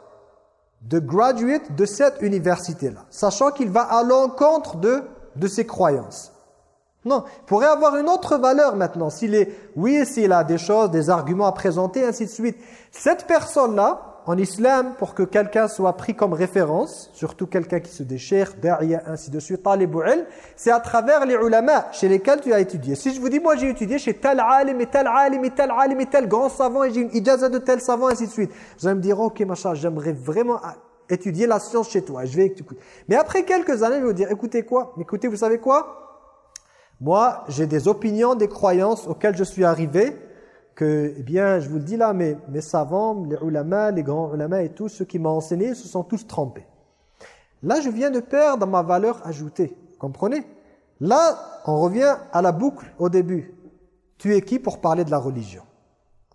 de graduate de cette université-là, sachant qu'il va à l'encontre de, de ses croyances. Non, il pourrait avoir une autre valeur maintenant, s'il est, oui, s'il a des choses, des arguments à présenter, ainsi de suite. Cette personne-là, en islam, pour que quelqu'un soit pris comme référence, surtout quelqu'un qui se déchire, derrière, ainsi de suite, c'est à travers les ulama chez lesquels tu as étudié. Si je vous dis, moi j'ai étudié chez tel alim et tel alim et tel alim et tel grand savant et j'ai une ijaza de tel savant, ainsi de suite. Vous allez me dire, ok, machin, j'aimerais vraiment étudier la science chez toi. Je vais écouter. Mais après quelques années, je vais vous dire, écoutez quoi? Écoutez, vous savez quoi? Moi, j'ai des opinions, des croyances auxquelles je suis arrivé, que, eh bien, je vous le dis là, mes, savants, les ulama, les grands ulama et tous ceux qui m'ont enseigné se sont tous trompés. Là, je viens de perdre ma valeur ajoutée. Comprenez? Là, on revient à la boucle au début. Tu es qui pour parler de la religion?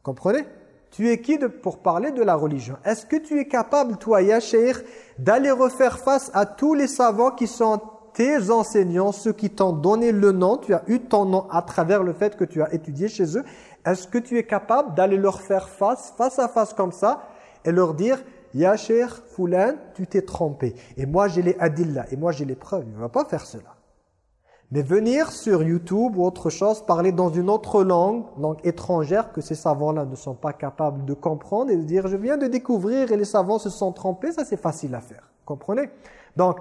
Comprenez? Tu es qui pour parler de la religion? Est-ce que tu es capable, toi, Yachir, d'aller refaire face à tous les savants qui sont tes enseignants, ceux qui t'ont donné le nom, tu as eu ton nom à travers le fait que tu as étudié chez eux, est-ce que tu es capable d'aller leur faire face, face à face comme ça, et leur dire « Ya cher Foulan, tu t'es trompé. Et moi j'ai les adillas, et moi j'ai les preuves. » Il ne va pas faire cela. Mais venir sur YouTube ou autre chose, parler dans une autre langue, langue étrangère, que ces savants-là ne sont pas capables de comprendre, et de dire « Je viens de découvrir et les savants se sont trompés », ça c'est facile à faire. Comprenez? Donc,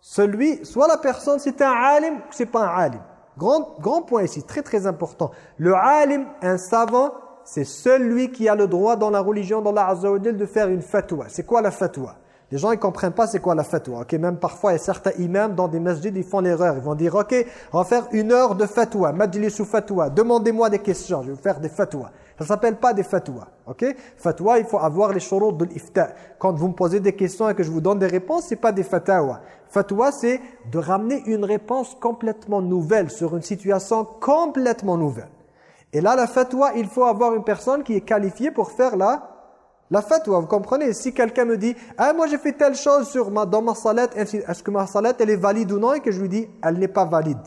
celui, soit la personne c'est un alim, ou c'est pas un alim. Grand, point ici, très très important. Le alim, un savant, c'est celui qui a le droit dans la religion, dans la Azza de faire une fatwa. C'est quoi la fatwa? Les gens ne comprennent pas c'est quoi la fatwa. Ok, Même parfois, il y a certains imams dans des masjids, ils font l'erreur. Ils vont dire, ok, on va faire une heure de fatwa, majlisu fatwa. Demandez-moi des questions, je vais vous faire des fatwas. Ça s'appelle pas des fatwas. Ok? Fatwa, il faut avoir les shurut de l'ifta. Quand vous me posez des questions et que je vous donne des réponses, c'est pas des fatwas. Fatwa, c'est de ramener une réponse complètement nouvelle sur une situation complètement nouvelle. Et là, la fatwa, il faut avoir une personne qui est qualifiée pour faire la, la fatwa. Vous comprenez? Si quelqu'un me dit « Ah, moi j'ai fait telle chose sur ma, dans ma salette, est-ce que ma salette, elle est valide ou non ?» et que je lui dis « Elle n'est pas valide ».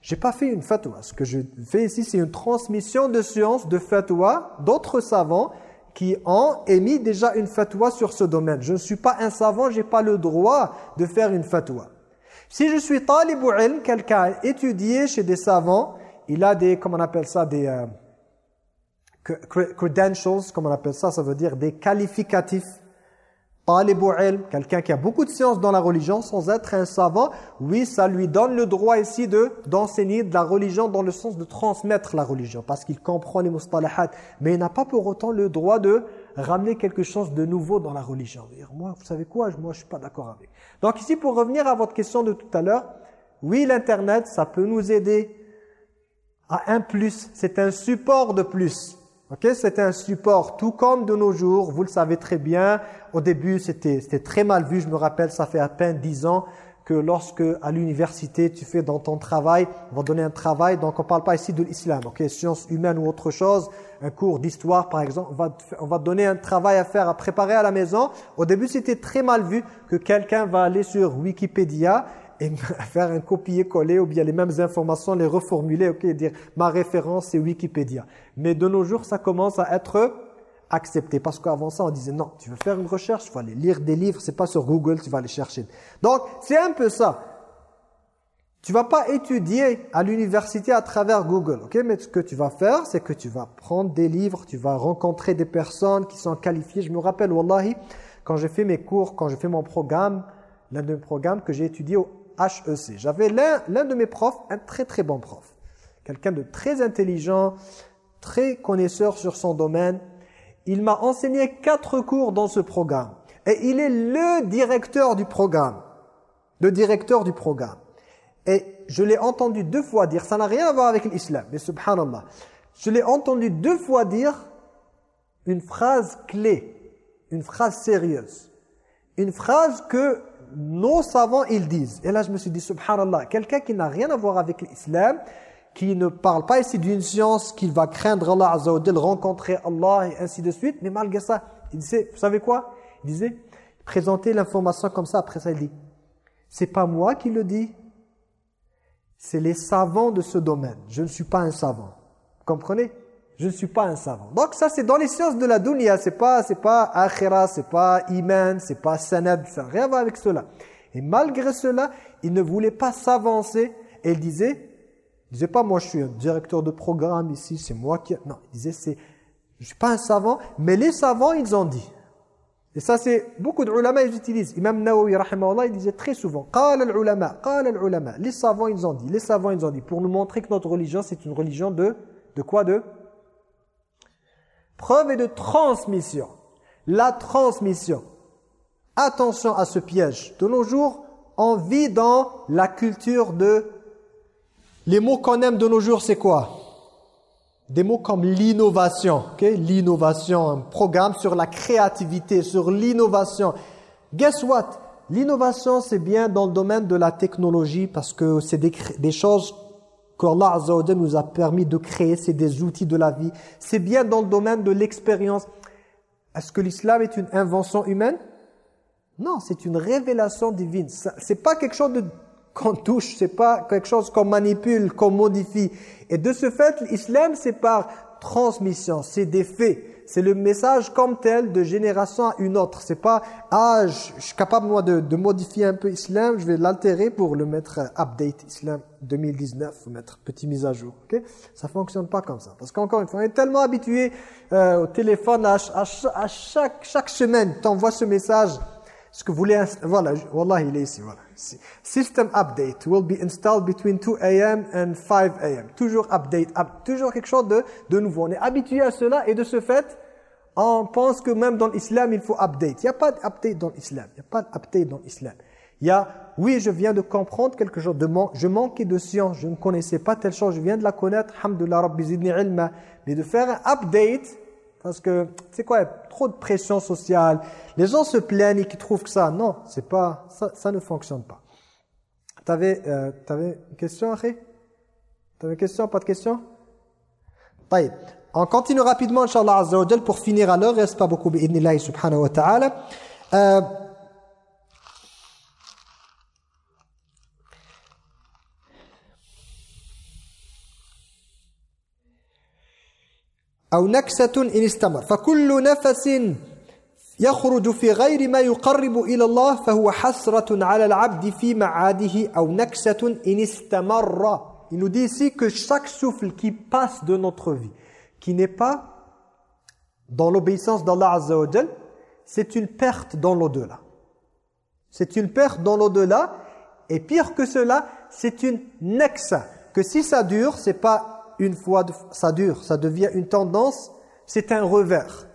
J'ai pas fait une fatwa. Ce que je fais ici, c'est une transmission de science, de fatwa, d'autres savants qui ont émis déjà une fatwa sur ce domaine. Je ne suis pas un savant, je n'ai pas le droit de faire une fatwa. Si je suis talib ou ilm, quelqu'un a étudié chez des savants, il a des, comment on appelle ça, des euh, credentials, comment on appelle ça, ça veut dire des qualificatifs quelqu'un qui a beaucoup de sciences dans la religion sans être un savant, oui, ça lui donne le droit ici de d'enseigner de la religion dans le sens de transmettre la religion parce qu'il comprend les mustalahat, mais il n'a pas pour autant le droit de ramener quelque chose de nouveau dans la religion. Moi, vous savez quoi, moi je suis pas d'accord avec. Donc ici, pour revenir à votre question de tout à l'heure, oui, l'internet, ça peut nous aider à un plus, c'est un support de plus. Ok, c'est un support, tout comme de nos jours, vous le savez très bien, au début c'était très mal vu, je me rappelle, ça fait à peine dix ans que lorsque à l'université tu fais dans ton travail, on va donner un travail, donc on ne parle pas ici de l'islam, ok, sciences humaines ou autre chose, un cours d'histoire par exemple, on va, on va donner un travail à faire, à préparer à la maison. Au début c'était très mal vu que quelqu'un va aller sur Wikipédia et (laughs) faire un copier-coller ou bien les mêmes informations, les reformuler, ok, dire ma référence c'est Wikipédia. Mais de nos jours, ça commence à être accepté. Parce qu'avant ça, on disait non, tu veux faire une recherche, il faut aller lire des livres, c'est pas sur Google, tu vas aller chercher. Donc, c'est un peu ça. Tu vas pas étudier à l'université à travers Google, ok? Mais ce que tu vas faire, c'est que tu vas prendre des livres, tu vas rencontrer des personnes qui sont qualifiées. Je me rappelle, wallahi, quand j'ai fait mes cours, quand j'ai fait mon programme, l'un de mes programmes que j'ai étudié au HEC. J'avais l'un de mes profs, un très très bon prof. Quelqu'un de très intelligent, très connaisseur sur son domaine. Il m'a enseigné quatre cours dans ce programme. Et il est le directeur du programme. Le directeur du programme. Et je l'ai entendu deux fois dire, ça n'a rien à voir avec l'islam, mais subhanallah. Je l'ai entendu deux fois dire une phrase clé, une phrase sérieuse. Une phrase que nos savants, ils disent. Et là, je me suis dit, subhanallah, quelqu'un qui n'a rien à voir avec l'islam, qui ne parle pas ici d'une science, qu'il va craindre Allah Azza rencontrer Allah et ainsi de suite, mais malgré ça, il disait, vous savez quoi? Il disait, présenter l'information comme ça, après ça, il dit, c'est pas moi qui le dis, c'est les savants de ce domaine. Je ne suis pas un savant. Vous comprenez? Je ne suis pas un savant. Donc ça c'est dans les sciences de la dunya, c'est pas c'est pas akhira, c'est pas iman, c'est pas sanad, ça n'a rien à voir avec cela. Et malgré cela, il ne voulait pas s'avancer et il disait il disait pas moi je suis un directeur de programme ici, c'est moi qui non, il disait c'est je suis pas un savant, mais les savants ils ont dit. Et ça c'est beaucoup de ulama ils utilisent. Imam Nawawi rahimahullah il disait très souvent qala al-ulama, qala al-ulama. Les savants ils ont dit, les savants ils ont dit pour nous montrer que notre religion c'est une religion de de quoi de? Preuve de transmission. La transmission. Attention à ce piège. De nos jours, on vit dans la culture de... Les mots qu'on aime de nos jours, c'est quoi? Des mots comme l'innovation. L'innovation, un programme sur la créativité, sur l'innovation. Guess what? L'innovation, c'est bien dans le domaine de la technologie parce que c'est des choses qu'Allah Azza nous a permis de créer, c'est des outils de la vie. C'est bien dans le domaine de l'expérience. Est-ce que l'islam est une invention humaine? Non, c'est une révélation divine. C'est pas quelque chose qu'on touche, c'est pas quelque chose qu'on manipule, qu'on modifie. Et de ce fait, l'islam, c'est par transmission, c'est des faits. C'est le message comme tel de génération à une autre. C'est pas « Ah, je, suis capable moi de, modifier un peu l'islam, je vais l'altérer pour le mettre euh, update islam 2019, mettre petit mise à jour. Okay? Ça fonctionne pas comme ça. Parce qu'encore une fois, on est tellement habitué euh, au téléphone à chaque, chaque semaine, tu envoies ce message ce que vous voulez, voilà, Wallah, il est ici, voilà. System update will be installed between 2 a.m. and 5 a.m. Toujours update, toujours quelque chose de, nouveau. On est habitué à cela et de ce fait, on pense que même dans l'islam, il faut update. Il n'y a pas d'update dans l'islam. Il n'y a pas d'update dans l'islam. Il y a, oui, je viens de comprendre quelque chose, je manquais de science, je ne connaissais pas telle chose, je viens de la connaître, alhamdulillah, rabbi zidni ilma. Mais de faire un update, parce que, c'est quoi, trop de pression sociale, les gens se plaignent et qui trouvent que ça, non, c'est pas, ça, ça ne fonctionne pas. T'avais, euh, avais une question, Ahé T'avais une question, pas de question? Taïb. On continue rapidement, Inch'Allah Azza pour finir à l'heure, reste pas beaucoup, bi'idnillahi subhanahu wa ta'ala. Euh, أو نكسة إن استمر فكل نفس يخرج في غير ما يقرب إلى الله فهو حسرة على العبد في معاده أو نكسة إن استمر Il nous dit ici que chaque souffle qui passe de notre vie, qui n'est pas dans l'obéissance d'Allah Azza wa c'est une perte dans l'au-delà. C'est une perte dans l'au-delà. Et pire que cela, c'est une nexa. Que si ça dure, c'est pas une fois ça dure, ça devient une tendance, c'est un revers.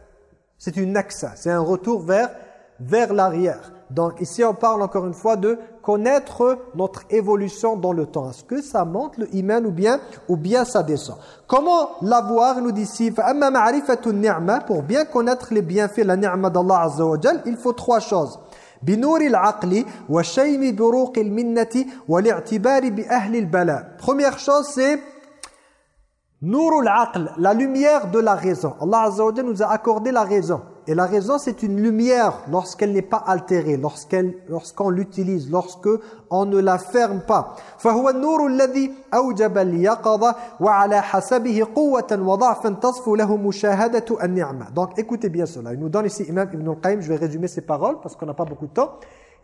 C'est une nexa, c'est un retour vers, vers l'arrière. Donc ici on parle encore une fois de connaître notre évolution dans le temps. Est-ce que ça monte le iman ou bien, ou bien ça descend? Comment l'avoir nous dit ici, pour bien connaître les bienfaits, la ni'ma d'Allah Azza il faut trois choses. Première chose c'est la lumière de la raison. Allah Azza wa nous a accordé la raison. Et la raison, c'est une lumière lorsqu'elle n'est pas altérée, lorsqu'elle, lorsqu'on l'utilise, lorsque on ne la ferme pas. فهو النور الذي أوجب اليقظة وعلى حسبه قوة وضعفا تصف له مشاهدة النعمة. Donc écoutez bien cela. Il nous donne ici Imam Ibn al-Qayyim, je vais résumer ses paroles parce qu'on n'a pas beaucoup de temps.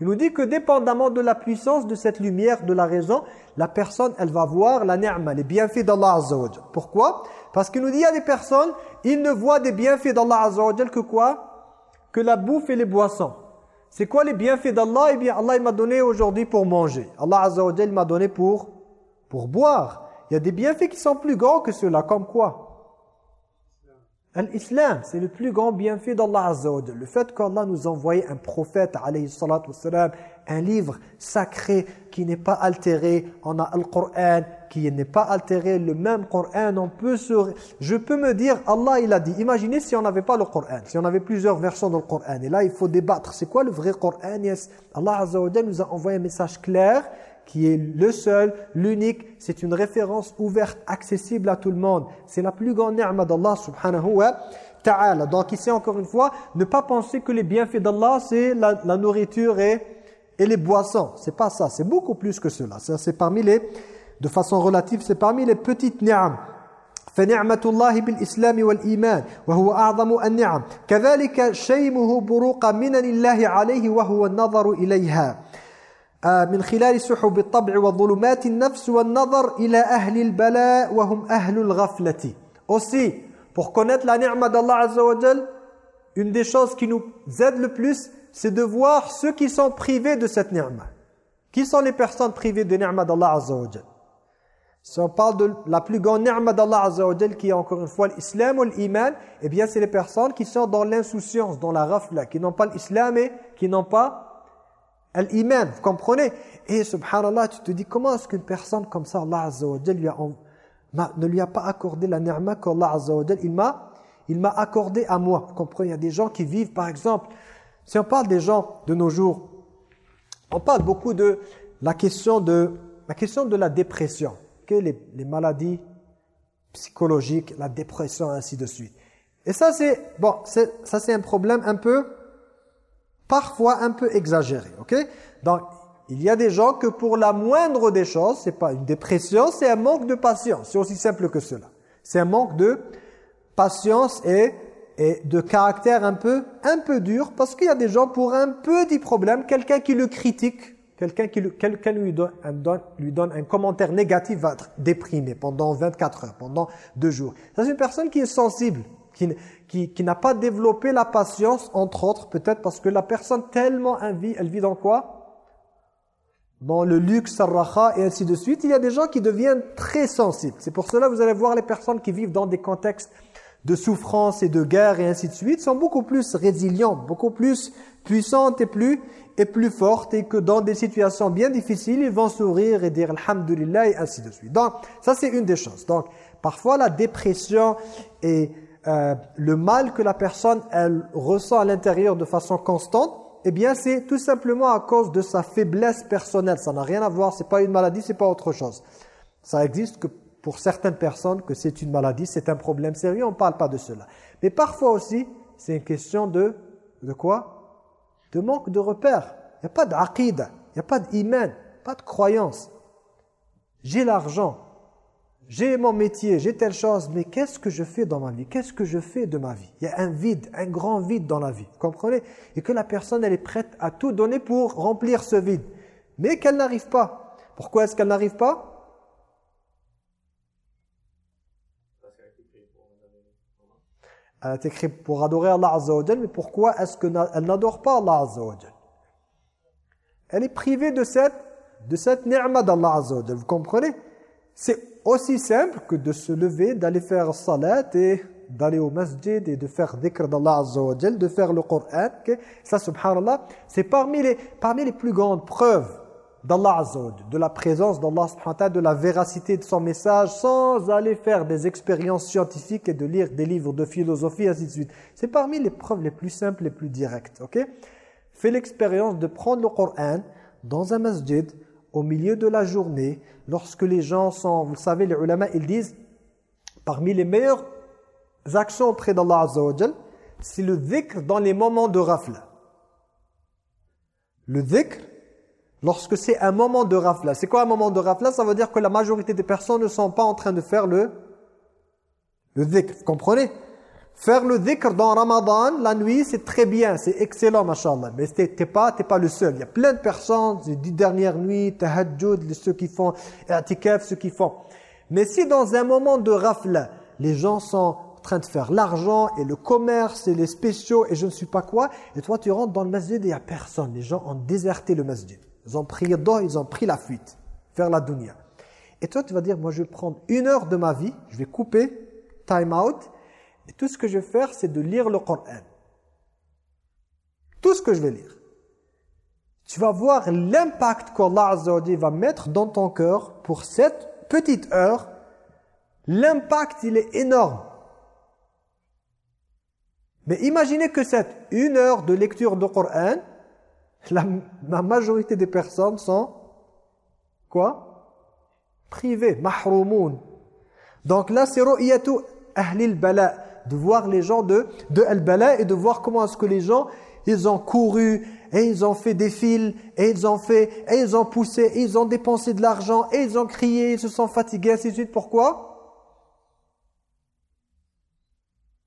Il nous dit que dépendamment de la puissance de cette lumière de la raison, la personne, elle va voir la ni'ma, les bienfaits d'Allah Azza Pourquoi? Parce qu'il nous dit, il y a des personnes, ils ne voient des bienfaits d'Allah Azza wa que quoi? Que la bouffe et les boissons. C'est quoi les bienfaits d'Allah? Eh bien, Allah m'a donné aujourd'hui pour manger. Allah Azza wa m'a donné pour, pour boire. Il y a des bienfaits qui sont plus grands que cela, comme quoi? L'islam, c'est le plus grand bienfait d'Allah Azza Le fait qu'Allah nous a envoyé un prophète, alayhi un livre sacré qui n'est pas altéré. On a le Coran qui n'est pas altéré. Le même Coran, on peut se... Je peux me dire, Allah il a dit, imaginez si on n'avait pas le Coran, si on avait plusieurs versions dans le Coran. Et là, il faut débattre. C'est quoi le vrai Coran Allah Azza nous a envoyé un message clair qui est le seul, l'unique, c'est une référence ouverte, accessible à tout le monde. C'est la plus grande ni'ma d'Allah subhanahu wa ta'ala. Donc ici encore une fois, ne pas penser que les bienfaits d'Allah c'est la, nourriture et, et les boissons. C'est pas ça, c'est beaucoup plus que cela. C'est parmi les, de façon relative, c'est parmi les petites ni'am. فنعمة الله بالإسلام والإيمان وهو أعظم النعم كذلك شيمه بروق منن الله عليه وهو النظر إليها من خلال سحب الطبع وظلمات النفس والنظر إلى أهل البلاء وهم أهل الغفلة aussi pour connaître la ni'ma d'Allah Azza wa Jal une des choses qui nous aide le plus c'est de voir ceux qui sont privés de cette ni'ma qui sont les personnes privées de ni'ma d'Allah Azza wa Jal si on parle de la plus grande ni'ma d'Allah Azza wa Jal qui est encore une fois l'islam ou l'iman eh bien c'est les personnes qui sont dans l'insouciance dans la rafla qui n'ont pas l'islam et qui n'ont pas L'iman, vous comprenez? Et subhanallah, tu te dis, comment est-ce qu'une personne comme ça, Allah Azza wa a, ne lui a pas accordé la ni'ma qu'Allah Azza wa il m'a il m'a accordé à moi? Vous comprenez? Il y a des gens qui vivent, par exemple, si on parle des gens de nos jours, on parle beaucoup de la question de la, question de la dépression, que les, les maladies psychologiques, la dépression, ainsi de suite. Et ça, c'est bon, ça c'est un problème un peu parfois un peu exagéré. ok? Donc, il y a des gens que pour la moindre des choses, c'est pas une dépression, c'est un manque de patience. C'est aussi simple que cela. C'est un manque de patience et, et de caractère un peu, un peu dur, parce qu'il y a des gens pour un petit problème, quelqu'un qui le critique, quelqu'un qui quelqu'un lui donne, lui donne un commentaire négatif va être déprimé pendant 24 heures, pendant deux jours. C'est une personne qui est sensible, qui, qui, n'a pas développé la patience, entre autres, peut-être parce que la personne tellement vit, elle vit dans quoi? Dans le luxe, racha et ainsi de suite. Il y a des gens qui deviennent très sensibles. C'est pour cela que vous allez voir les personnes qui vivent dans des contextes de souffrance et de guerre et ainsi de suite sont beaucoup plus résilientes, beaucoup plus puissantes et plus et plus fortes et que dans des situations bien difficiles, ils vont sourire et dire alhamdulillah et ainsi de suite. Donc ça c'est une des choses. Donc parfois la dépression et euh, le mal que la personne elle ressent à l'intérieur de façon constante, eh bien c'est tout simplement à cause de sa faiblesse personnelle. Ça n'a rien à voir, c'est pas une maladie, c'est pas autre chose. Ça existe que pour certaines personnes que c'est une maladie, c'est un problème sérieux, on ne parle pas de cela. Mais parfois aussi, c'est une question de, de quoi? De manque de repères. Il n'y a pas d'aqid, il n'y a pas d'iman, pas de croyance. J'ai l'argent, j'ai mon métier, j'ai telle chose, mais qu'est-ce que je fais dans ma vie? Qu'est-ce que je fais de ma vie? Il y a un vide, un grand vide dans la vie, vous comprenez? Et que la personne, elle est prête à tout donner pour remplir ce vide, mais qu'elle n'arrive pas. Pourquoi est-ce qu'elle n'arrive pas? Elle est écrite pour adorer Allah Azza mais pourquoi est-ce qu'elle n'adore pas Allah Azza Elle est privée de cette, de cette ni'ma d'Allah Azza Vous comprenez? C'est aussi simple que de se lever, d'aller faire salat et d'aller au masjid et de faire dhikr d'Allah Azza de faire le Coran. Ça, subhanallah, c'est parmi les, parmi les plus grandes preuves d'Allah Azza de la présence d'Allah de la véracité de son message, sans aller faire des expériences scientifiques et de lire des livres de philosophie, ainsi de suite. C'est parmi les preuves les plus simples, les plus directes. ok? Fais l'expérience de prendre le Coran dans un masjid, au milieu de la journée, lorsque les gens sont, vous savez, les ulama, ils disent, parmi les meilleurs actions auprès d'Allah Azza c'est le dhikr dans les moments de rafla. Le dhikr, lorsque c'est un moment de rafla. C'est quoi un moment de rafla Ça veut dire que la majorité des personnes ne sont pas en train de faire le, le dhikr. Vous comprenez? Faire le dhikr dans Ramadan, la nuit, c'est très bien, c'est excellent, machallah. Mais tu n'es pas, pas le seul. Il y a plein de personnes, les dix dernières nuits, tahajjud, ceux qui font i'tikaf, ceux qui font. Mais si dans un moment de rafla, les gens sont en train de faire l'argent et le commerce et les spéciaux et je ne sais pas quoi. Et toi, tu rentres dans le masjid et il n'y a personne. Les gens ont déserté le masjid. Ils ont pris d'eau, ils ont pris la fuite vers la dunya. Et toi, tu vas dire, moi, je vais prendre une heure de ma vie, je vais couper, time out, tout ce que je vais faire, c'est de lire le Coran. Tout ce que je vais lire. Tu vas voir l'impact qu'Allah va mettre dans ton cœur pour cette petite heure. L'impact, il est énorme. Mais imaginez que cette une heure de lecture de Coran, la, majorité des personnes sont quoi? Privées, mahroumoun. Donc là, c'est ru'yatu ahlil bala, de voir les gens de, de al-bala et de voir comment est-ce que les gens, ils ont couru, et ils ont fait des fils, et ils ont fait, et ils ont poussé, et ils ont dépensé de l'argent, et ils ont crié, ils se sont fatigués, ainsi de suite. Pourquoi?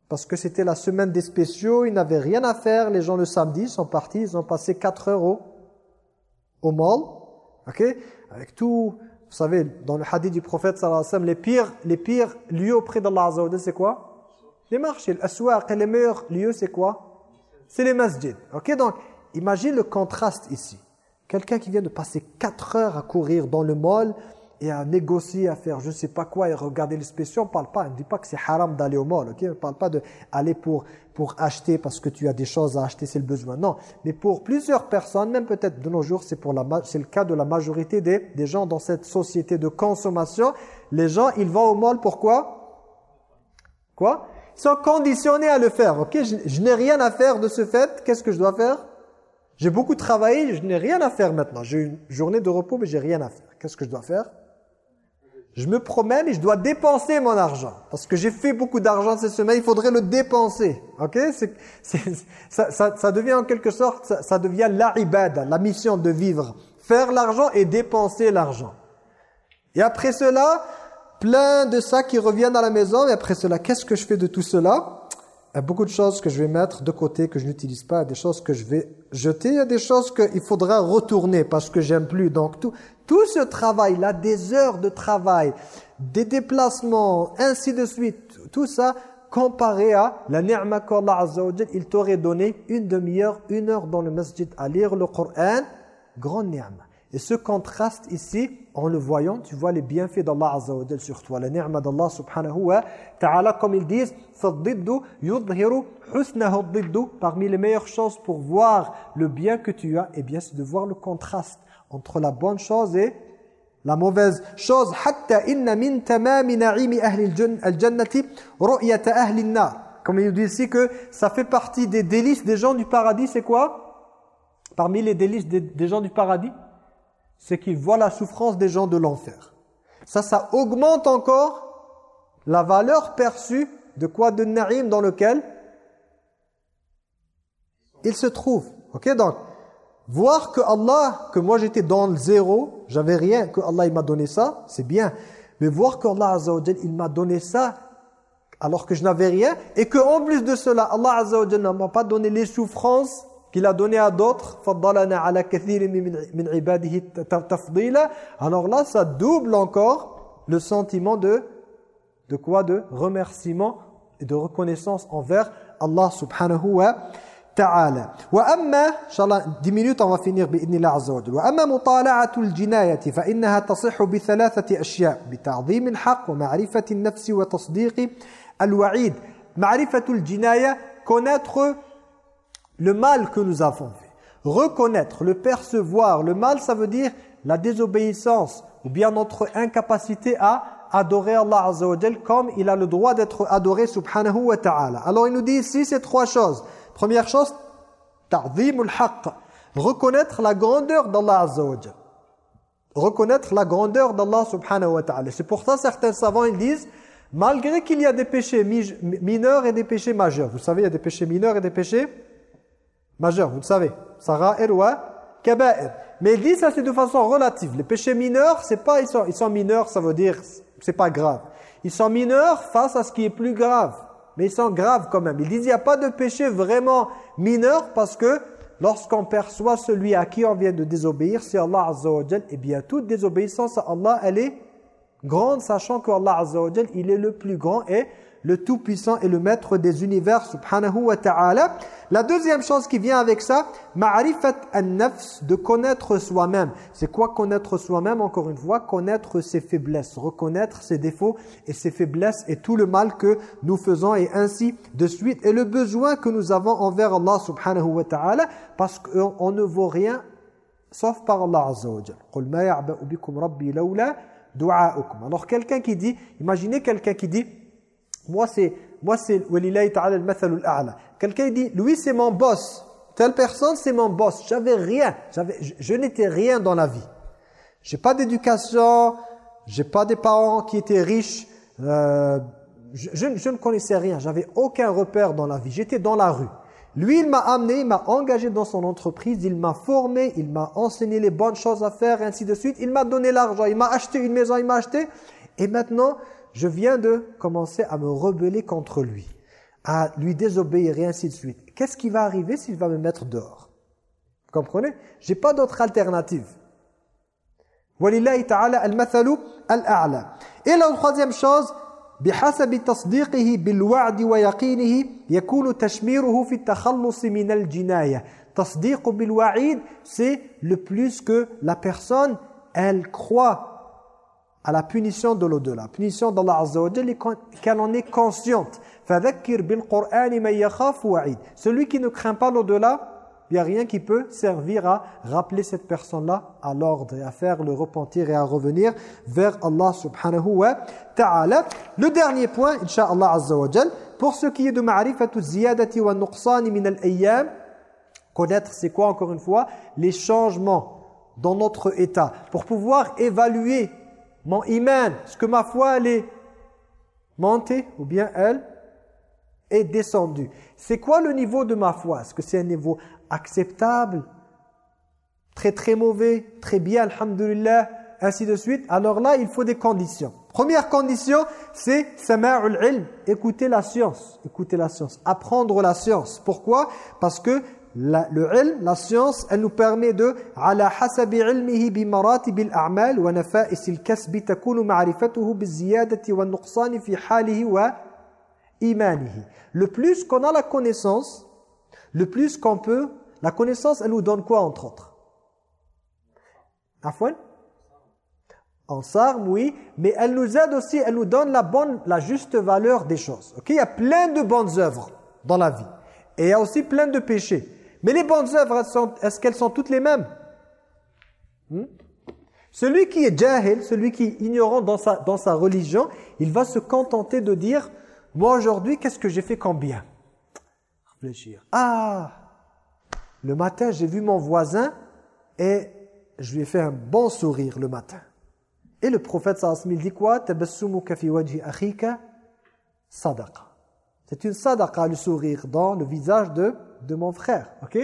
Parce que c'était la semaine des spéciaux, ils n'avaient rien à faire, les gens le samedi sont partis, ils ont passé 4 heures au, mall, ok? Avec tout, vous savez, dans le hadith du prophète les pires, les pires lieux auprès d'Allah c'est quoi? Les marchés, l'aswaq, les meilleurs lieux c'est quoi? C'est les masjids, ok Donc, imagine le contraste ici. Quelqu'un qui vient de passer 4 heures à courir dans le mall, et à négocier, à faire je sais pas quoi et regarder les spéciaux, on parle pas, on ne dit pas que c'est haram d'aller au mall, ok? On ne parle pas d'aller pour, pour acheter parce que tu as des choses à acheter, c'est le besoin. Non, mais pour plusieurs personnes, même peut-être de nos jours, c'est le cas de la majorité des, des gens dans cette société de consommation. Les gens, ils vont au mall, pourquoi Quoi? Sont conditionnés à le faire, ok Je, n'ai rien à faire de ce fait, qu'est-ce que je dois faire? J'ai beaucoup travaillé, je n'ai rien à faire maintenant. J'ai une journée de repos, mais j'ai rien à faire. Qu'est-ce que je dois faire? Je me promène et je dois dépenser mon argent. Parce que j'ai fait beaucoup d'argent cette semaine, il faudrait le dépenser. Ok ça, devient en quelque sorte, ça, devient l'ibad, la mission de vivre. Faire l'argent et dépenser l'argent. Et après cela, plein de ça qui reviennent à la maison. Et après cela, qu'est-ce que je fais de tout cela? Il y a beaucoup de choses que je vais mettre de côté, que je n'utilise pas, des choses que je vais jeter, il y a des choses qu'il faudra retourner parce que j'aime plus. Donc tout, tout ce travail-là, des heures de travail, des déplacements, ainsi de suite, tout ça, comparé à la ni'ma qu'Allah Azza il t'aurait donné une demi-heure, une heure dans le masjid à lire le Coran, grande ni'ma. Et ce contraste ici, en le voyant, tu vois les bienfaits d'Allah Azza wa sur toi. La ni'ma d'Allah subhanahu wa ta'ala, comme ils disent, Parmi les meilleures choses pour voir le bien que tu as, eh bien c'est de voir le contraste entre la bonne chose et la mauvaise chose. Comme il dit ici que ça fait partie des délices des gens du paradis, c'est quoi? Parmi les délices des gens du paradis? C'est qu'ils voient la souffrance des gens de l'enfer. Ça, ça augmente encore la valeur perçue de quoi De naïm dans lequel il se trouve. Ok, donc, voir que Allah, que moi j'étais dans le zéro, j'avais rien, que Allah il m'a donné ça, c'est bien. Mais voir qu'Allah Azza il m'a donné ça alors que je n'avais rien, et qu'en plus de cela, Allah Azza ne m'a pas donné les souffrances qu'il a donné à d'autres alors là ça double encore le sentiment de de quoi de remerciement et de reconnaissance envers Allah subhanahu wa تعالى وأما إن شاء الله 10 minutes on va بإذن الله عز وجل وأما مطالعة الجناية فإنها تصح بثلاثة أشياء بتعظيم الحق ومعرفة النفس وتصديق الوعيد معرفة الجناية connaître le mal que nous avons fait reconnaître, le percevoir le mal ça veut dire la désobéissance ou bien notre incapacité à adorer Allah Azza comme il a le droit d'être adoré subhanahu wa ta'ala alors il nous dit ici ces trois choses Première chose, ta'zimul haqq. Reconnaître la grandeur d'Allah Azza Reconnaître la grandeur d'Allah subhanahu wa ta'ala. C'est pour ça certains savants ils disent malgré qu'il y a des péchés mineurs et des péchés majeurs. Vous savez, il y a des péchés mineurs et des péchés majeurs, vous le savez. Sara'ir wa kaba'ir. Mais ils disent ça c'est de façon relative. Les péchés mineurs, c'est pas ils sont mineurs, ça veut dire c'est pas grave. Ils sont mineurs face à ce qui est plus grave mais ils sont graves quand même. Ils disent qu'il n'y a pas de péché vraiment mineur parce que lorsqu'on perçoit celui à qui on vient de désobéir, c'est Allah Azza wa et bien toute désobéissance à Allah, elle est grande, sachant qu'Allah Azza wa il est le plus grand et le Tout-Puissant et le Maître des univers, subhanahu wa ta'ala. La deuxième chose qui vient avec ça, ma'rifat an-nafs, de connaître soi-même. C'est quoi connaître soi-même Encore une fois, connaître ses faiblesses, reconnaître ses défauts et ses faiblesses et tout le mal que nous faisons et ainsi de suite. Et le besoin que nous avons envers Allah subhanahu wa ta'ala, parce qu'on ne vaut rien sauf par Allah Alors quelqu'un qui dit, imaginez quelqu'un qui dit moi, c'est moi c'est Quelqu'un dit lui c'est mon boss. Telle personne c'est mon boss. J'avais rien, j'avais je, n'étais rien dans la vie. J'ai pas d'éducation, j'ai pas des parents qui étaient riches, euh, je, je, ne connaissais rien, j'avais aucun repère dans la vie. J'étais dans la rue. Lui, il m'a amené, il m'a engagé dans son entreprise, il m'a formé, il m'a enseigné les bonnes choses à faire, ainsi de suite. Il m'a donné l'argent, il m'a acheté une maison, il m'a acheté. Et maintenant, je viens de commencer à me rebeller contre lui, à lui désobéir et ainsi de suite. Qu'est-ce qui va arriver s'il va me mettre dehors Vous comprenez J'ai pas d'autre alternative. ta'ala al-mathalu al-a'la. Et la troisième chose, بحسب تصديقه بالوعد ويقينه يكون تشميره في التخلص من الجناية تصديق بالوعيد c'est le plus que la personne elle croit à la punition de l'au-delà. Punition d'Allah Azza wa qu'elle en est consciente. Celui qui ne craint pas l'au-delà, il n'y a rien qui peut servir à rappeler cette personne-là à l'ordre et à faire le repentir et à revenir vers Allah subhanahu wa ta'ala. Le dernier point, Inch'Allah Azza wa pour ce qui est de ma'rifatu ziyadati wa nuqsani min al-ayyam, connaître c'est quoi encore une fois Les changements dans notre état. Pour pouvoir évaluer mon iman, est-ce que ma foi elle est montée ou bien elle est descendue. C'est quoi le niveau de ma foi? Est-ce que c'est un niveau acceptable? Très très mauvais Très bien, alhamdulillah Ainsi de suite. Alors là, il faut des conditions. Première condition, c'est sama'ul ilm, écouter la science, écouter la science, apprendre la science. Pourquoi? Parce que la, le ilm, la science, elle nous permet de. Le plus qu'on a la connaissance, le plus qu'on peut, la connaissance elle nous donne quoi entre autres? Afwan? En s'arme, oui, mais elle nous aide aussi, elle nous donne la bonne, la juste valeur des choses. Il y a plein de bonnes œuvres dans la vie et il y a aussi plein de péchés. Mais les bonnes œuvres, est-ce qu'elles sont toutes les mêmes? Hmm? Celui qui est jahil, celui qui est ignorant dans sa, dans sa religion, il va se contenter de dire « Moi aujourd'hui, qu'est-ce que j'ai fait comme bien ?» Réfléchir. « Ah Le matin, j'ai vu mon voisin et je lui ai fait un bon sourire le matin. » Et le prophète sallallahu dit quoi « Tabassumuka fi wajhi akhika sadaqa » C'est une sadaqa, le sourire dans le visage de de mon frère. ok?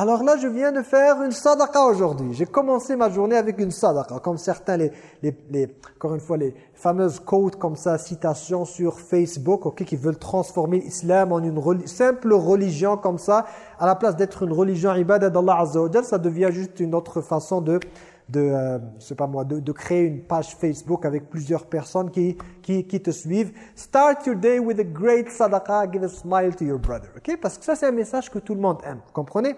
Alors là, je viens de faire une sadaqa aujourd'hui. J'ai commencé ma journée avec une sadaqa, comme certains, les, les, encore une fois, les fameuses quotes comme ça, citations sur Facebook, ok, qui veulent transformer l'islam en une simple religion comme ça, à la place d'être une religion ibadah d'Allah Azza ça devient juste une autre façon de de, euh, pas moi, de, de, créer une page Facebook avec plusieurs personnes qui, qui, qui, te suivent. Start your day with a great sadaqah, give a smile to your brother. ok? Parce que ça, c'est un message que tout le monde aime. Vous comprenez?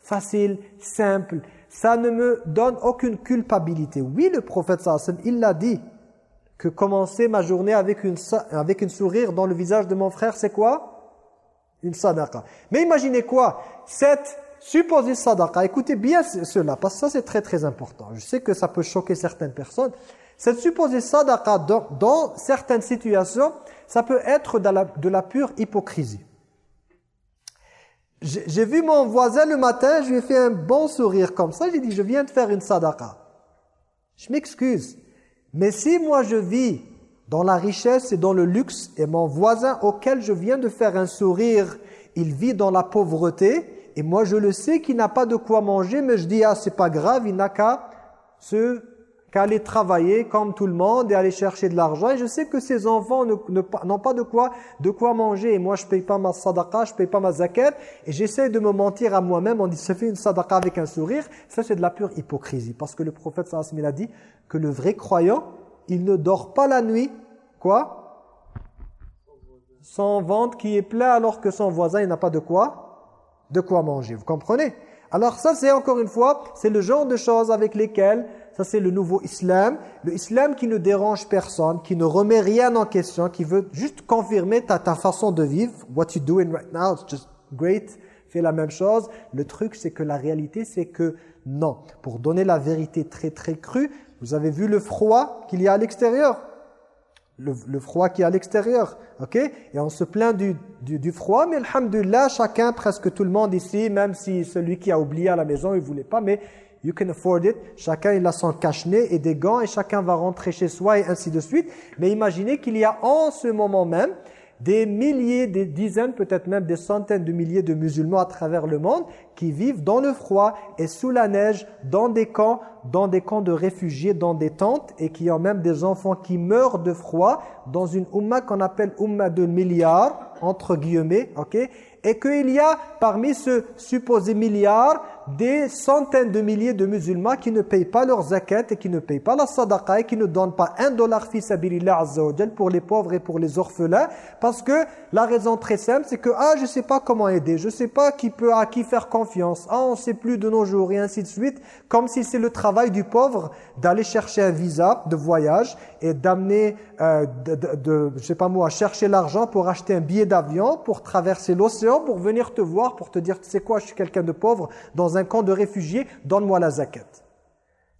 Facile, simple. Ça ne me donne aucune culpabilité. Oui, le prophète sallallahu il l'a dit que commencer ma journée avec une, avec une sourire dans le visage de mon frère, c'est quoi? Une sadaqa. Mais imaginez quoi? Cette supposée sadaqa, écoutez bien cela, parce que ça c'est très très important. Je sais que ça peut choquer certaines personnes. Cette supposée sadaqa, dans, dans certaines situations, ça peut être de la, pure hypocrisie. J'ai vu mon voisin le matin, je lui ai fait un bon sourire comme ça, j'ai dit, je viens de faire une sadaqa. Je m'excuse. Mais si moi je vis dans la richesse et dans le luxe et mon voisin auquel je viens de faire un sourire, il vit dans la pauvreté et moi je le sais qu'il n'a pas de quoi manger mais je dis ah c'est pas grave, il n'a qu'à se aller travailler comme tout le monde et aller chercher de l'argent. Et je sais que ses enfants n'ont pas de quoi, de quoi manger. Et moi, je paye pas ma sadaqa, je paye pas ma zakat. Et j'essaie de me mentir à moi-même. On dit, ça fait une sadaqa avec un sourire. Ça, c'est de la pure hypocrisie. Parce que le prophète sallallahu a dit que le vrai croyant, il ne dort pas la nuit. Quoi? Sans ventre qui est plein alors que son voisin, il n'a pas de quoi De quoi manger. Vous comprenez? Alors ça, c'est encore une fois, c'est le genre de choses avec lesquelles ça, c'est le nouveau islam. Le islam qui ne dérange personne, qui ne remet rien en question, qui veut juste confirmer ta, ta façon de vivre. What you doing right now, it's just great. Fais la même chose. Le truc, c'est que la réalité, c'est que non. Pour donner la vérité très très crue, vous avez vu le froid qu'il y a à l'extérieur? Le, le, froid qui est à l'extérieur, ok? Et on se plaint du, du, du, froid, mais alhamdulillah, chacun, presque tout le monde ici, même si celui qui a oublié à la maison, il voulait pas, mais You can afford it. Chacun il a son cache-nez et des gants et chacun va rentrer chez soi et ainsi de suite. Mais imaginez qu'il y a en ce moment même des milliers, des dizaines, peut-être même des centaines de milliers de musulmans à travers le monde qui vivent dans le froid et sous la neige, dans des camps, dans des camps de réfugiés, dans des tentes et qui ont même des enfants qui meurent de froid dans une umma qu'on appelle umma de milliards, entre guillemets, ok? Et qu'il y a parmi ce supposé milliard des centaines de milliers de musulmans qui ne payent pas leur zakat et qui ne payent pas la sadaqa et qui ne donnent pas un dollar fils azza pour les pauvres et pour les orphelins. Parce que la raison très simple c'est que ah je sais pas comment aider, je sais pas qui peut à qui faire confiance, ah on sait plus de nos jours et ainsi de suite. Comme si c'est le travail du pauvre d'aller chercher un visa de voyage et d'amener euh, de, je sais pas moi chercher l'argent pour acheter un billet d'avion pour traverser l'océan pour venir te voir pour te dire tu sais quoi je suis quelqu'un de pauvre dans un camp de réfugiés, donne-moi la zakat.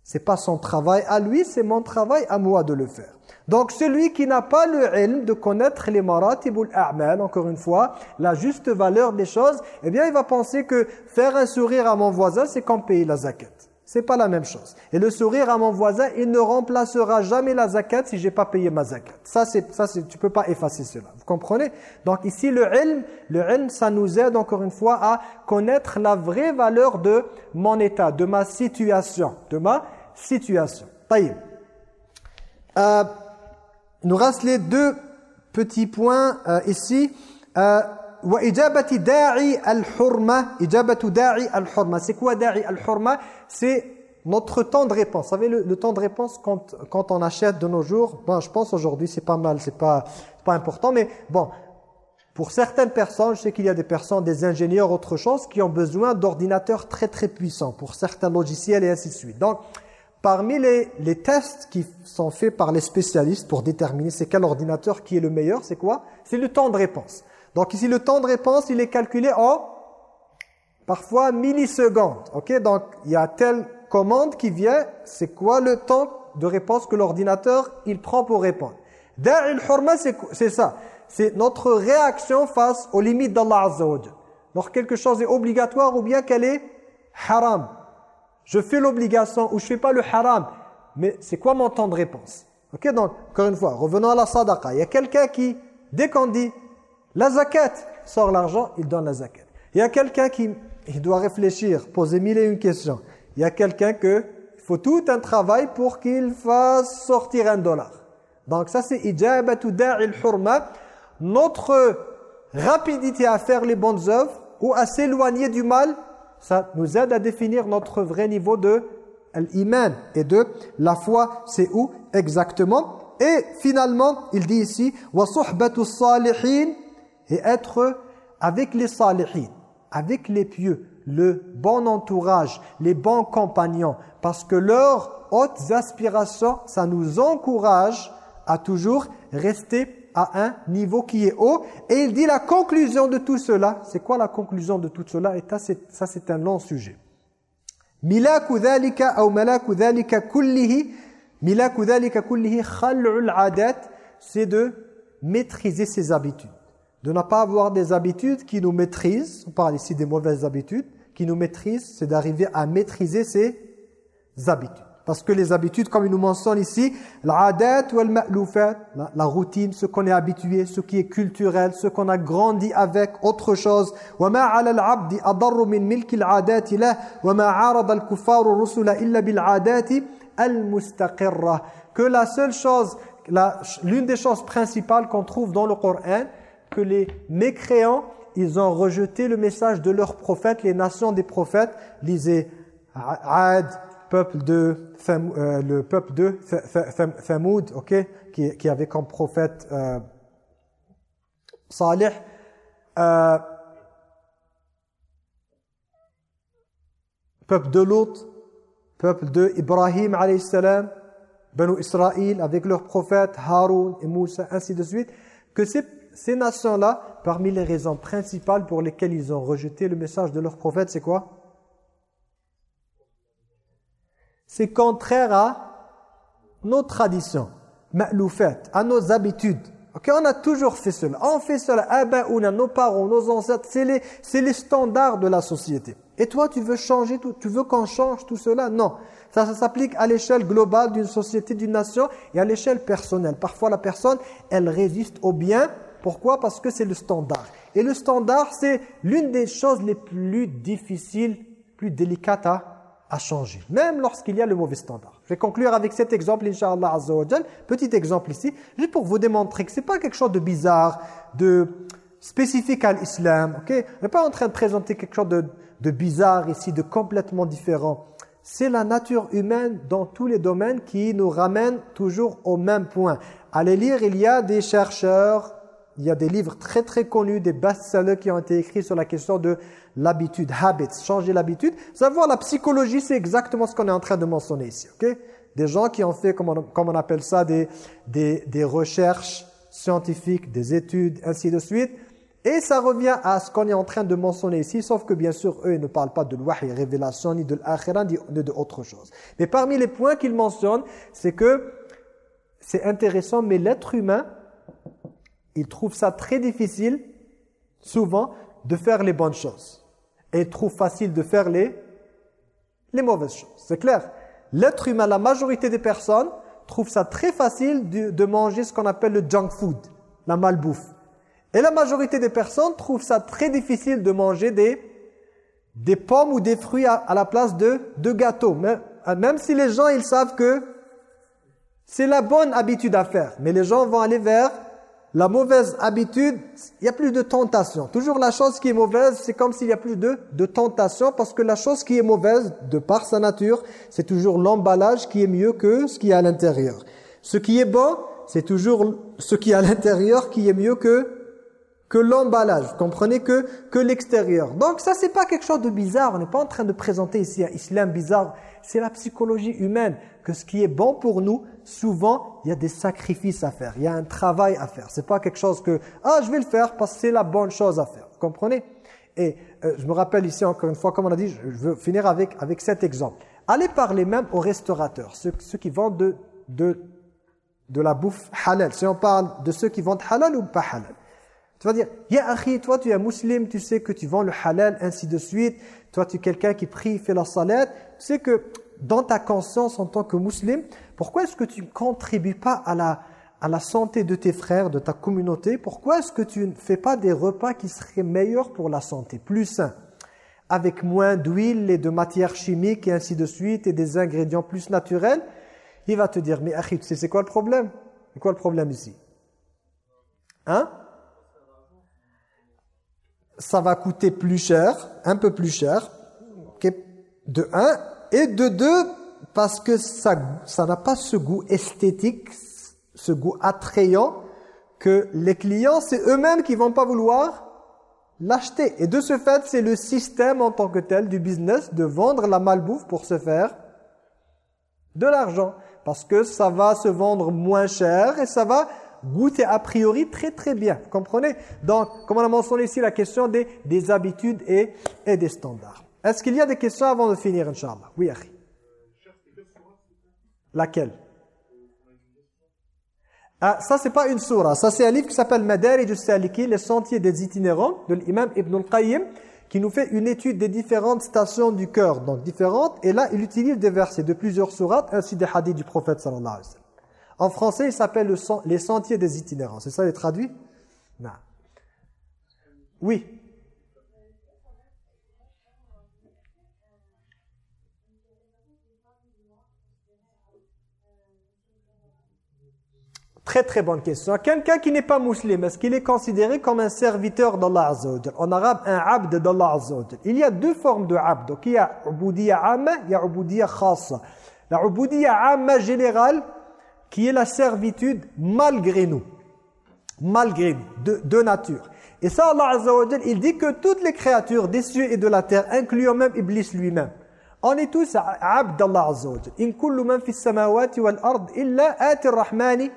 C'est pas son travail à lui, c'est mon travail à moi de le faire. Donc celui qui n'a pas le ilm de connaître les maratibul a'mal, encore une fois, la juste valeur des choses, eh bien il va penser que faire un sourire à mon voisin, c'est comme payer la zakat. C'est pas la même chose. Et le sourire à mon voisin, il ne remplacera jamais la zakat si j'ai pas payé ma zakat. Ça, ça, tu peux pas effacer cela. Vous comprenez? Donc ici, le ilm, le ilm, ça nous aide encore une fois à connaître la vraie valeur de mon état, de ma situation, de ma situation. Euh, nous reste les deux petits points euh, ici. Euh, c'est quoi da'i al-hurma C'est notre temps de réponse. Vous savez, le, temps de réponse quand, on achète de nos jours, bon, je pense aujourd'hui c'est pas mal, c'est pas, pas important, mais bon, pour certaines personnes, je sais qu'il y a des personnes, des ingénieurs, autre chose, qui ont besoin d'ordinateurs très très puissants pour certains logiciels et ainsi de suite. Donc, parmi les, les tests qui sont faits par les spécialistes pour déterminer c'est quel ordinateur qui est le meilleur, c'est quoi? C'est le temps de réponse. Donc ici, le temps de réponse, il est calculé en parfois millisecondes. Ok, Donc il y a telle commande qui vient, c'est quoi le temps de réponse que l'ordinateur il prend pour répondre? Da'il hurma, c'est ça. C'est notre réaction face aux limites d'Allah Azza wa Donc quelque chose est obligatoire ou bien qu'elle est haram. Je fais l'obligation ou je fais pas le haram. Mais c'est quoi mon temps de réponse? Ok, donc, encore une fois, revenons à la sadaqa. Il y a quelqu'un qui, dès qu'on dit la zakat, sort l'argent, il donne la zakat. Il y a quelqu'un qui il doit réfléchir, poser mille et une questions. Il y a quelqu'un que il faut tout un travail pour qu'il fasse sortir un dollar. Donc ça c'est ijabatu da'il hurma. Notre rapidité à faire les bonnes œuvres ou à s'éloigner du mal, ça nous aide à définir notre vrai niveau de l'iman et de la foi. C'est où exactement Et finalement, il dit ici wa salihin et être avec les salihin, avec les pieux, le bon entourage, les bons compagnons parce que leurs hautes aspirations, ça nous encourage à toujours rester à un niveau qui est haut. Et il dit la conclusion de tout cela. C'est quoi la conclusion de tout cela? Et ça, c'est un long sujet. Milaku dhalika ou malaku dhalika kullihi milaku dhalika kullihi khal'ul adat c'est de maîtriser ses habitudes de ne pas avoir des habitudes qui nous maîtrisent, on parle ici des mauvaises habitudes, qui nous maîtrisent, c'est d'arriver à maîtriser ces habitudes. Parce que les habitudes, comme il nous mentionne ici, l'adat ou la, la routine, ce qu'on est habitué, ce qui est culturel, ce qu'on a grandi avec, autre chose. Que la seule chose, l'une des choses principales qu'on trouve dans le Coran, que les mécréants, ils ont rejeté le message de leurs prophètes, les nations des prophètes, lisez Ad, peuple de euh, le peuple de Thamoud, ok, qui, qui, avait comme prophète euh, Salih. Euh, peuple de Lot, peuple de Ibrahim alayhi salam, Israël avec leurs prophètes Haroun et Moussa, ainsi de suite, que ces, ces nations-là, parmi les raisons principales pour lesquelles ils ont rejeté le message de leurs prophètes, c'est quoi? C'est contraire à nos traditions, à nos habitudes. On a toujours fait cela. On fait cela. nos parents, nos ancêtres, c'est les, les standards de la société. Et toi, tu veux changer tout, tu veux qu'on change tout cela? Non. Ça s'applique à l'échelle globale d'une société, d'une nation et à l'échelle personnelle. Parfois, la personne, elle résiste au bien. Pourquoi? Parce que c'est le standard. Et le standard, c'est l'une des choses les plus difficiles, plus délicates à changer, même lorsqu'il y a le mauvais standard. Je vais conclure avec cet exemple, Inch'Allah Azza Petit exemple ici, juste pour vous démontrer que ce n'est pas quelque chose de bizarre, de spécifique à l'islam. ok? On n'est pas en train de présenter quelque chose de, de bizarre ici, de complètement différent. C'est la nature humaine dans tous les domaines qui nous ramène toujours au même point. Allez lire, il y a des chercheurs, il y a des livres très très connus, des best-sellers qui ont été écrits sur la question de l'habitude, habits, changer l'habitude. Savoir la psychologie, c'est exactement ce qu'on est en train de mentionner ici. ok? Des gens qui ont fait, comme on, appelle ça, des, des, des, recherches scientifiques, des études, ainsi de suite. Et ça revient à ce qu'on est en train de mentionner ici, sauf que bien sûr, eux, ils ne parlent pas de et révélation, ni de l'akhira, ni de autre chose. Mais parmi les points qu'ils mentionnent, c'est que c'est intéressant, mais l'être humain, il trouve ça très difficile, souvent, de faire les bonnes choses. Et il trouve facile de faire les, mauvaises choses. C'est clair L'être humain, la majorité des personnes, trouve ça très facile de, manger ce qu'on appelle le junk food, la malbouffe. Et la majorité des personnes trouvent ça très difficile de manger des, pommes ou des fruits à, la place de, de gâteaux. Même, même si les gens, ils savent que c'est la bonne habitude à faire. Mais les gens vont aller vers la mauvaise habitude, il y a plus de tentation. Toujours la chose qui est mauvaise, c'est comme s'il y a plus de, de tentation parce que la chose qui est mauvaise, de par sa nature, c'est toujours l'emballage qui est mieux que ce qui est à l'intérieur. Ce qui est bon, c'est toujours ce qui est à l'intérieur qui est mieux que que l'emballage. Comprenez que que l'extérieur. Donc ça, c'est pas quelque chose de bizarre. On n'est pas en train de présenter ici un islam bizarre. C'est la psychologie humaine que ce qui est bon pour nous, souvent, il y a des sacrifices à faire. Il y a un travail à faire. C'est pas quelque chose que, ah, je vais le faire parce que c'est la bonne chose à faire. Vous comprenez? Et euh, je me rappelle ici, encore une fois, comme on a dit, je, veux finir avec, avec cet exemple. Allez parler même aux restaurateurs, ceux, ceux qui vendent de, de, de la bouffe halal. Si on parle de ceux qui vendent halal ou pas halal. Tu vas dire, « Ya akhi, toi tu es musulman, tu sais que tu vends le halal, ainsi de suite. Toi tu es quelqu'un qui prie, fait la salat. Tu sais que dans ta conscience en tant que musulman, pourquoi est-ce que tu ne contribues pas à la, à la santé de tes frères, de ta communauté? Pourquoi est-ce que tu ne fais pas des repas qui seraient meilleurs pour la santé, plus sains Avec moins d'huile et de matières chimiques et ainsi de suite et des ingrédients plus naturels Il va te dire, mais akhi, tu sais c'est quoi le problème? C'est quoi le problème ici? Hein? Ça va coûter plus cher, un peu plus cher, de un, et de deux, parce que ça n'a pas ce goût esthétique, ce goût attrayant que les clients, c'est eux-mêmes qui vont pas vouloir l'acheter. Et de ce fait, c'est le système en tant que tel du business de vendre la malbouffe pour se faire de l'argent. Parce que ça va se vendre moins cher et ça va goûter a priori très très bien. Vous comprenez? Donc, comme on a mentionné ici, la question des, des habitudes et, et des standards. Est-ce qu'il y a des questions avant de finir, Inch'Allah? Oui, Akhi. Laquelle? Ah, ça, c'est pas une surah. Ça, c'est un livre qui s'appelle Madarij al-Saliki, les sentiers des itinérants, de l'imam Ibn al-Qayyim, qui nous fait une étude des différentes stations du cœur, donc différentes. Et là, il utilise des versets de plusieurs sourates, ainsi des hadiths du prophète sallallahu alayhi wa. En français, il s'appelle les sentiers des itinérants. C'est ça, les traduit? Non. Oui. Très très bonne question. Quelqu'un qui n'est pas musulman, est-ce qu'il est considéré comme un serviteur d'Allah Azza En arabe, un abd d'Allah Il y a deux formes de abd. Donc il y a ubudiyya amma, il y a ubudiyya khassa. La ubudiyya amma générale, qui est la servitude malgré nous. Malgré nous, de, nature. Et ça, Allah il dit que toutes les créatures des cieux et de la terre, incluant même Iblis lui-même, on est tous abd d'Allah In kullu man fi samawati wal ard illa ati rahmani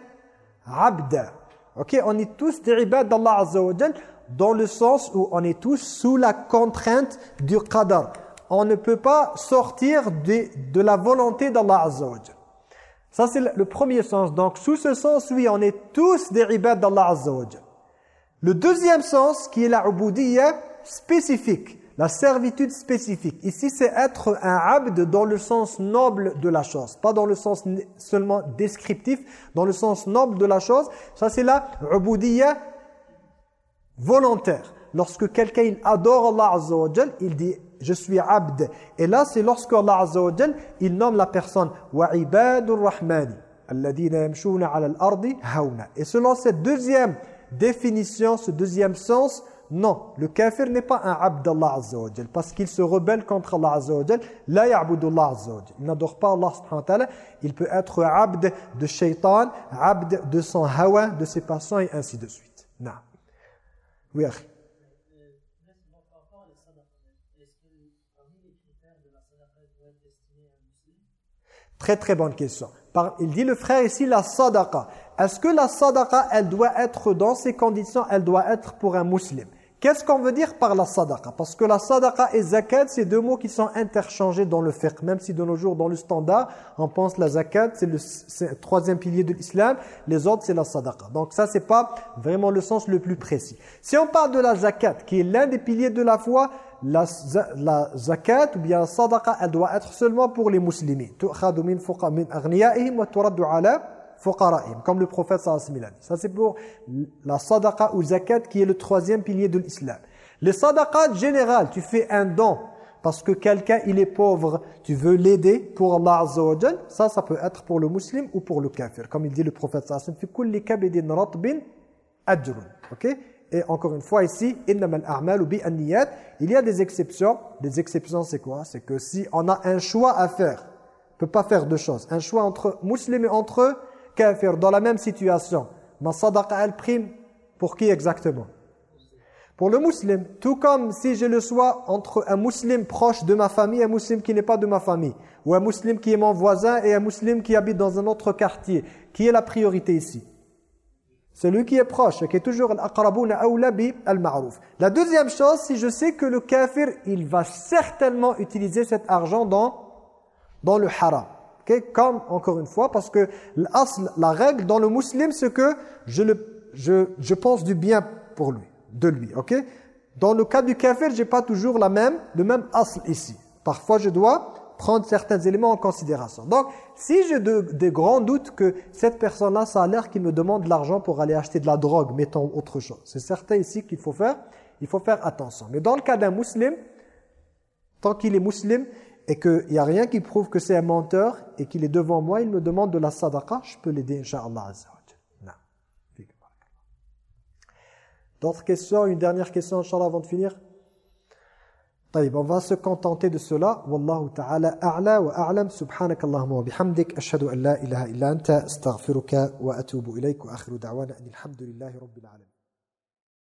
abda. Ok, on est tous des ibad d'Allah Azza wa dans le sens où on est tous sous la contrainte du qadar. On ne peut pas sortir de, la volonté d'Allah Azza wa Ça c'est le premier sens. Donc sous ce sens, oui, on est tous des ibad d'Allah Azza wa Le deuxième sens, qui est la ubudiyya spécifique, la servitude spécifique. Ici, c'est être un abd dans le sens noble de la chose. Pas dans le sens seulement descriptif, dans le sens noble de la chose. Ça, c'est la ubudiyya volontaire. Lorsque quelqu'un adore Allah Azza il dit « je suis abd ». Et là, c'est lorsque Allah Azza il nomme la personne « wa ibadur rahmani » Et selon cette deuxième définition, ce deuxième sens, non, le kafir n'est pas un abd d'Allah Azza parce qu'il se rebelle contre Allah Azza wa La ya'budu Allah Il n'adore pas Allah subhanahu wa ta'ala. Il peut être abd de shaitan, abd de son hawa, de ses passions et ainsi de suite. Non. Oui, akhi. Très très bonne question. Il dit le frère ici la sadaqa. Est-ce que la sadaqa, elle doit être dans ces conditions, elle doit être pour un musulman? Qu'est-ce qu'on veut dire par la sadaqa? Parce que la sadaqa et zakat, c'est deux mots qui sont interchangés dans le fiqh. Même si de nos jours, dans le standard, on pense la zakat, c'est le, troisième pilier de l'islam. Les autres, c'est la sadaqa. Donc ça, c'est pas vraiment le sens le plus précis. Si on parle de la zakat, qui est l'un des piliers de la foi, la, la, zakat ou bien la sadaqa, elle doit être seulement pour les musulmans. Comme le prophète sallallahu alayhi Ça c'est pour la sadaqa ou zakat qui est le troisième pilier de l'islam. Les sadaqat générales, tu fais un don parce que quelqu'un il est pauvre, tu veux l'aider pour Allah Azza ça ça peut être pour le musulman ou pour le kafir. Comme il dit le prophète sallallahu alayhi wa sallam. OK? Et encore une fois ici, il y a des exceptions. Les exceptions c'est quoi? C'est que si on a un choix à faire, on peut pas faire deux choses. Un choix entre musulmans et entre dans la même situation, ma sadaqa elle prime pour qui exactement? Pour le musulman. Tout comme si j'ai le choix entre un musulman proche de ma famille et un musulman qui n'est pas de ma famille. Ou un musulman qui est mon voisin et un musulman qui habite dans un autre quartier. Qui est la priorité ici? Celui qui est proche, qui est toujours al-ma'ruf. La deuxième chose, si je sais que le kafir, il va certainement utiliser cet argent dans, dans le haram. Comme, encore une fois, parce que la règle dans le musulman, c'est que je, je, je pense du bien pour lui, de lui. ok? Dans le cas du kafir, j'ai pas toujours la même, le même asl ici. Parfois, je dois prendre certains éléments en considération. Donc, si j'ai des grands doutes que cette personne-là, ça a l'air qu'il me demande de l'argent pour aller acheter de la drogue, mettons autre chose. C'est certain ici qu'il faut faire, il faut faire attention. Mais dans le cas d'un musulman, tant qu'il est musulman, et qu'il n'y a rien qui prouve que c'est un menteur et qu'il est devant moi, il me demande de la sadaqa, je peux l'aider, Inch'Allah D'autres questions Une dernière question, Inch'Allah, avant de finir? On va se contenter de cela. Wallahu ta'ala a'la wa a'lam. Subhanakallahumma wa bihamdik. Ashhadu an la ilaha illa anta. Astaghfiruka wa atubu ilayk. Wa akhiru da'wana anilhamdulillahi rabbil alamin.